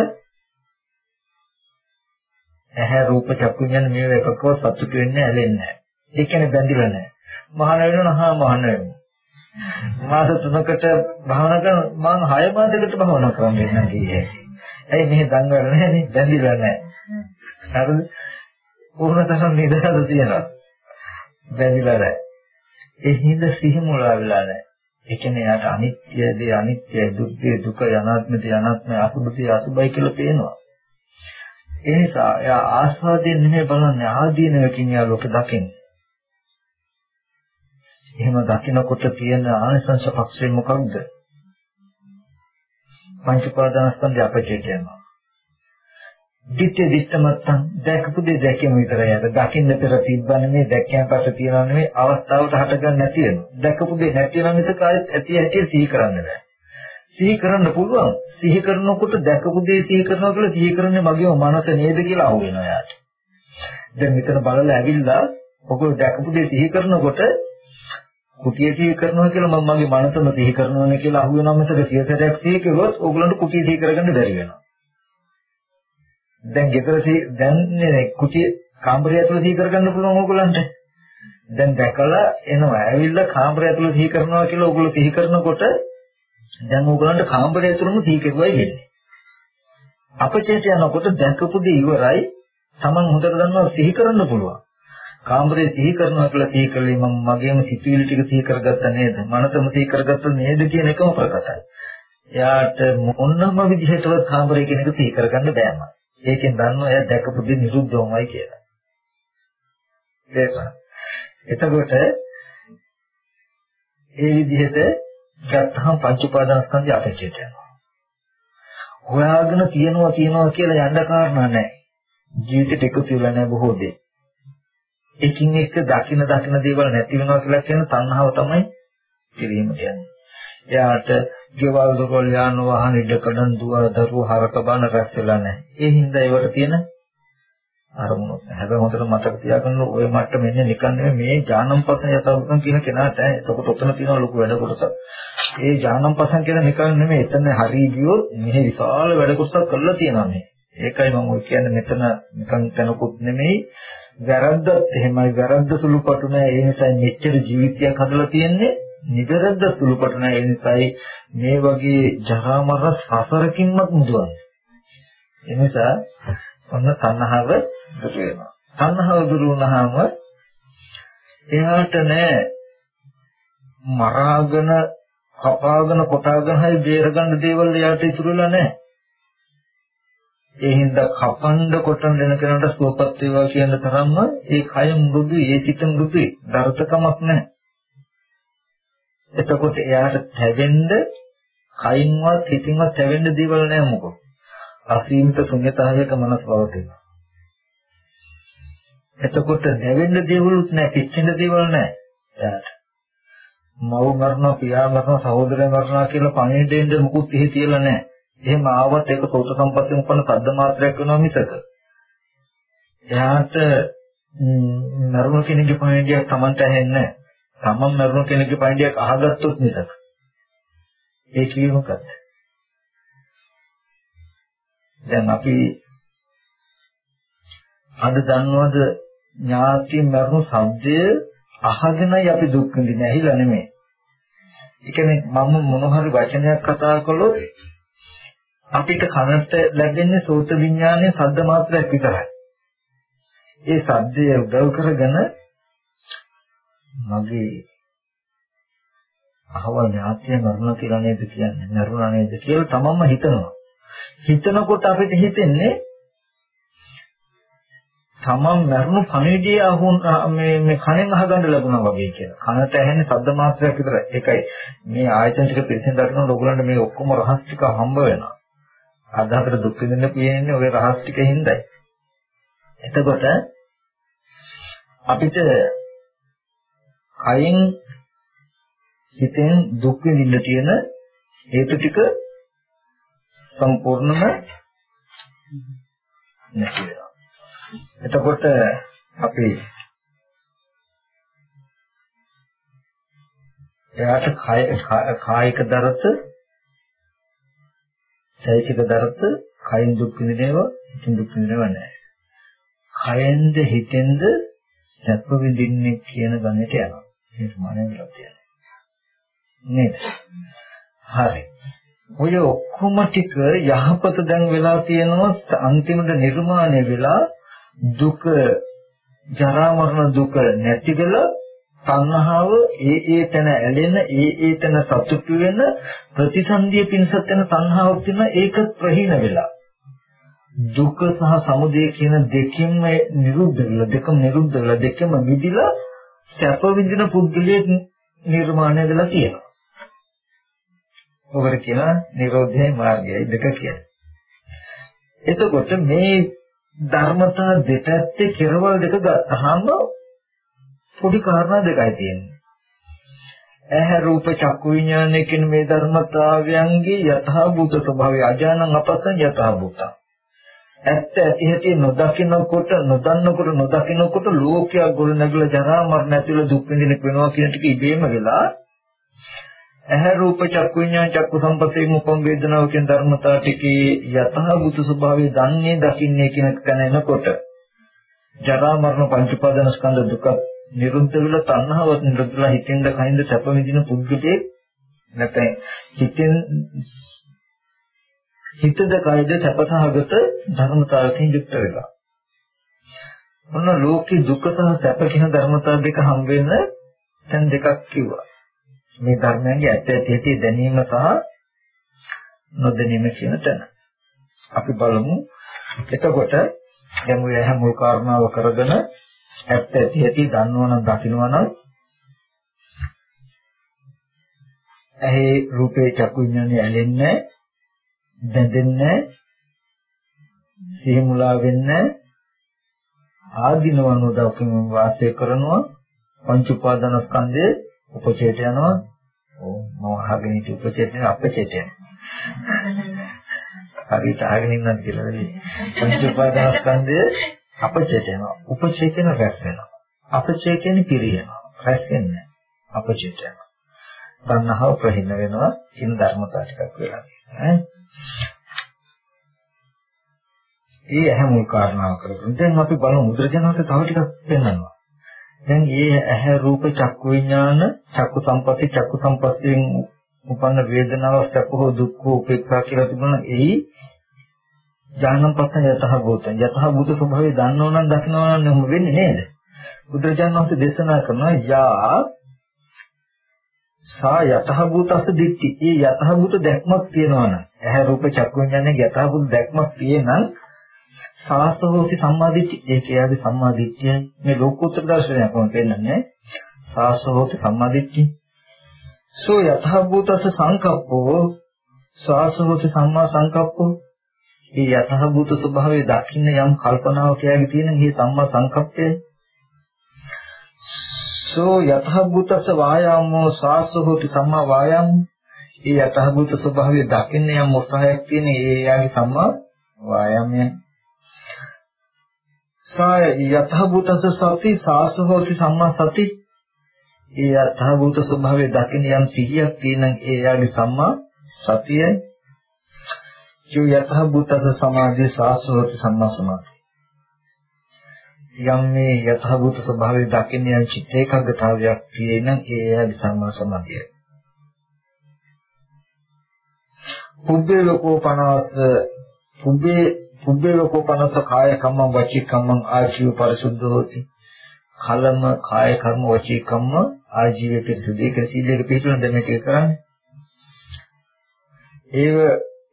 ඇහැ රූප චක්කු විඤ්ඤාණ මේ එකකවත් සතුට වෙන්නේ ඇලෙන්නේ නැහැ. ඒ කියන්නේ බැඳිලා නැහැ. මහාන වෙනවා හා මහාන වෙනවා. මාස තුනකට භාවනා කරන මම 6 මාසයකට භාවනා කරන්න ඉන්නම් කියේ. ඇයි මෙහෙ දඟවල නැහැනේ බැඳිලා නැහැ. හරිද? ඕන තරම් නිදහස තියනවා. බැඳිලා නැහැ. ඒ හිඳ සිහි මුලා වෙලා නැහැ. ඒ කියන්නේ යාට අනිත්‍ය දේ අනිත්‍ය දුක්ඛේ දුක යනාත්ම දේ අනාත්ම අසුභ දේ අසුභයි කියලා පේනවා. ඒ නිසා එයා ආස්වාදයෙන් නෙමෙයි බලන්නේ ආදීනවකින් යා ලෝක දකින්නේ. එහෙම දකිනකොට තියෙන ආනිසංස පක්ෂය මොකක්ද? පංච උපාදානස්කන්ධය අපිට යනවා. දිත්තේ දිත්තමත්තන් දැකපු දේ දැකීම විතරයි අර දකින්න පෙර තිබ්බන්නේ මේ දැක්කයන් පස්සේ තියනවා නෙමෙයි අවස්ථාවට හටගන්න නැති වෙනවා. දැකපු දේ නැති වෙන නිසා කායෙත් ඇති ඇති සිහි කරන්න බෑ. සිහි කරන්න පුළුවන්. සිහි කරනකොට දැකපු දේ සිහි කරනවා කියලා සිහි කරන්නේ මගේම මනස නේද කියලා අහු වෙනවා යාට. දැන් මෙතන බලලා ඇවිල්ලා ඔක දැකපු දේ සිහි කරනකොට කුටිය සිහි කරනවා කියලා මම මගේ මනසම සිහි කරනවානේ කියලා අහු වෙනවා මිසක සියසරයක් සිහි කළොත් ඕගලන්ට කුටිය සිහි කරගන්න බැරි වෙනවා. දැන් ගෙදර සිහි දැන් නේ කුටිය කාමරය ඇතුළ සිහි කරගන්න පුළුවන් ඕගලන්ට. දැන් දැකලා එනවා. ඇවිල්ලා කාමරය ඇතුළ සිහි කරනවා කියලා ඕගොල්ලෝ සිහි කරනකොට දැන් ඕගලන්ට කාමරය ඇතුළම සිහි කෙරුවයි වෙන්නේ. අපචේත යනකොට දැකපු දේ ඉවරයි. Taman හොඳට දන්නවා සිහි කරන්න පුළුවන්. කාමරේ සිහි කරනවා කියලා සිහි කළේ මම මගේම සිතුවිලි ටික සිහි කරගත්ත නේද? මනසම සිහි කරගත්ත නේද කියන එකම ප්‍රකටයි. එයාට මොනම විදිහටවත් කාමරේ කියන එක සිහි කරගන්න බෑම. ඒකෙන් දන්නවා එයා දැකපු දේ නිරුද්ධවමයි කියලා. ඒක. එතකොට ඒ විදිහට ගත්තහම පංච උපාදානස්කන්ධය අපච්චයට යනවා. හොයාගෙන තියනවා තියනවා කියලා යන්න කාරණා නැහැ. ජීවිතේට එකතු වෙලා නැහැ බොහෝ දේ. එකින් එක දකින දකින දේවල් නැති වෙනවා කියලා කියන තණ්හාව තමයි පිළිම කියන්නේ. එයාට ගෙවල් දොරවල් යාන වාහන ඉඩකඩම් දුවර දරුවෝ හරක බාන රැස් වෙලා නැහැ. ඒ හින්දා ඒවට තියෙන අරමුණු. හැබැයි හොඳට මතක තියාගන්න ඔය මට්ටම එන්නේ නිකන් නෙමෙයි මේ ඥානම්පසන යථාර්ථම් කියන කෙනාට එතකොට ඔතන තියෙන ලොකු වැඩ කොටසක්. ඒ ඥානම්පසන් කියන නිකන් නෙමෙයි එතන හරි ගියොත් මෙහි විශාල වැඩ කොටසක් කරලා තියෙනවා මේ. ඒකයි මම ඔය කියන්නේ මෙතන නිකන් තනකුත් නෙමෙයි වැරද්දත් එහෙමයි වැරද්ද සුළුපටු නෑ ඒ නිසා මෙච්චර ජීවිතයක් හදලා තියෙන්නේ නිවැරද්ද සුළුපටු නෑ ඒ නිසායි මේ වගේ ජරා මරණ සසරකින්වත් මුදවන්නේ. ඒ නිසා ඔන්න තණ්හාව දුරු වෙනවා. තණ්හාව දුරු වුණාම එයාට නෑ මරාගෙන කපාගෙන කොටාගෙන හරි බේරගන්න දේවල් එයාට ඉතුරුලා නෑ. ඒ හින්දා කපන්න කොටන දෙන කෙනාට සුවපත් වේවා කියන තරම්ම ඒ කය මෘදුයි, ඒ සිත මෘදුයි, දර්ශකමක් නැහැ. එතකොට එයාට තැවෙන්න කයින්වත් හිතින්වත් තැවෙන්න දේවල් නැහැ මොකද? අසීමිත ශුන්‍යතාවයක මනස පවතිනවා. එතකොට දැවෙන්න දේවලුත් නැහැ, පිච්චෙන්න දේවල් නැහැ. එයාට. මව මරනවා, පියා මරනවා, සහෝදරය මරනවා කියලා පණිවිඩෙන්න මුකුත් එහෙ තියලා නැහැ. එහෙම ආවත් ඒක සෝත සම්පත්තිය උපන්න සද්ද මාත්‍රයක් වෙනවා මිසක එයාට නරුණ කෙනෙක්ගේ පණිවිඩයක් Tamanට ඇහෙන්නේ නැහැ. Taman නරුණ කෙනෙක්ගේ පණිවිඩයක් අහගත්තොත් මිසක ඒ කියේ මොකද? දැන් අපි අද දන්නවද ඥාති මරණ සද්දය අහගෙනයි අපි දුක් විඳින්නේ ඇහිලා නෙමෙයි. ඒ කියන්නේ මම මොන හරි වචනයක් කතා කළොත් අපිට කනට ලැබෙන්නේ සෝත විඥානයේ ශබ්ද මාත්‍රයක් විතරයි. ඒ ශබ්දය උදව් කරගෙන මගේ අහවල් ඥාතිය මරුණා කියලා නේද කියන්නේ මරුණා නේද කියලා තමන්ම හිතනවා. හිතනකොට අපිට හිතෙන්නේ තමන් මරණු පණිවිඩය අහුන් මේ මේ කණෙන් අහගන්න ලැබුණා වගේ කියලා. කනට ඇහෙන්නේ ශබ්ද මාත්‍රයක් විතරයි. ඒකයි මේ ආයතන ටික පිළිසින් දකින්න ඕගොල්ලන්ට මේ ඔක්කොම රහස් ටික හම්බ වෙනවා. අදහතර දුක් විඳින්න පියෙන්නේ ওই රහස් ටික හින්දායි. එතකොට අපිට කයින් හිතෙන් දුක් විඳින්න තියෙන හේතු ටික සම්පූර්ණම නැති වෙනවා. එතකොට අපි එයාට කායික දරත චෛතික දරත කයින් දුක් විඳිනව හිතින් දුක් විඳිනව නැහැ. කයෙන්ද හිතෙන්ද සැප විඳින්නේ කියන ගණයට යනවා. ඒක මනෙන්ලා තියෙනවා. නේද? හරි. ඔය ඔක්කොම ටික යහපත දැන් වෙලා තියෙනවා අන්තිමට නිර්මාණය වෙලා දුක ජරා මරණ දුක නැති වෙලා තණ්හාව ඒ ඒ තැන ඇලෙන ඒ ඒ තැන සතුටු වෙන ප්‍රතිසන්දිය පිණිසත් වෙන තණ්හාවක් තියෙන ඒක ප්‍රහීන වෙලා දුක සහ සමුදය කියන දෙකෙන්ම නිරුද්ධ වෙලා දෙකම නිරුද්ධ වෙලා දෙකම මිදිලා සැප විඳින පුද්ගලයෙක් නිර්මාණය වෙලා තියෙනවා ඔකට කියනවා නිරෝධයයි මාර්ගයයි දෙක කියන්නේ. එතකොට මේ ධර්මතා දෙපැත්තේ කෙරවල් දෙක ගත්තාම පොඩි කාරණා දෙකයි තියෙන්නේ. ඇහැ රූප චක්කු විඥානය කියන මේ ධර්මතාවයන්ගේ යථාභූත ස්වභාවය අජානං අපස්සං යථාභූතං. ඇත්ත ඇති හැටි නොදකින්නකොට නොදන්නකොට නොදකින්නකොට ලෝකයක් ගොඩ නැගලා ජරා මරණ ඇතුළේ දුක් විඳින වෙනවා කියන ටික ඉබේම වෙලා ඇහැ රූප චක්කු විඤ්ඤාණ චක්කු සම්පස්සේ උපම් වේදනාව කියන ධර්මතා ටිකේ යථාභූත ස්වභාවය දන්නේ දකින්නේ කියන තැන එනකොට ජරා මරණ පංච උපාදාන ස්කන්ධ දුක නිරුද්ධ වෙලා තණ්හාවත් නිරුද්ධ වෙලා හිතෙන්ද කයින්ද සැප විඳින පුද්ගලයේ නැත්නම් හිතෙන් හිතද කයද සැපසහගත ධර්මතාවකින් යුක්ත වෙලා. මොන ලෝකේ දුක සහ සැප කියන ධර්මතා දෙක හම් වෙන දැන් දෙකක් කිව්වා. මේ ධර්මයන්ගේ ඇත්ත ඇති ඇති දැනීම සහ නොදැනීම කියන තැන. අපි බලමු එතකොට දැන් ඔය හැම මුල් කාරණාව කරගෙන ඇත්ත ඇති ඇති දන්නවනම් දකින්නවනම් ඇහි රූපේ චක්කු විඥානය ඇලෙන්නේ බැඳෙන්නේ සිහි මුලා වෙන්නේ ආධිනවන උදව්කින් වාසය කරනවා. පංච උපාදාන ස්කන්ධයේ උපචේත යනවා. ඔව් මම අහගෙන ඉති උපචේත යන අපචේත යනවා හරියට අහගෙන ඉන්නත් කියලා වෙලී පංච උපාදානස්කන්ධය අපචේත යනවා. උපචේතන රැස් වෙනවා. අපචේතන පිරියනවා රැස් වෙන්නේ අපචේත යනවා. තණ්හාව ප්‍රහිණ වෙනවා. කියන ධර්මතාව ටිකක් වෙලා ඈ? ඒ හැම කාරණාව කරගෙන දැන් අපි බලමු මුද්‍රජනකට තව ටිකක් පෙන්වනවා දැන් ඒ ඇහැ රූප චක්කු විඥාන චක්කු සම්පatti චක්කු සම්පත්තියෙන් උපන්න වේදනාව සැප හෝ දුක් හෝ උපේක්ෂා කියලා තිබුණා. එයි ඥානම් පස්සෙන් යතහ භූතං. යතහ භූත ස්වභාවය දන්නව නම් දකින්නව නම් එහෙම වෙන්නේ නේද? බුදුරජාණන් වහන්සේ දේශනා කරනවා යා සා යතහබූතස දිට්ටි. ඒ යතහබූත දැක්මක් තියනවනම් ඇහැ රූප චක්කු විඥානයේ යතහබූත දැක්මක් තියෙනම් සාසවෝති සම්මාදිට්ඨි. ඒ කියන්නේ සම්මාදිට්ඨිය මේ ලෝකෝත්තර දර්ශනයක් වම පෙන්නන්නේ. සාසවෝති සම්මාදිට්ඨි. සෝ යතහබූතස සංකප්පෝ සාසවෝති සම්මා සංකප්පෝ. මේ යතහබූත ස්වභාවය දකින්න යම් කල්පනාවක් යාගේ තියෙන මේ සම්මා සංකප්පය සෝ යථාභූතස වායාමෝ සාසවෝති සම්මා වායාමෝ. මේ යථාභූත ස්වභාවය දකින්න යම් උත්සාහයක් තියෙන ඒ එයාගේ සම්මා වායාමය සාය යථාභූතස සති සාසහෝති සම්මා සති. ඒ යථාභූත ස්වභාවය දකින්න යම් සිහියක් තියෙන ඒ යාගේ සම්මා සතිය චු යථාභූතස සමාධි සාසහෝති සම්මා සමාධි යම් මේ යථාභූත ස්වභාවය දකින්න යම් චිත්ත ඒකාග්‍රතාවයක් තියෙන ඒ යාගේ සම්මා සමාධිය පුබ්බේ ලෝකෝ පනවස පුබ්බේ පුබ්බේ ලෝකෝ පනස කාය කම්මං වචී කම්මං ආජීව පරිසුද්ධ හොති. කලම කාය කර්ම වචී කම්ම ආජීවයේ පිරිසුදු ඒක සීලයක පිළිතුරන දෙන්න මේක කරන්නේ. ඒව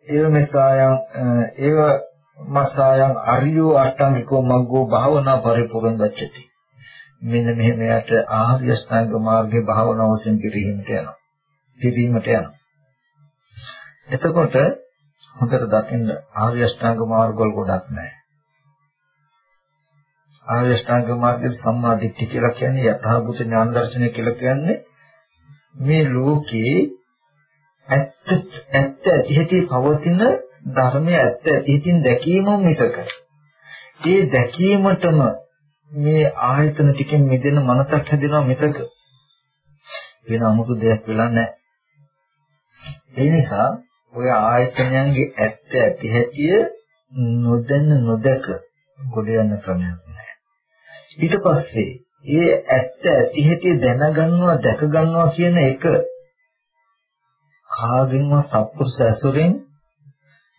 ඒව මෙසායන් ඒව මසායන් අරියෝ අට්ටංගිකෝ මග්ගෝ භාවනා පරිපූර්ණ ගච්ඡති. මෙන්න මෙහෙම යට ආර්ය අෂ්ටාංග මාර්ගයේ භාවනාව වශයෙන් පිළිහිමට යනවා. පිළිහිමට යනවා. එතකොට හොඳට දකින්න ආර්ය අෂ්ටාංග මාර්ගවල ගොඩක් නැහැ. ආර්ය අෂ්ටාංග මාර්ගයේ සම්මා දිට්ඨිය කියලා කියන්නේ යථාභූත ඥාන දර්ශනය කියලා කියන්නේ මේ ලෝකේ ඇත්ත ඇත්ත ඇති පවතින ධර්මයේ ඇත්ත ඇතින් දැකීම මිසක ඒ දැකීමටම මේ ආයතන ටිකෙන් මිදෙන මනසක් හැදෙනවා මිසක වෙන 아무තු දෙයක් වෙලා නැහැ. ඒ නිසා ඔය ආයතනයන්ගේ ඇත්ත ඇති හැටිය නොදැන නොදක ගොඩ යන ක්‍රමයක් නැහැ. ඊට පස්සේ ඒ ඇත්ත ඇති හැටි දැනගන්නවා දැක ගන්නවා කියන එක කාගෙන්වත් සත්පුරුෂ ඇසුරෙන්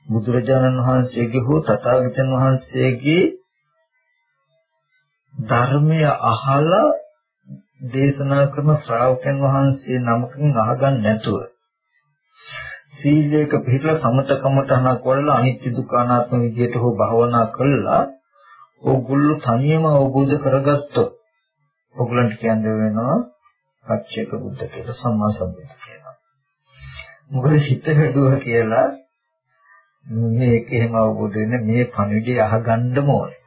බුදුරජාණන් වහන්සේගේ හෝ තථාගතයන් වහන්සේගේ ධර්මය අහලා දේශනා කරන ශ්‍රාවකයන් වහන්සේ නමකින් අහගන්න නැතුව සීලයක පිළිපල සමතකමතහනක් වඩලා අනිත්‍ය දුක්ඛ අනාත්ම විදියට හෝ භවනා කළා ඕගොල්ලෝ තනියම අවබෝධ කරගත්තොත් ඕගොල්ලන්ට කියන්න වෙනවා පච්චේක බුද්ධ කියලා සම්මා සම්බුද්ධ කියලා. මොකද හිත හැදුවා කියලා මේක එහෙම අවබෝධ වෙන්න මේ පණිවිඩය අහගන්නම ඕනේ.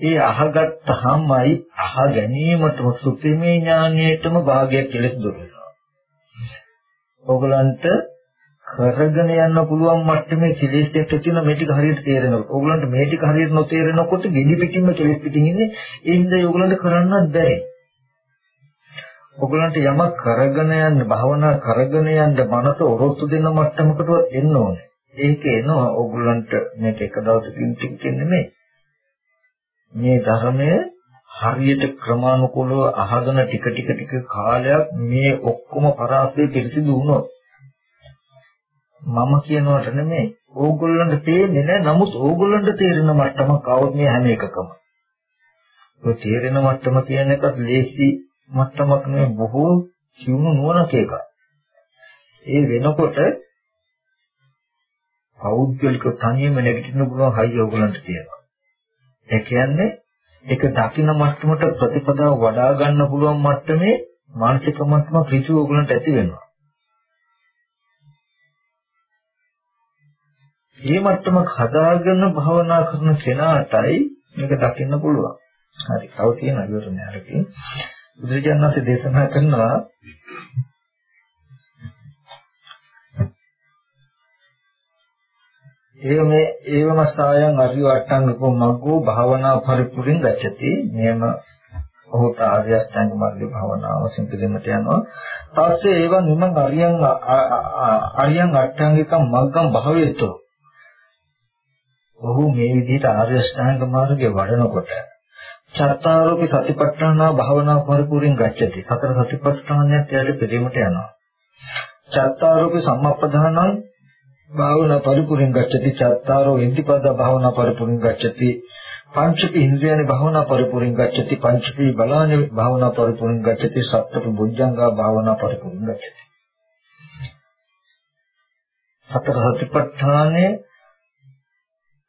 ඒ අහගත්තාමයි අහ ගැනීමටම සුපිමේ ඥානයටම භාගයක් කෙලස් දුර වෙනවා. ඕගලන්ට කරගෙන යන්න පුළුවන් මට්ටමේ කෙලෙස් එක්ක තියෙන මේ ටික හරියට තේරෙනකොට ඕගලන්ට මේ ටික හරියට නොතේරෙනකොට ගෙඩි පිටින්ම කෙලෙස් පිටින් ඉන්නේ ඒ හින්දා ඕගලන්ට කරන්නත් බැහැ. ඔයගලන්ට යමක් කරගෙන යන්න භාවනා කරගෙන යන්න මනස ඔරොත්තු දෙන මට්ටමකට එන්න ඕනේ. ඒක එනවා ඔයගලන්ට මේක එක දවසකින් ටිකකින් නෙමෙයි. මේ ධර්මය හරියට ක්‍රමානුකූලව අහගෙන ටික ටික ටික කාලයක් මේ ඔක්කොම පරාසය පිළිසිදු වුණොත් මම කියනවට නෙමෙයි ඕගොල්ලන්ට තේරෙන්නේ නැහැ නමුත් ඕගොල්ලන්ට තේරෙන මට්ටමක් આવොත් මේ හැම එකකම ඔය තේරෙන මට්ටම කියන එකත් ලේසි මට්ටමක් නෙවෙයි බොහෝ සිවුණු නුවණක එකක්. ඒ වෙනකොට පෞද්ගලික තනියම නැගිටින්න පුළුවන් හයිය ඕගලන්ට තියෙනවා. ඒ කියන්නේ ඒක දකින්න මට්ටමට ප්‍රතිපදාව වඩා ගන්න පුළුවන් මට්ටමේ මානසික මට්ටමක් ඍජු ඕගලන්ට ඇති වෙනවා. මේ මට්ටමක් හදාගෙන භවනා කරන කෙනාටයි මේක දකින්න පුළුවන්. හරි. තව තියෙන අයවරණ අරකින් බුදුරජාණන් වහන්සේ දේශනා කරනවා ඒව මේ ඒවම සායන් අරිය අට්ටංගකෝ මග්ගෝ භාවනා පරිපූර්ණ ගච්ඡති. මෙයම ඔහුට ආර්ය අෂ්ටාංග මාර්ගයේ භාවනාව සිඳෙන්නට යනවා. තාස්සේ ඒව නිමං අරියං අරියං අට්ටංගිකම් මග්ගම් භාවයතෝ ඔහු මේ විදිහට ආර්ය අෂ්ටාංග මාර්ගයේ වඩනකොට චත්තාරෝපි සතිපට්ඨාන භාවනා පරිපූර්ණ ගච්ඡති. සතර සතිපට්ඨානයත් එයාට පිළිමට යනවා. චත්තාරෝපි සම්මප්පදානං භාවනා පරිපූර්ණ ගච්ඡති. චත්තාරෝ ඉන්දිපද භාවනා පරිපූර්ණ ගච්ඡති. පංචපි ඉන්ද්‍රියනි භාවනා පරිපූර්ණ ගච්ඡති. පංචපි බලානි භාවනා පරිපූර්ණ ගච්ඡති. සත්ත්ව බුද්ධංගා භාවනා පරිපූර්ණ ගච්ඡති. සතර සතිපට්ඨානයේ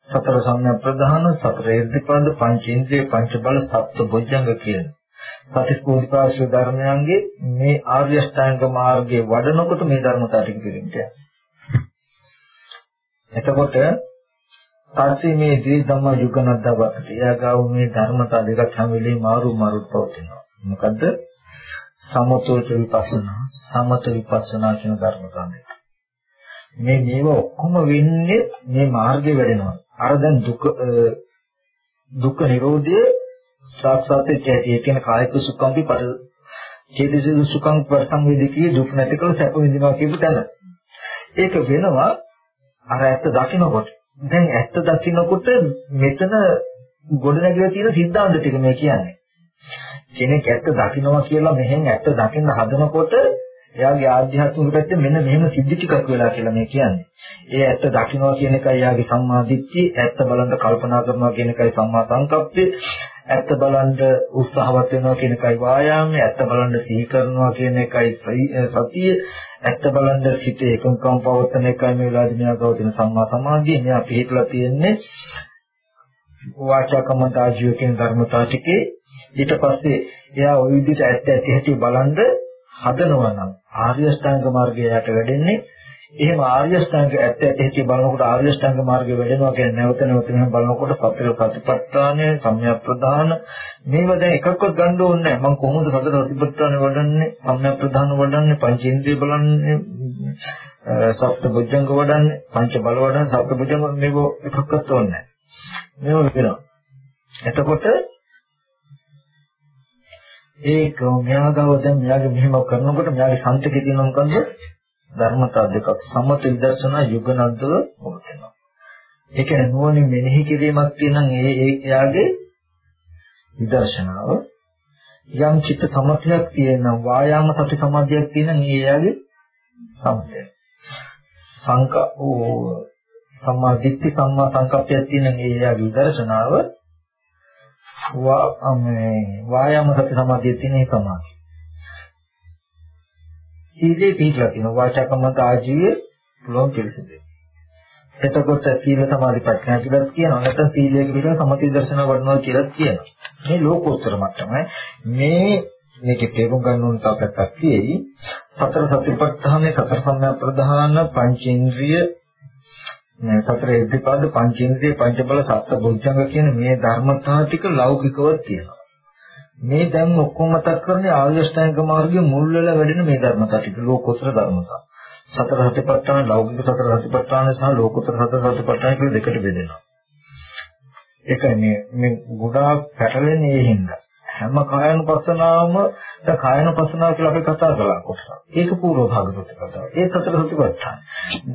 සතර සම්‍යක් ප්‍රධාන සතර ඉර්ධිපද පංච ඉන්ද්‍රිය පංච බල සප්ත බොජ්ජංග කියන සතිස්කෝධිපාශය ධර්මයන්ගේ මේ ආර්ය අෂ්ටාංග මාර්ගයේ වඩනකොට මේ ධර්මතාව ටික පිළිගන්න යනවා. එතකොට පස්සේ මේ ද්වි ධම්ම යුගනද්දවත් එයාගාව මේ ධර්මතාව දෙකක් හැම වෙලේම මාරු මාරු පවතිනවා. මොකද්ද? සමතෝච විපස්සනා සමත විපස්සනා කියන ධර්මතාව දෙක. මේ මේව ඔක්කොම වෙන්නේ මේ මාර්ගයේ වැඩෙනවා. අර දැන් දුක දුක්ඛ නිරෝධයේ සාක්ෂාත් වෙච්ච ඒ කියන කායික සුඛම්පි පර චේතසික සුඛං පරසංවේදිකී දුක් නැති කළ සැප විඳිනවා කියපු තැන. ඒක වෙනවා අර ඇත්ත දකින්නකොට. දැන් ඇත්ත දකින්නකොට මෙතන ගොඩනැගිලා තියෙන සිද්ධාන්ත ටික මේ කියන්නේ. කෙනෙක් ඇත්ත දකින්නවා කියලා මෙහෙන් ඇත්ත දකින්න හදනකොට එයාගේ ආධ්‍යාත්මික පැත්තේ මෙන්න මෙහෙම සිද්ධි ටිකක් වෙලා කියලා මේ කියන්නේ. ඒ ඇත්ත දකින්නවා කියන එකයි එයාගේ සම්මා දිට්ඨිය, ඇත්ත බලන්න කල්පනා කරනවා කියන එකයි සම්මා සංකප්පය, ඇත්ත බලන්න උත්සාහවත් වෙනවා කියන එකයි වායාමය. ඇත්ත බලන්න සිහි කරනවා කියන එකයි සතිය. ඇත්ත බලන්න සිට එකඟකම් පවත්වන එකයි මේ වෙලාවේදී මෙයා ගෞතම සම්මා සමාධිය. මෙයා පිළිපලා තියෙන්නේ වාචාකම දාජිය කියන ධර්මතාව ටිකේ. ඊට පස්සේ එයා ওই විදිහට ඇත්ත ඇති හැටි බලන්න හදනවා නම් ආර්ය ශ්‍රාංග මාර්ගයට වැඩෙන්නේ එහෙම ආර්ය ශ්‍රාංග ඇත්ත ඇති හැටි බලනකොට ආර්ය ශ්‍රාංග මාර්ගය වැඩෙනවා කියන්නේ නැවත නැවත මෙහෙම බලනකොට සතර සතිපට්ඨානය සම්‍යක් ප්‍රදාන මේව දැන් එකක්වත් ගන්න ඕනේ නැහැ. මම කොහොමද සතර සතිපට්ඨානය වඩන්නේ සම්‍යක් ප්‍රදාන වඩන්නේ පංචේන්ද්‍රිය බලන්නේ සප්ත බුද්ධංග වඩන්නේ පංච බල වඩන්නේ සප්ත බුද්ධංග මේව එකක්වත් ඕනේ නැහැ. මේව වෙනවා. එතකොට ඒක මෙයාගව දැන් මෙයාගේ මෙහෙම කරනකොට මෙයාගේ සංතකේ තියෙන මොකද්ද ධර්මතා දෙකක් සමත විදර්ශනා යුගනද්දව පවතිනවා. ඒ කියන්නේ නුවණින් මෙනෙහි කිරීමක් තියෙනම් ඒ එයාගේ විදර්ශනාව යම් චිත්ත සමතයක් තියෙනම් වායාම සති සමාධියක් තියෙනම් ඒ එයාගේ සමතය. සංක සම්මා දිට්ඨි සම්මා සංකප්පයක් තියෙනම් ඒ එයාගේ විදර්ශනාව වායාම සති සමාධිය තියෙන සමාධිය. සීලේ පිළිපදලා තියෙනවා වාචාකම්මත ආජීවය පුළුවන් පිළිසෙන්නේ. එතකොට සීල සමාධි ප්‍රඥා කියලා කියනවා. නැත්නම් සීලයක පිළිපද සමථ දර්ශන වඩනවා කියලා කියනවා. මේ ලෝකෝත්තර මට්ටමයි. මේ මේකේ තේරුම් ගන්න ඕන තව පැත්තක් තියෙයි. සතර සතිපට්ඨානයේ සතර සම්‍යක් ප්‍රධාන පංචේන්ද්‍රිය සතර ඉද්ධිපාද පංචේන්ද්‍රිය පංචබල සත්ත්ව බොජ්ජංග කියන මේ ධර්මතා ටික ලෞකිකව තියෙනවා. මේ දැන් ඔක්කොම මතක් කරන්නේ ආර්ය අෂ්ටාංග මාර්ගයේ මුල් වෙලා වැඩෙන මේ ධර්මතා ටික ලෝකෝත්තර ධර්මතා. සතර සතිපට්ඨාන ලෞකික සතර සතිපට්ඨාන සහ ලෝකෝත්තර සතර සතිපට්ඨාන කියලා දෙකට බෙදෙනවා. ඒකයි මේ මේ ගොඩාක් පැටලෙන්නේ ඒ හින්දා. හැම කායනුපස්සනාවම දැන් කායනුපස්සනාව කියලා අපි කතා කළා කොටස. ඒක పూర్ව භාගවත කතාව. ඒ සතර සතිපට්ඨාන.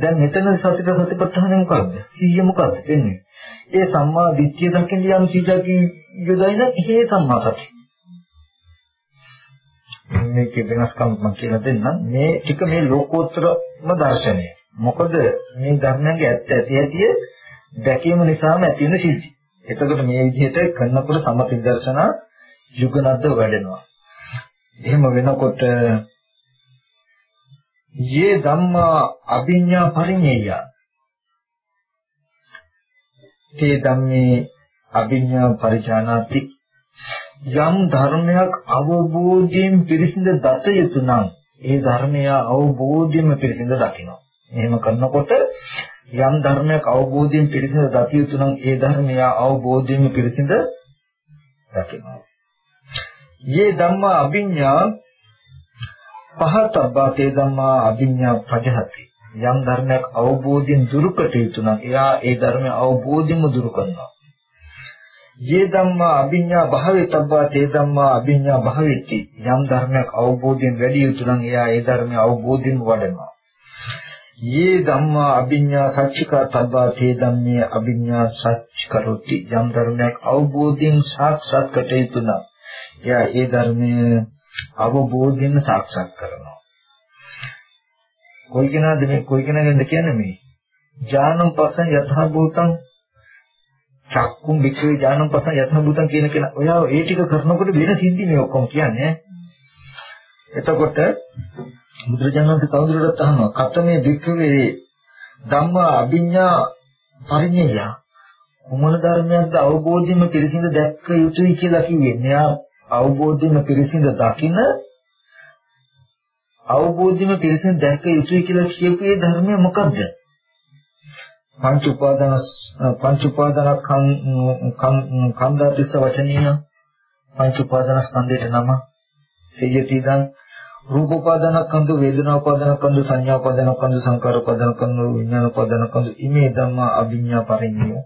දැන් මෙතන සතර සතිපට්ඨානේ මොකද්ද? සීය මොකද්ද වෙන්නේ? ඒ සම්මා දිට්ඨිය දකින්න යම් සීජකින් යොදයින හේ සම්මා සති. මේකේ වෙනස්කම් මම කියලා දෙන්නම්. මේ ටික මේ ලෝකෝත්තරම දර්ශනය. මොකද මේ ධර්මයන්ගේ ඇත්ත ඇති ඇති දැකීම නිසාම ඇති වෙන සිද්ධි. එතකොට මේ විදිහට කරනකොට සමති දර්ශනා යුගනද්ද වැඩෙනවා. එහෙම වෙනකොට යේ ධම්මා අභිඤ්ඤා පරිඤ්ඤය. තේ ධම්මේ අභිඤ්ඤා පරිචානාති යම් ධර්මයක් අවබෝධයෙන් පිරිසිඳ දත යුතු නම් ඒ ධර්මය අවබෝධයෙන්ම පිරිසිඳ දකිනවා. එහෙම කරනකොට යම් ධර්මයක් අවබෝධයෙන් පිරිසිඳ දත යුතු නම් ඒ ධර්මය අවබෝධයෙන්ම පිරිසිඳ දකිනවා. යේ ධම්මා අභිඤ්ඤා පහතබ්බතේ ධම්මා අභිඤ්ඤා පජහති. යම් ධර්මයක් අවබෝධයෙන් දුරුකට යුතු නම් එයා ඒ ධර්මය අවබෝධයෙන්ම දුරු කරනවා. යේ ධම්මා අභිඤ්ඤා භාවිතබ්බා තේ ධම්මා අභිඤ්ඤා භාවිති යම් ධර්මයක් අවබෝධයෙන් වැඩි යුතු නම් එයා ඒ ධර්මය අවබෝධයෙන් වඩනවා. යේ ධම්මා අභිඤ්ඤා සච්චිකා තබ්බා තේ ධම්මේ අභිඤ්ඤා සච්ච කරොති යම් ධර්මයක් අවබෝධයෙන් සාක්ෂාත් කට යුතු නම් එයා ඒ ධර්මය අවබෝධයෙන් සාක්ෂාත් කරනවා. කොයි කෙනාද මේ කොයි කෙනාගෙන්ද කියන්නේ මේ? ඥානම් පස්සෙන් යථා භූතං චක්කුම් වික්‍රේ ඥානම් පස්සෙන් යථා භූතං කියන කෙනා ඔයා ඒ ටික කරනකොට වෙන සිද්ධි මේ ඔක්කොම කියන්නේ එතකොට බුදුරජාණන් වහන්සේ කවුරුරට අහනවා කතමේ වික්‍රේ ධම්මා අභිඤ්ඤා පරිඤ්ඤය කුමන ධර්මයක්ද අවබෝධයෙන්ම පිළිසිඳ දැක්ක යුතුයි කියලා කිව්වේ. මෙයා අවබෝධයෙන්ම පිළිසිඳ දකින අවබෝධයෙන්ම පිළිසිඳ දැක්ක යුතුයි කියලා කියපු ඒ ධර්මය මොකද්ද? පංච උපාදාන පංච උපාදාන කන්දාතිස්ස වචනීය පංච උපාදාන ස්කන්ධයට නම සියති දන් රූප උපාදාන කන්ද වේදනා උපාදාන කන්ද සංඥා උපාදාන කන්ද සංකාර උපාදාන කන්ද විඥාන උපාදාන කන්ද ඉමේ ධම්මා අභිඤ්ඤා පරිඤ්ඤය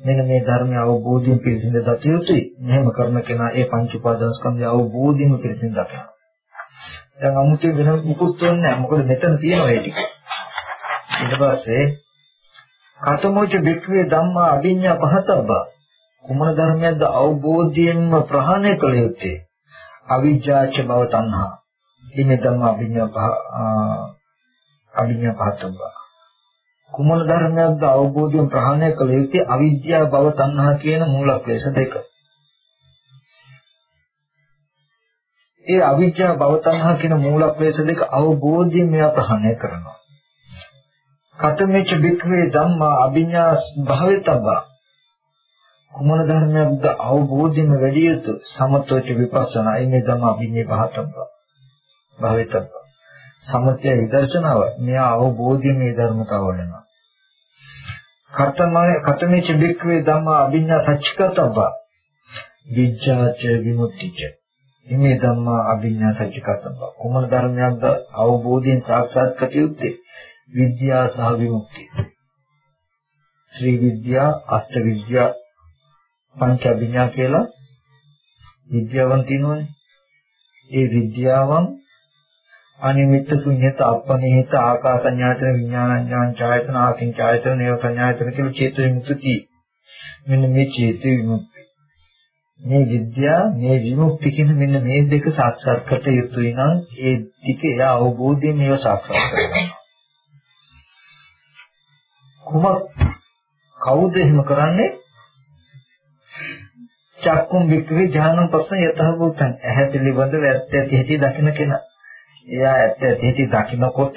මෙන්න මේ ධර්මය අවබෝධයෙන් පිළිසිඳ දත යුතුයි. මෙහෙම කරන කෙනා ඒ පංච උපාදාන ස්කන්ධය අවබෝධයෙන් පිළිසිඳ දකිනවා. දැන් අමුතුවෙන් වෙන මුකුත් වෙන්නේ නැහැ. මොකද මෙතන තියෙනවා ඒ ටික. ඊට පස්සේ කතමෝච වික්‍රේ ධම්මා අභිඤ්ඤා පහතබ්බා කුමන ධර්මයක්ද අවබෝධයෙන්ම ප්‍රහාණය කළ යුත්තේ? අවිජ්ජාච භව තණ්හා. ඉමේ ධම්මා අභිඤ්ඤා පහ අභිඤ්ඤා පහතබ්බා කුමන ධර්මයක්ද අවබෝධයෙන් ප්‍රහාණය කළ යුත්තේ අවිද්‍යාව භව තණ්හා කියන මූල ක්ලේශ දෙක. ඒ අවිජ්ජා භව තණ්හා කියන මූල ක්ලේශ දෙක අවබෝධයෙන් මෙයා ප්‍රහාණය කරනවා. කතමෙච්ච බික්‍රේ ධම්මා අභිඥා භාවිතබ්බා. කුමන ධර්මයක්ද අවබෝධයෙන් වැඩි යුතු? සමතෝච විපස්සනා. මේ ධම්ම අභිඥේ භාතබ්බා භාවිතබ්බා. සමතය විදර්ශනාව. මෙයා අවබෝධයෙන් මේ ධර්මතාව වඩනවා. කතමය කතමෙච්ච බික්‍රේ ධම්මා අභිඥා සච්චිකතබ්බා. විජ්ජාච විමුක්තිච. මේ ධම්මා අභිඥා සච්චිකතබ්බ. කුමන ධර්මයක්ද අවබෝධයෙන් සාක්ෂාත් කර යුත්තේ? විද්‍යා සහ විමුක්තිය. ශ්‍රී විද්‍යා, අෂ්ට විද්‍යා, පංච අභිඥා කියලා විද්‍යාවන් තියෙනවනේ. ඒ විද්‍යාවන් අනිමිත්ත ශුන්‍යත අපනිහිත ආකාසඤ්ඤායතන විඥානඤ්ඤාන් ඡායතන ආකින් ඡායතන නේව සංඥායතන කියලා චේතු විමුක්තිය. මෙන්න මේ චේතු විමුක්ති. මේ විද්‍යා මේ විමුක්ති කියන මෙන්න මේ දෙක සාක්ෂාත් කර යුතුයි නම් ඒ ටික එයා අවබෝධයෙන් මේව සාක්ෂාත් කරගන්නවා. කුමක් කවුද එහෙම කරන්නේ? චක්කුම් වික්‍රේ ඥානම් පස්සෙන් යතහ භූතං ඇහැ පිළිබඳව ඇත්ත ඇති හැටි දකින්න කෙනා. එයා ඇත්ත ඇති හැටි දකින්නකොට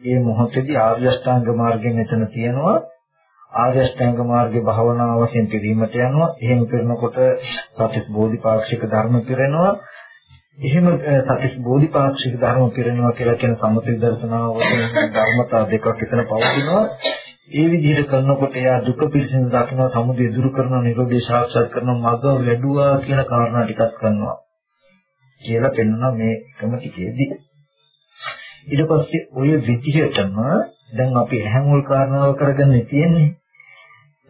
මේ මොහොතේදී ආර්ය අෂ්ටාංග මාර්ගය මෙතන තියෙනවා. ආර්ය අෂ්ටාංග මාර්ගයේ භාවනාව වශයෙන් පිරීමට යනවා. එහෙම කරනකොට සත්‍විස් බෝධිපාක්ෂික ධර්ම පිරෙනවා. එහෙම සත්‍විස් බෝධිපාක්ෂික ධර්ම පිරෙනවා කියලා කියන සම්මුති දර්ශනාව වශයෙන් ධර්මතා දෙකක් එතන පවතිනවා. ඒ විදිහට කරනකොට එයා දුක පිළිසින දකිනවා සමුදය දුරු කරනවා නිරෝධය සාක්ෂාත් කරනවා මඟ වැඩුවා කියන කාරණා ටිකක් කරනවා කියලා පෙන්වනවා මේ එකම ටිකේදී. ඊට පස්සේ ওই විදිහටම දැන් අපි ඇහැ මුල් කාරණාව කරගෙන තියෙන්නේ.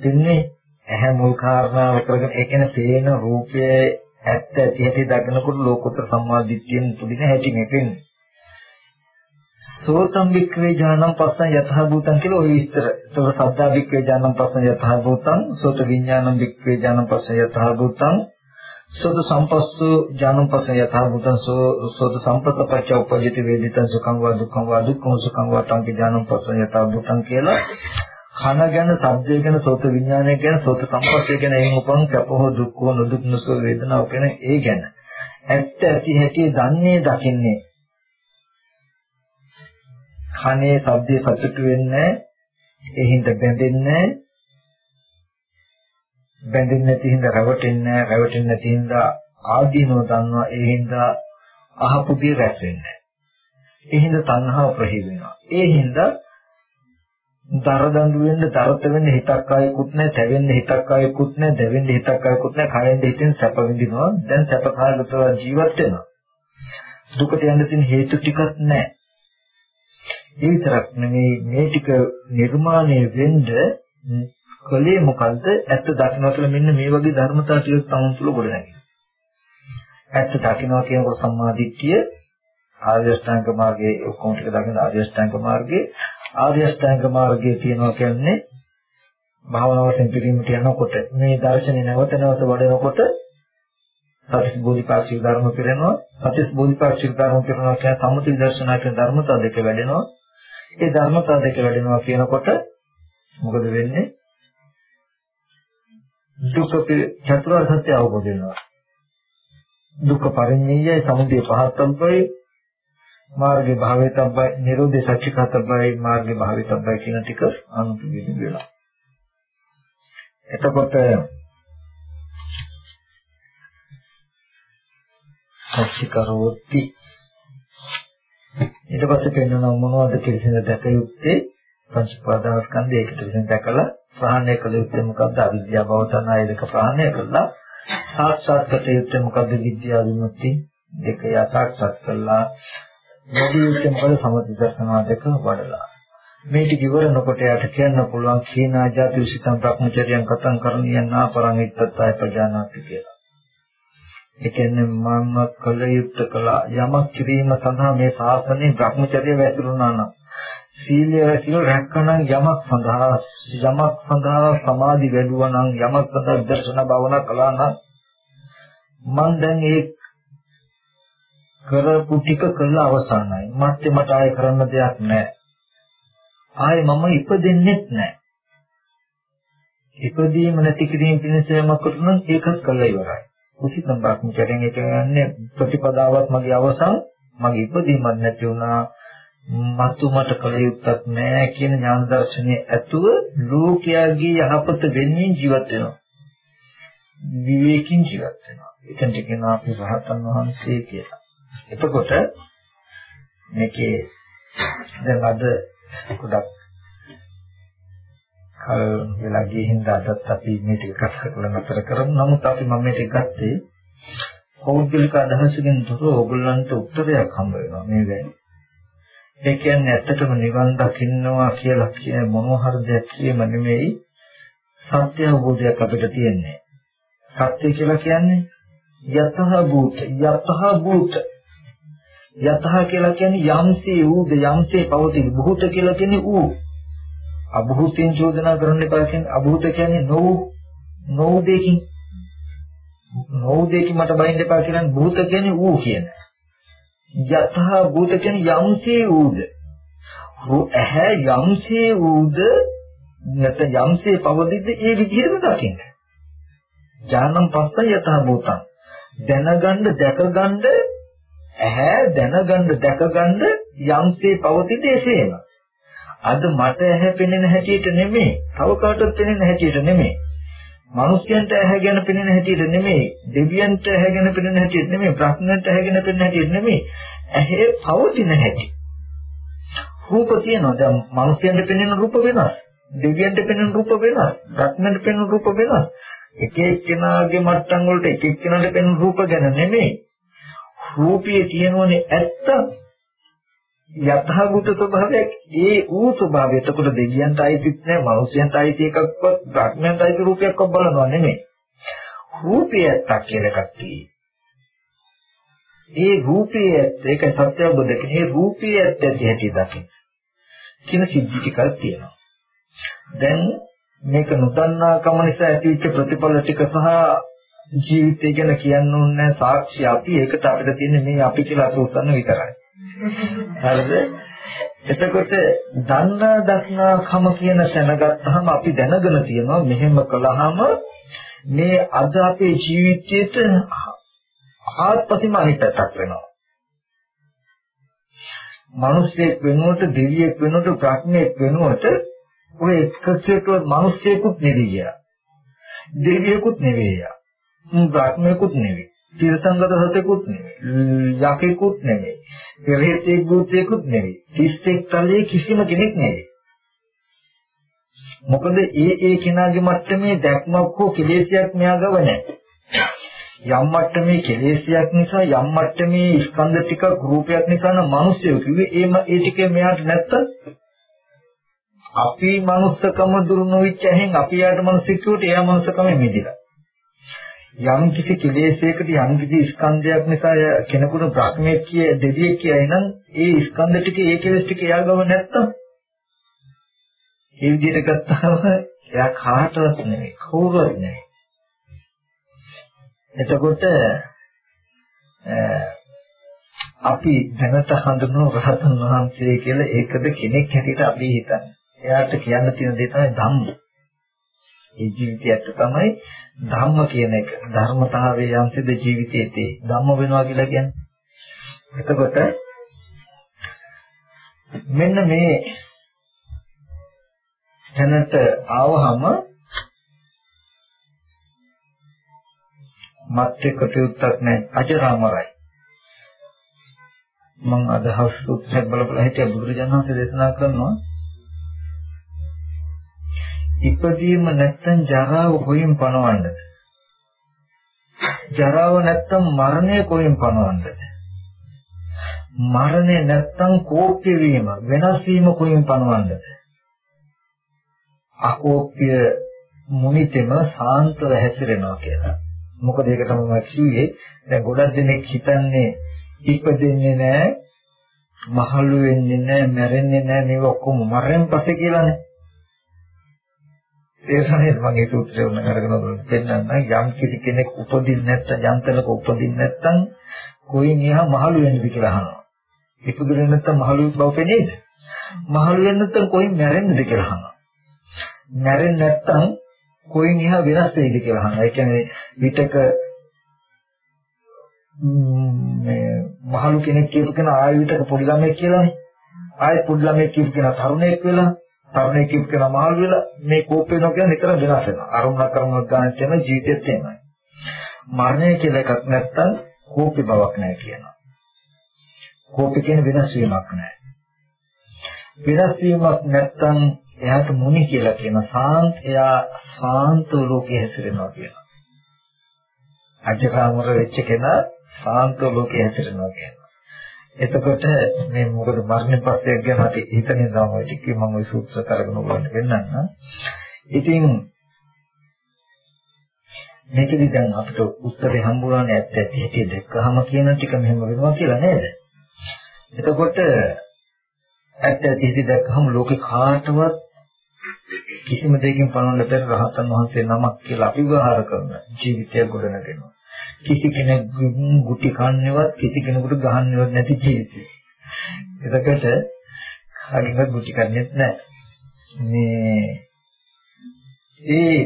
දෙන්නේ ඇහැ මුල් කාරණාව කරගෙන ඒ කියන්නේ පේන රූපයේ ඇත්ත ඇති හැටි දකිනකොට ලෝකෝත්තර සම්මාදිට්ඨියෙන් පුදින හැටි මේ පෙන්නේ සෝතම් වික්‍රේ ඥානම් පස්සන් යතහ භූතං කියලා ওই විස්තර. ඒක සද්දා වික්‍රේ ඥානම් පස්සන් යතහ භූතං, සෝත විඥානම් වික්‍රේ ඥානම් පස්සන් යතහ භූතං, සෝත සම්පස්සු ඥානම් පස්සන් යතහ භූතං, සෝත සම්පස්සපච්ච උපජිත වේදිතං සුඛං වා දුක්ඛං වා දුක්ඛං සුඛං වා තම්පි ඥානම් පස්සන් යතහ භූතං කියලා කන ගැන, ශබ්දය ගැන, සෝත විඥානය ගැන, සෝත සම්පස්සය ගැන එයින් උපන් කැපහෝ දුක්ඛෝ නොදුක් නොසෝ වේදනාව ගැන ඒ ගැන ඇත්ත ඇති හැටි දන්නේ දකින්නේ කනේ ශබ්දේ සතුටු වෙන්නේ ඒ හින්දා බැඳෙන්නේ බැඳෙන්නේ නැති හින්දා රැවටෙන්නේ රැවටෙන්නේ නැති හින්දා ආදීනව දන්නවා. ඒ හින්දා අහපු දේ රැස් වෙන්නේ ඒ හින්දා තණ්හාව ප්‍රහි වෙනවා. ඒ හින්දා දරදඬු වෙන්න දරත වෙන්න හිතක් ආයෙකුත් නැහැ තැවෙන්න හිතක් ආයෙකුත් නැහැ දැවෙන්න හිතක් ආයෙකුත් නැහැ කයෙන්ද හිතෙන් සැප විඳිනවා. දැන් සැප කාලතව ජීවත් වෙනවා. දුකට යන්න තියෙන හේතු ටිකක් නැහැ. ඒ විතරක් නෙමෙයි මේ ටික නිර්මාණය වෙන්න කලේ මොකද්ද? ඇත්ත දකින්න කියලා මෙන්න මේ වගේ ධර්මතා ටික තමන් තුළ ගොඩ නැගෙනවා. ඇත්ත දකින්නවා කියනකොට සම්මාදිට්ඨිය ආර්ය අෂ්ටාංග මාර්ගයේ ඔක්කොම ටික දකින්න ආර්ය අෂ්ටාංග මාර්ගයේ ආර්ය අෂ්ටාංග මාර්ගයේ තියෙනවා කියන්නේ භාවනාවෙන් පිළිමිට යනකොට මේ දර්ශනේ නැවත නැවත වඩනකොට සත්‍ය බෝධිපාක්ෂික ධර්ම පිරෙනවා සත්‍ය බෝධිපාක්ෂික ධර්ම පිරෙනවා කියන සම්මුති දර්ශනා කියන ධර්මතා දෙක වැඩෙනවා ඒ ධර්මතා දෙක වැඩෙනවා කියනකොට මොකද වෙන්නේ? දුක චතුරාර්ය සත්‍ය අවබෝධ වෙනවා. දුක පරිඤ්ඤයයි සමුදය පහත්තම්බයි මාර්ගේ භාවිතබ්බයි නිරෝධය සත්‍යකතබ්බයි මාර්ගේ භාවිතබ්බයි කියන ටික අනුපිළිවෙල වෙනවා. එතකොට සත්‍චිකරෝති ඊට පස්සේ පෙන්වනවා මොනවද පිළිසින දැක යුත්තේ? පංච උපාදානස්කන්ධය ඒකට විසින් දැකලා ප්‍රහාණය කළ යුත්තේ මොකද්ද? අවිද්‍යාව භව තණ්හා දෙක ප්‍රහාණය කළා. සාක්ෂාත් කළ යුත්තේ මොකද්ද විද්‍යාව විමුක්ති? දෙක යසාක්ෂාත් කළා. නොදී යුත්තේ මොකද? සමථ දර්ශනා දෙක වඩලා. මේ ටික ඉවරනකොට යාට කියන්න පුළුවන් කීනා ජාති විසිතම් ප්‍රඥාචර්යයන් කතං කරණියන් නාපරං ඉත්තත්ය ප්‍රජානාති කියලා. ඒ කියන්නේ මම කල යුත්තේ කළා. යමක් කිරීම සඳහා මේ ශාසනයේ Brahmacharya වැතුරුණා නම් සීලය වැසිනු රැක්කනම් යමක් සඳහා යමක් සඳහා සමාධි වැඩුවා නම් යමක් සඳහා දර්ශන භාවනා කළා නම් මම දැන් ඒ කරපු ටික කළා අවසానයි. මත්තේ මට ආයෙ කරන්න දෙයක් නැහැ. ආයෙ මම ඉපදෙන්නෙත් නැහැ. ඉපදීම නැති කිරීම පිණිස යමක් කරුණොත් ඒකත් කළා ඉවරයි. කුසිතම් බ්‍රහ්මචර්යයෙන් ඒ කියන්නේ ප්‍රතිපදාවක් මගේ අවසන් මගේ ඉපදීමක් නැති වුණා. මතු මට කල යුත්තක් නෑ කියන ඥාන දර්ශනයේ ඇතුව ලෝකයාගේ යහපත වෙන්නේ ජීවත් වෙනවා. විවේකින් ජීවත් වෙනවා. එතනට කියනවා අපි රහතන් වහන්සේ කියලා. එතකොට මේකේ දැන් අද ගොඩක් කල් වෙලා ගිය හින්දා අදත් අපි මේ ටික කතා කරලා නතර කරමු. නමුත් අපි මම මේක ගත්තේ පෞද්ගලික අදහසකින් තොරව ඕගොල්ලන්ට උත්තරයක් හම්බ වෙනවා මේ වෙලාවේ. ඒ කියන්නේ ඇත්තටම නිවන් දකින්නවා කියලා කියන මොනවහර දෙයක් කියම නෙමෙයි සත්‍ය අවබෝධයක් අපිට තියෙන්නේ. සත්‍ය කියලා කියන්නේ යතහ භූත යතහ භූත යතහ කියලා කියන්නේ යම්සේ ඌද යම්සේ පවතින භූත කියලා කියන්නේ ඌ අභූතෙන් චෝදනා කරන්න එපා කියන්නේ අභූත කියන්නේ නොවු නොවු දෙකින්. නොවු දෙකින් මට බයින්න එපා කියන්නේ භූත කියන්නේ ඌ කියන. යතහ භූත කියන්නේ යම්සේ ඌද. ඇහැ යම්සේ ඌද නැත්නම් යම්සේ පවතිද්ද ඒ විදිහටම දකින්න. ඥානම් පස්ස යතහ භූතං. දැනගන්න දැකගන්න ඇහැ දැනගන්න දැකගන්න යම්සේ පවතිද්ද එසේම අද මට ඇහැ පෙනෙන හැටියට නෙමෙයි, තව කාටවත් පෙනෙන හැටියට නෙමෙයි. මිනිස්යන්ට ඇහැ ගැන පෙනෙන හැටියට නෙමෙයි, දෙවියන්ට ඇහැ ගැන පෙනෙන හැටියට නෙමෙයි, බ්‍රහ්මයන්ට ඇහැ ගැන පෙනෙන හැටියට නෙමෙයි. ඇහි පවතින හැටි. රූප තියෙනවා. දැන් මිනිස්යන්ට පෙනෙන රූප වෙනස්. දෙවියන්ට පෙනෙන රූප වෙනස්. බ්‍රහ්මයන්ට පෙනෙන රූප වෙනස්. එක එක්කෙනාගේ මට්ටම් වලට එක එක්කෙනාට පෙනෙන රූප ගැන නෙමෙයි. රූපයේ තියෙනවනේ ඇත්ත යථාභූත ස්වභාවයක් ඒ ඌ ස්වභාවය. එතකොට දෙවියන්ට අයිතිත් නැහැ, මනුස්සයන්ට අයිති එකක්වත්, බ්‍රහ්මයන්ට අයිති රූපයක්වත් බලනවා නෙමෙයි. රූපය ඇත්තක් කියලා එකක් තියෙයි. ඒ රූපය ඇත්ත ඒක සත්‍ය අවබෝධ කරගෙන ඒ රූපය ඇත්ත ඇති හැටි දකින්න. කියන සිද්ධි ටිකක් තියෙනවා. දැන් මේක නොදන්නා කම නිසා ඇතිවෙච්ච ප්‍රතිඵල ටික සහ ජීවිතය ගැන කියන්න ඕනේ සාක්ෂි අපි ඒකට අපිට තියෙන්නේ මේ අපි කියලා අසෝසන්න විතරයි. හරිද? එතකොට දන්නා දක්නා කම කියන සැනගත්තාම අපි දැනගෙන තියෙනවා මෙහෙම කළාම මේ අද අපේ ජීවිතයේට ආත්පසීම අනිත්‍යයක් වෙනවා. මිනිස්සෙක් වෙනුවට දෙවියෙක් වෙනුවට බ්‍රහ්මයෙක් වෙනුවට ඔය එකකටවත් මිනිස්සෙකුත් නෙවෙයි. දෙවියෙකුත් නෙවෙයි. බ්‍රහ්මයෙකුත් නෙවෙයි. තිරසංගත සතෙකුත් නෙවෙයි. යකෙකුත් නෙවෙයි. පෙරේතෙක් භූතයෙකුත් නෙවෙයි. තිස්සෙක් තලයේ කිසිම කෙනෙක් නෙවෙයි. මොකද ඒ ඒ කෙනාගේ මට්ටමේ දැක්මක් හෝ කෙලෙසයක් මෙයා ගව නැහැ. යම් මට්ටමේ කෙලෙසයක් නිසා යම් මට්ටමේ ස්කන්ධ ටිකක් රූපයක් නිසා නම් මිනිස්සු කිව්වේ ඒම ඒ ටික මෙයාට නැත්තම් අපි මනුස්සකම දුරු නොවිච්ච ඇහෙන් අපි යාට මිනිස්සු කිව්වට එයා මනුස්සකම මිදිලා. යම් කිසි කෙලෙසයකට යම් කිසි ස්කන්ධයක් නිසා කෙනෙකුට බ්‍රහ්මයේ කිය දෙවියෙක් කියයි නම් ඒ ස්කන්ධ ටික ඒ කෙලෙස් ටික එයාගම නැත්තම් ඒ විදිහට ගත්තාම එයා කාටවත් නෙවෙයි කවුරුවත් නෙවෙයි එතකොට අපි දැනට හඳුනන රහතන් වහන්සේ කියලා ඒකද කෙනෙක් හැටියට අපි හිතන්නේ. එයාට කියන්න තියෙන දේ තමයි ධම්ම. ඒ ජීවිතයට තමයි ධම්ම කියන එක ධර්මතාවයේ යම්සේද ජීවිතයේ තේ ධම්ම වෙනවා කියලා කියන්නේ. එතකොට මෙන්න මේ තැනට ආවහම මත්ය කටයුත්තක් නැහැ අජරාමරයි. මම අදහස් උත්සාහ බලපලා හිටිය බුදුරජාණන් වහන්සේ දේශනා කරනවා ඉපදීම නැත්තම් ජරාව කොහෙන් පණවන්නද? ජරාව නැත්තම් මරණය කොහෙන් පණවන්නද? මරණය නැත්තම් කෝප්‍ය වීම වෙනස් වීම කොහෙන් පණවන්නද? අකෝප්‍ය මුනිතෙම සාන්තව හැසිරෙනවා කියලා. මොකද ඒකට මම කිව්වේ දැන් ගොඩක් දෙනෙක් හිතන්නේ ඉපදෙන්නේ නැහැ, මහලු වෙන්නේ නැහැ, මැරෙන්නේ නැහැ, මේක ඔක්කොම මරෙන් පස්සේ කියලානේ. ඒ සමයේ මම ඒ සූත්‍රය උන අරගෙන දෙන්නම් යම් කිසි කෙනෙක් උපදින්න නැත්නම් යන්තලක උපදින්න නැත්නම් කොයින් එහා මහලු වෙන්නද කියලා අහනවා. ඉපදුනේ නැත්නම් මහලු බව පෙනේද? මහලු වෙන්න නැත්නම් කොයින් මැරෙන්නද කියලා අහනවා. මැරෙන්නේ නැත්නම් කොයින් එහා වෙනස් වෙයිද කියලා අහනවා. ඒ කියන්නේ විතක මේ මහලු කෙනෙක් කියපු කෙනා ආයෙ විතර පොඩි ළමයෙක් කියලානේ. ආයෙ පොඩි ළමයෙක් කියපු කෙනා තරුණයෙක් වෙලා තරුණයෙක් කියපු කෙනා මහලු වෙලා මේ කෝප වෙනවා කියන්නේ නිතර වෙනස් වෙනවා. අරුණක් කරුණක් ගන්න තියෙන ජීවිතෙත් එහෙමයි. මරණය කියලා එකක් නැත්තම් කෝපේ බවක් නැහැ කියනවා. කෝපේ කියන වෙනස් වීමක් නැහැ. වෙනස් වීමක් නැත්තම් එයාට මුනි කියලා කියන සාන්ත එයා සාන්ත ලෝකයේ හැසිරෙනවා කියනවා. අජකාමර වෙච්ච කෙනා සාන්ත ලෝකයේ හැසිරෙනවා කියනවා. එතකොට මේ මොකද මරණ පස්සේ ගැන අපි හිතන ඉඳන් ඔය ටික මම ওই සූත්‍ර කරගෙන උගන්න වෙන්නම්. ඉතින් මේකෙදි දැන් අපිට උත්තරේ හම්බුනානේ ඇත්ත ඇති හැටි දැක්කහම කියන ටික මෙහෙම වෙනවා කියලා නේද? එතකොට ඇත්ත ඇති හැටි දැක්කහම ලෝකේ කාටවත් කිසිම දෙයකින් පණවන්න බැරි රහතන් වහන්සේ නමක් කියලා අපි විවහාර කරන ජීවිතය ගොඩනගෙනවා. කිසි කෙනෙක් ගුටි කන්නේවත් කිසි කෙනෙකුට ගහන්නේවත් නැති ජීවිතය. එතකොට කාගෙන්වත් ගුටි කන්නේත් නැහැ. මේ ඒ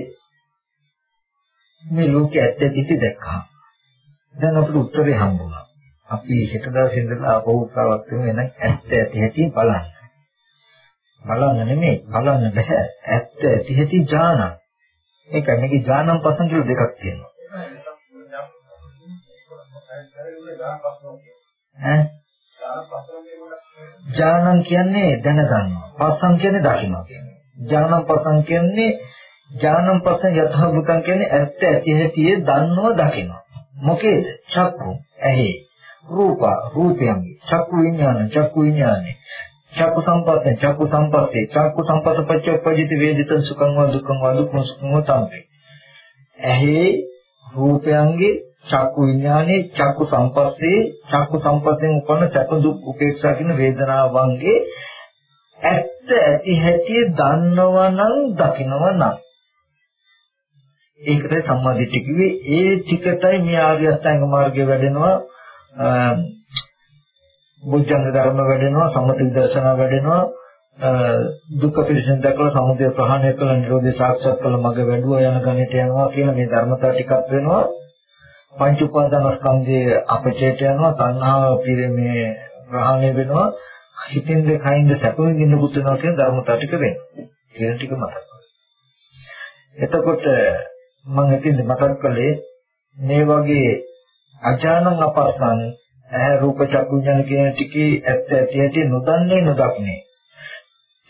මේ ලෝකයේ ඇත්ත ඇති දැක්කා. දැන් අපිට උත්තරේ හම්බුණා. අපි හෙට දවසේ ඉඳලා ආපහු උත්සාහවත් වෙමු එන ඇත්ත ඇති හැටි බලන්න. බලන්න නෙමෙයි බලන්න බෑ. ඇත්ත ඇති හැටි ඥාන. ඒකයි මේකේ ඥානම් පසන් කියලා දෙකක් තියෙනවා. ඈ ඥානං කියන්නේ දැනගන්නවා. පස්සම් කියන්නේ දකින්නවා කියන්නේ. ඥානං පස්සම් කියන්නේ ඥානං පස්සෙන් යතහ භූතං කියන්නේ ඇත්ත ඇති හැටියේ දන්නව දකිනවා. මොකේද? චක්කු ඇහි රූප රූපයන්ගේ චක්කු විඥාන චක්කු විඥානේ චක්කු සම්පස්සේ චක්කු සම්පස්සේ චක්කු සම්පස්ස පච්චපජිත වේදිත සුඛං වා දුක්ඛං වා දුක්ඛං සුඛං වා තමයි. ඇහි රූපයන්ගේ චක්කු විඥානේ චක්කු සම්පස්සේ චක්කු සම්පස්යෙන් උපන්න සැප දුක් උපේක්ෂා කියන වේදනාවන්ගේ ඇත්ත ඇති හැටි දන්නවනම් දකින්නවනම් ඒකට සම්මාදිට්ඨිය කිව්වේ. ඒ ටිකටයි මේ ආර්ය අෂ්ටාංග මාර්ගය වැඩෙනවා. බුද්ධංග ධර්ම වැඩෙනවා සමථ විදර්ශනා වැඩෙනවා. දුක්ඛ පිළිසෙන් දැකලා සමුදය ප්‍රහාණය කළ නිරෝධය සාක්ෂාත් කළ මඟ වැඩුවා යන ගණිත යනවා කියන මේ ධර්මතා ටිකක් වෙනවා. පංච උපාදානස්කන්ධයේ අපචේත යනවා තණ්හාව පිරෙමේ ප්‍රහාණය වෙනවා. හිතින්ද කයින්ද සැප විඳින්න පුත් වෙනවා කියන ධර්මතා ටික වෙනවා. කියන ටික මතක් එතකොට මම හිතින්ද මතක් කළේ මේ වගේ අජානං අපස්සන් ඇහැ රූප චක්කු විඥාන කියන ටිකේ ඇත්ත ඇති ඇති නොදන්නේ නොදක්නේ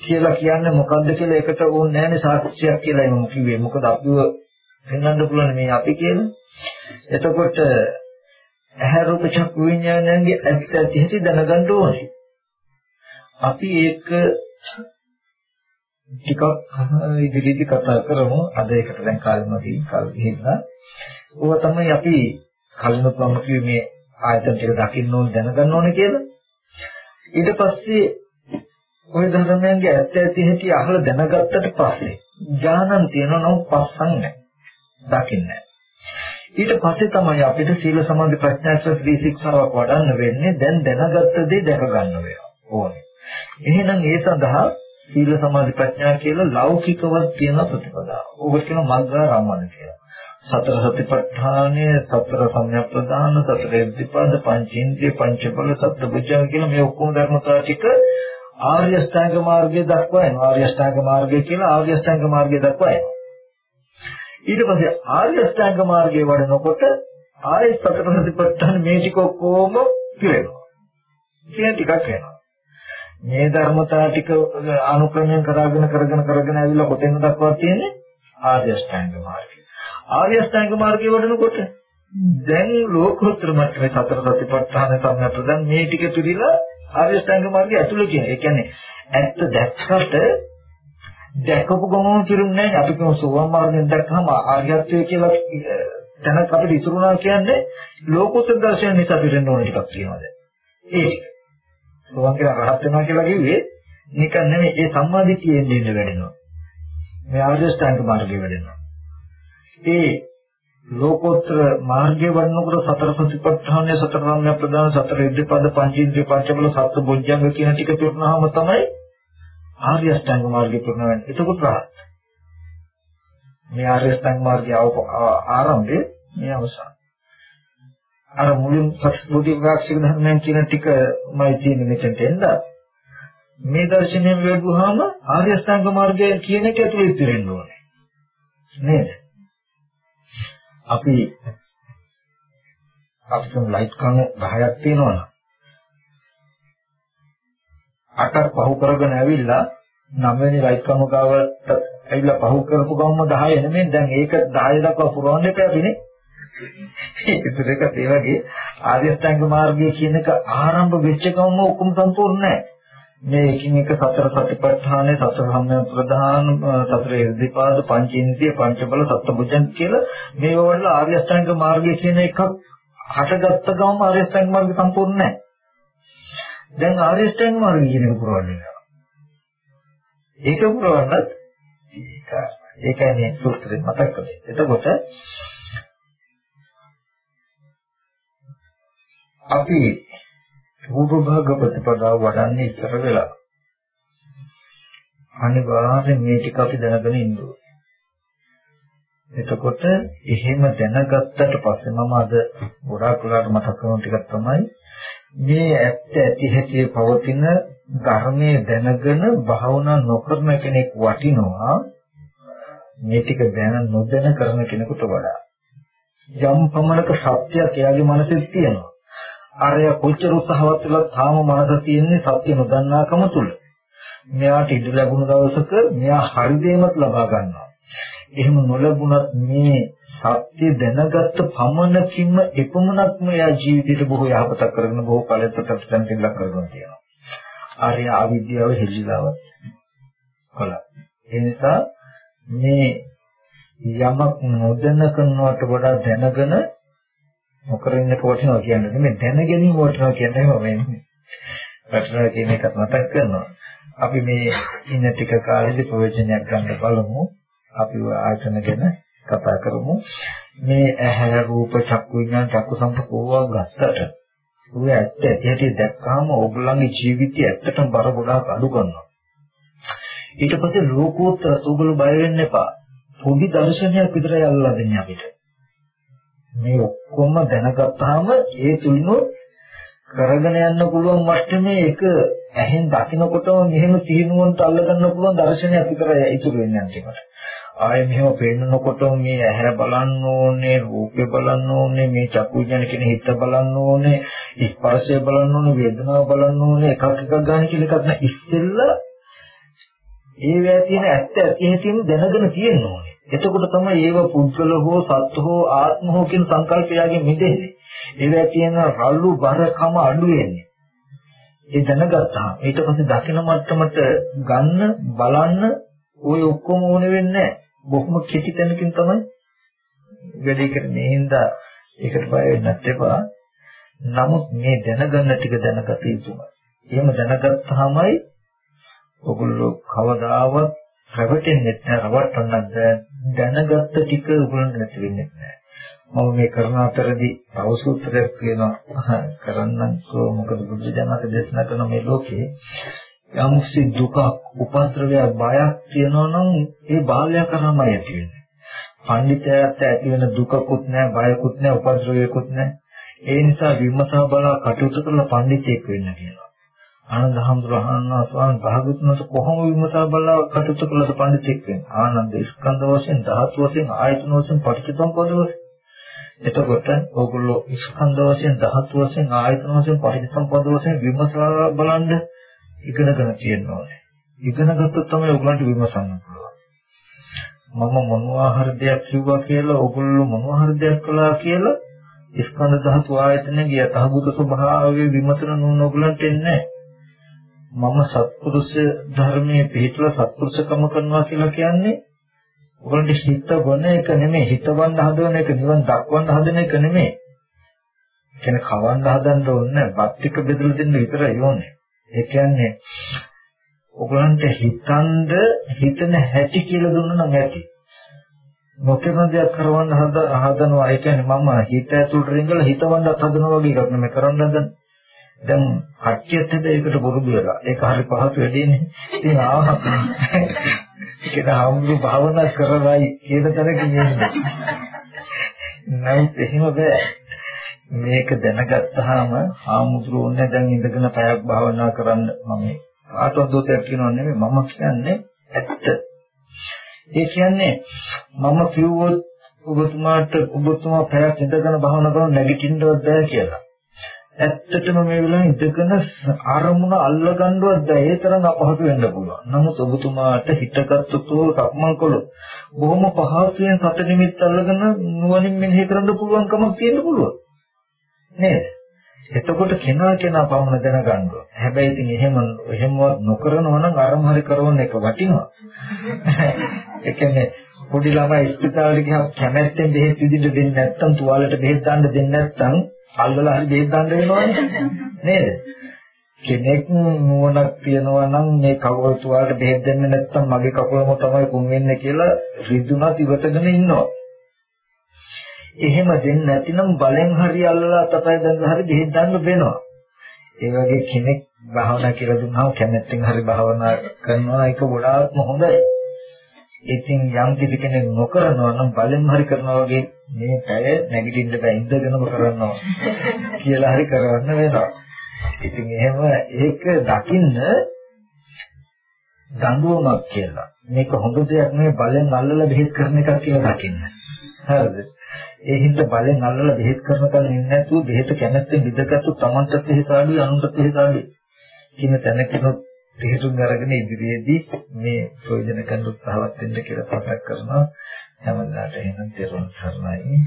කියලා කියන්නේ මොකද්ද කියලා එකට ඕනේ නැහැනේ සාක්ෂියක් කියලා මම කිව්වේ. මොකද අපිව පෙන්වන්න පුළුවන් මේ අපි කියන්නේ එතකොට ඇහැ රූප චක්කු විඥානයන්ගේ ඇත්ත ඇති ඇති දැනගන්න ඕනේ. අපි ඒක ටිකක් ඉදිරියේදී කතා කරමු. අද ඒකට දැන් කාලෙමදී කල් ගිහිල්ලා. ඕවා තමයි අපි කලිනුත් මම කිව්වේ මේ ආයතන ටික දකින්න ඕනේ දැනගන්න ඕනේ කියලා. ඊට පස්සේ ওই ධර්මයන්ගේ ඇත්ත ඇති හැටි අහලා දැනගත්තට පස්සේ ඥානන් තියෙනවා නම් පස්සන් නැහැ. දකින්නේ ඊට පස්සේ තමයි අපිට සීල සමාධි ප්‍රඥා ශ්‍රී ශික්ෂාවක් වඩන්න වෙන්නේ දැන් දැනගත්ත දේ දැක ගන්න ඕනේ එහෙනම් ඒ සඳහා සීල සමාධි ප්‍රඥා කියලා ලෞකිකවත් කියන ප්‍රතිපදාව. ඕකට කියන මග්ගා රාමන කියලා. සතර සතිපට්ඨානය, සතර සම්‍යක්ප්‍රදාන, සතර ඉද්ධිපාද, පංචේන්ද්‍රිය, පංචබල, සත්බුද්ධංග කියලා මේ ඔක්කොම ධර්මතාව ටික ආර්ය අෂ්ටාංග මාර්ගයේ දක්වා එනවා. ආර්ය අෂ්ටාංග මාර්ගය කියලා ආර්ය අෂ්ටාංග මාර්ගය දක්වා එනවා. ඊට පස්සේ ආර්ය අෂ්ටාංග මාර්ගයේ වඩනකොට ආයේ සතර සතිපට්ඨාන මේ ටික ඔක්කොම පිරෙනවා. කියන ටිකක් වෙනවා. මේ ධර්මතා ටික අනුක්‍රමයෙන් කරගෙන කරගෙන කරගෙන ඇවිල්ලා කොතෙන්ද දක්වා තියෙන්නේ ආර්ය අෂ්ටාංග මාර්ගය. ආර්ය අෂ්ටාංග මාර්ගය වඩනකොට දැන් ලෝකෝත්තර මට්ටමේ සතර සතිපට්ඨාන සම්‍යක් ප්‍රදාන මේ ටික පිළිලා ආර්ය අෂ්ටාංග මාර්ගය ඇතුළේ කියන. ඒ කියන්නේ ඇත්ත දැක්කට දැකපු ගමන් කිරුන්නේ නැහැ. අපි කියමු සෝවාන් මාර්ගයෙන් දැක්කම ආර්යත්වය කියලා දැනක් අපිට ඉතුරුනා කියන්නේ ලෝකෝත්තර දර්ශන නිසා පිරෙන්න ඕන ටිකක් කියනවා දැන්. ඒ ටික. සෝවන් කියලා රහත් වෙනවා කියලා කිව්වේ නිකන් නෙමෙයි ඒ සම්මාදිටියෙන් දෙන්න වැඩෙනවා. මේ ආර්ය ශ්‍රාන්ත මාර්ගය වැඩෙනවා. ඒ ලෝකෝත්තර මාර්ගයේ වඩනකොට සතර සතිපට්ඨානය සතර සම්‍යක් ප්‍රදාන සතර ඉද්ධිපද පංචේන්ද්‍රිය පංචබල සත්‍ය බොජ්ජංග කියන ටික පිරුණාම තමයි ආර්ය අෂ්ටාංග මාර්ගය පුරණ වෙන්නේ. එතකොට රහත්. මේ ආර්ය අෂ්ටාංග මාර්ගය ආරම්භයේ මේ අවසාන. අර මුලින් සත්‍බුද්ධි ප්‍රාක්ෂික ධර්මයන් කියන ටිකමයි තියෙන මෙතනට එන්න. මේ දර්ශනයෙන් ලැබුවාම ආර්ය අෂ්ටාංග මාර්ගය කියන එක ඇතුළේ ඉතිරෙන්න ඕනේ. නේද? අපි අපිට ලයිට් කණු 10ක් තියෙනවනේ. අටක් පහු කරගෙන ඇවිල්ලා නවවෙනි ලයිට් කණු ගාවට ඇවිල්ලා පහු කරපු ගමම 10 නෙමෙයි දැන් ඒක 10 දක්වා පුරවන්න එපා අපිනේ. ඒතර එක ඒ වගේ ආර්ය අෂ්ටාංග මාර්ගය කියන එක ආරම්භ වෙච්ච ගමම ඔක්කොම සම්පූර්ණ නැහැ. මේ එකින් එක සතර සතිපට්ඨානය සතර සම්‍යක් ප්‍රධාන සතර ඉර්ධිපාද පංචේන්ද්‍රිය පංචබල සත්බුද්ධන් කියලා මේ වල ආර්ය අෂ්ටාංග මාර්ගය කියන එකක් හටගත්ත ගමම ආර්ය අෂ්ටාංග මාර්ගය සම්පූර්ණ නැහැ. දැන් ආර්ය අෂ්ටාංග මාර්ගය කියන එක පුරවන්නේ ඒක පුරවන්නත් ඒකයි මේ සූත්‍රයෙන් මතක් කරන්නේ. එතකොට අපි රූප භාග ප්‍රතිපදාව වඩන්නේ ඉස්සර වෙලා අනිවාර්යෙන් මේ ටික අපි දැනගෙන ඉන්න ඕනේ. එතකොට එහෙම දැනගත්තට පස්සේ මම අද ගොඩාක් වෙලාට මතක් කරන ටිකක් තමයි මේ ඇත්ත ඇති හැටි පවතින ධර්මයේ දැනගෙන භාවනා නොකරන කෙනෙක් වටිනවා මේ ටික දැන නොදැන කරන කෙනෙකුට වඩා යම් පමණක සත්‍යයක් එයාගේ මනසේ තියෙනවා අරය කොච්චර උත්සාහවත් වෙලා තාම මනස තියෙන්නේ සත්‍ය නොදන්නාකම තුල. මෙයාට ඉඩ ලැබුණ දවසක මෙයා හරි දෙයක්වත් ලබා ගන්නවා. එහෙම නොලැබුණත් මේ සත්‍ය දැනගත්ත පමණකින්ම එපමණක්ම එයා ජීවිතේට බොහෝ යහපතක් කරගෙන බොහෝ කාලයක් ප්‍රතිසං දෙයක් කරගෙන තියෙනවා. ආර්ය අවිද්‍යාව හෙළිලාව කළා. ඒ නිසා මේ යමක් නොදැන කරනවට වඩා දැනගෙන නොකර ඉන්නක වටිනවා කියන්නේ නෙමෙයි දැන ගැනීම වටිනවා කියන්නේ මම වටිනවා කියන එකත් මතක් කරනවා. අපි මේ ඉන්න ටික කාලෙදි ප්‍රයෝජනයක් ගන්න බලමු. අපි ආයතන ගැන කතා කරමු. මේ ඇහැ රූප චක්කු විඥාන චක්කු සම්පකෝවා ගත්තට ඔය ඇත්ත ඇටි දැක්කාම ඕගොල්ලන්ගේ ජීවිතය ඇත්තටම බර ගොඩාක් අඩු කරනවා. ඊට පස්සේ ලෝකෝත්තර සුබල බය වෙන්න එපා. පොඩි දර්ශනයක් විතරයි අල්ලලා දෙන්නේ අපිට. මේ ඔක්කොම දැනගත්තාම ඒ තුලිනොත් කරගෙන යන්න පුළුවන් මට්ටමේ ඒක ඇහෙන් දකින්නකොටම මෙහෙම තීනුවන්ට අල්ලගන්න පුළුවන් දර්ශනයක් විතරයි ඉතුරු වෙන්නේ අන්තිමට. ආයේ මෙහෙම පේනකොටම මේ ඇහැ බලන්න ඕනේ, රූපය බලන්න ඕනේ, මේ චක්කු විඥාන කියන හිත බලන්න ඕනේ, ස්පර්ශය බලන්න ඕනේ, වේදනාව බලන්න ඕනේ, එකක් එකක් ගන්න කියලා එකක් නෑ. ඉස්සෙල්ලා ඒ වේ තියෙන ඇත්ත ඇති හැටිම දැනගෙන තියෙන්න ඕනේ. එතකොට තමයි ඒව පුද්ගල හෝ සත්ත්ව හෝ ආත්ම හෝ කියන සංකල්පයගෙන් මිදෙන්නේ. ඒවා තියෙන රළු බරකම අඩු වෙන්නේ. ඒ දැනගත්තාම ඊට පස්සේ දකින මට්ටමට ගන්න බලන්න ওই ඔක්කොම ඕන වෙන්නේ බොහොම කෙටි තැනකින් තමයි වැඩි කරන්නේ. හින්දා ඒකට බය වෙන්නත් එපා. නමුත් මේ දැනගන්න ටික දැනගත යුතුමයි. එහෙම දැනගත්තාමයි ඔගොල්ලෝ කවදාවත් රැවටෙන්නේ නැහැ රවට්ටන්නත් දැනගත්ත ටික උගලන්න නැති වෙන්නේ නැහැ මම මේ කරන අතරදී තව සූත්‍රයක් කියනවා කරන්නකෝ මොකද බුදුජානක දේශනා කරන මේ ලෝකේ යම්සි දුක උපද්‍රවය බයක් තියෙනවා නම් ඒ බාලය කරාමයි ඇති වෙන්නේ. පඬිතයාට ඇති වෙන දුකකුත් නැහැ බයකුත් නැහැ උපද්‍රවයකුත් නැහැ. ඒ නිසා විමසා බලා කටයුතු කරලා පඬිතෙක් වෙන්න කියනවා. ආනන්ද හඳුරහනවා ස්වාමීන් භාගතුනට කොහොම විමසා බලලා කටයුතු කළද පඬිතෙක් වෙන්නේ? ආනන්ද ස්කන්ධ වශයෙන් ධාතු වශයෙන් ආයතන වශයෙන් පටිච්චසමුප්පාද වශයෙන්. එතකොට ඕගොල්ලෝ ස්කන්ධ වශයෙන් ධාතු වශයෙන් ආයතන වශයෙන් පටිච්චසමුප්පාද වශයෙන් විමසලා බලන්න ඉගෙනගෙන තියෙනවා ඉගෙන ගත්තොත් තමයි ඕගොල්ලන්ට විමසන්න පුළුවන්. මම මොනවා හරි දෙයක් කිව්වා කියලා ඕගොල්ලෝ මොනවා හරි දෙයක් කළා කියලා ස්කන්ධ ධාතු ආයතනයේ යථාභූත ස්වභාවය විමසන නෝන ඕගොල්ලන්ට එන්නේ නැහැ. මම සත්පුරුෂ ධර්මයේ පිළිතුර සත්පුරුෂකම කරනවා කියලා කියන්නේ ඔයගොල්ලන්ට හිත ගොන එක නෙමෙයි. හිතවන්න හදන එක නිවන් දක්වන්න හදන එක නෙමෙයි. කියන්නේ කවන්න හදන්න ඕනේ. බත් ටික බෙදලා දෙන්න විතරයි ඕනේ. ඒ කියන්නේ ඔයගොල්ලන්ට හිතනද හිතන හැටි කියලා දුන්නා නම් ඇති. මොකෙම දෙයක් කරවන්න හදනවා ඒ කියන්නේ මම හිත ඇතුළට රිංගලා හිතවන්නත් හදනවා වගේ එකක් නෙමෙයි කරන්න හදන්නේ. දැන් කට්ටියට ඒකට පුරුදු වෙලා. ඒක හරි පහසු වෙදීනේ. ඉතින් ආවහත් ඒක හම්බු භාවනා කරවයි කියන තරක ඉන්නේ. නමුත් එහෙම බෑ. මේක දැනගත්තාම ආමුද්‍රෝන්නේ දැන් ඉඳගෙන පැයක් භාවනා කරන්න මම කාටවත් දෝෂයක් කියනව නෙමෙයි මම කියන්නේ ඇත්ත. ඒ කියන්නේ මම කිව්වොත් ඔබතුමාට ඔබතුමා පැයක් ඉඳගෙන භාවනා කරන නැගිටින්නවත් බෑ කියලා. ඇත්තටම මේ වෙලාවේ ඉඳගෙන අරමුණ අල්ලගන්නවත් බෑ. ඒ තරම් අපහසු වෙන්න පුළුවන්. නමුත් ඔබතුමාට හිතගත්තු සක්මන් කළොත් බොහොම පහසුවෙන් සත නිමිත්ත අල්ලගෙන නුවණින් මෙනෙහි කරන්න පුළුවන්කමක් තියෙන්න පුළුවන්. නේද? එතකොට කෙනා කෙනා පමණ දැනගන්න ඕන. හැබැයි ඉතින් එහෙම එහෙමවත් නොකරනවා නම් අරම හරි කරන එක වටිනවා. ඒ කියන්නේ පොඩි ළමයි ස්පිතාලෙට ගියාම කැමැත්තෙන් බෙහෙත් විදිහට දෙන්නේ නැත්නම් තුවාලෙට බෙහෙත් දාන්න දෙන්නේ නැත්නම් අල්ලලා හරි බෙහෙත් දාන්න වෙනවනේ. නේද? කෙනෙක් නුවණක් තියනවා නම් මේ කකුල තුවාලට බෙහෙත් දෙන්නේ නැත්නම් මගේ කකුලම තමයි කුන් වෙන්නේ කියලා රිදුනත් ඉවතගෙන ඉන්නවා. එහෙම දෙන්නේ නැතිනම් බලෙන් හරි අල්ලලා අතපය දැන්ලා හරි බෙහෙත් දාන්න වෙනවා. ඒ වගේ කෙනෙක් භාවනා කියලා දුන්නාම කැමැත්තෙන් හරි භාවනා කරනවා ඒක ගොඩාක්ම හොඳයි. ඉතින් යම් කිසි කෙනෙක් නොකරනවා නම් බලෙන් හරි කරනවා වගේ මේ පැය නැගිටින්න බෑ ඉඳගෙනම කරනවා කියලා හරි කරවන්න වෙනවා. ඉතින් එහෙම ඒක දකින්න දඬුවමක් කියලා. මේක හොඳ දෙයක් නෙවෙයි බලෙන් අල්ලලා බෙහෙත් කරන එකක් කියලා දකින්න. හරිද? ඒ හින්දා බලෙන් අල්ලලා බෙහෙත් කරන කල ඉන්නේ නැතුව බෙහෙත කැමැත්තෙන් විදගත්තු තමන්ට බෙහෙත ආඩුයි අනුන්ට බෙහෙත ආඩුයි කියන තැනකිනොත් තේරුම් අරගෙන ඉදිරියේදී මේ ප්‍රයෝජන ගන්න උත්සාහවත් වෙන්න කියලා ප්‍රකාශ කරනවා හැමදාට එහෙනම් තේරුම් සරණයි.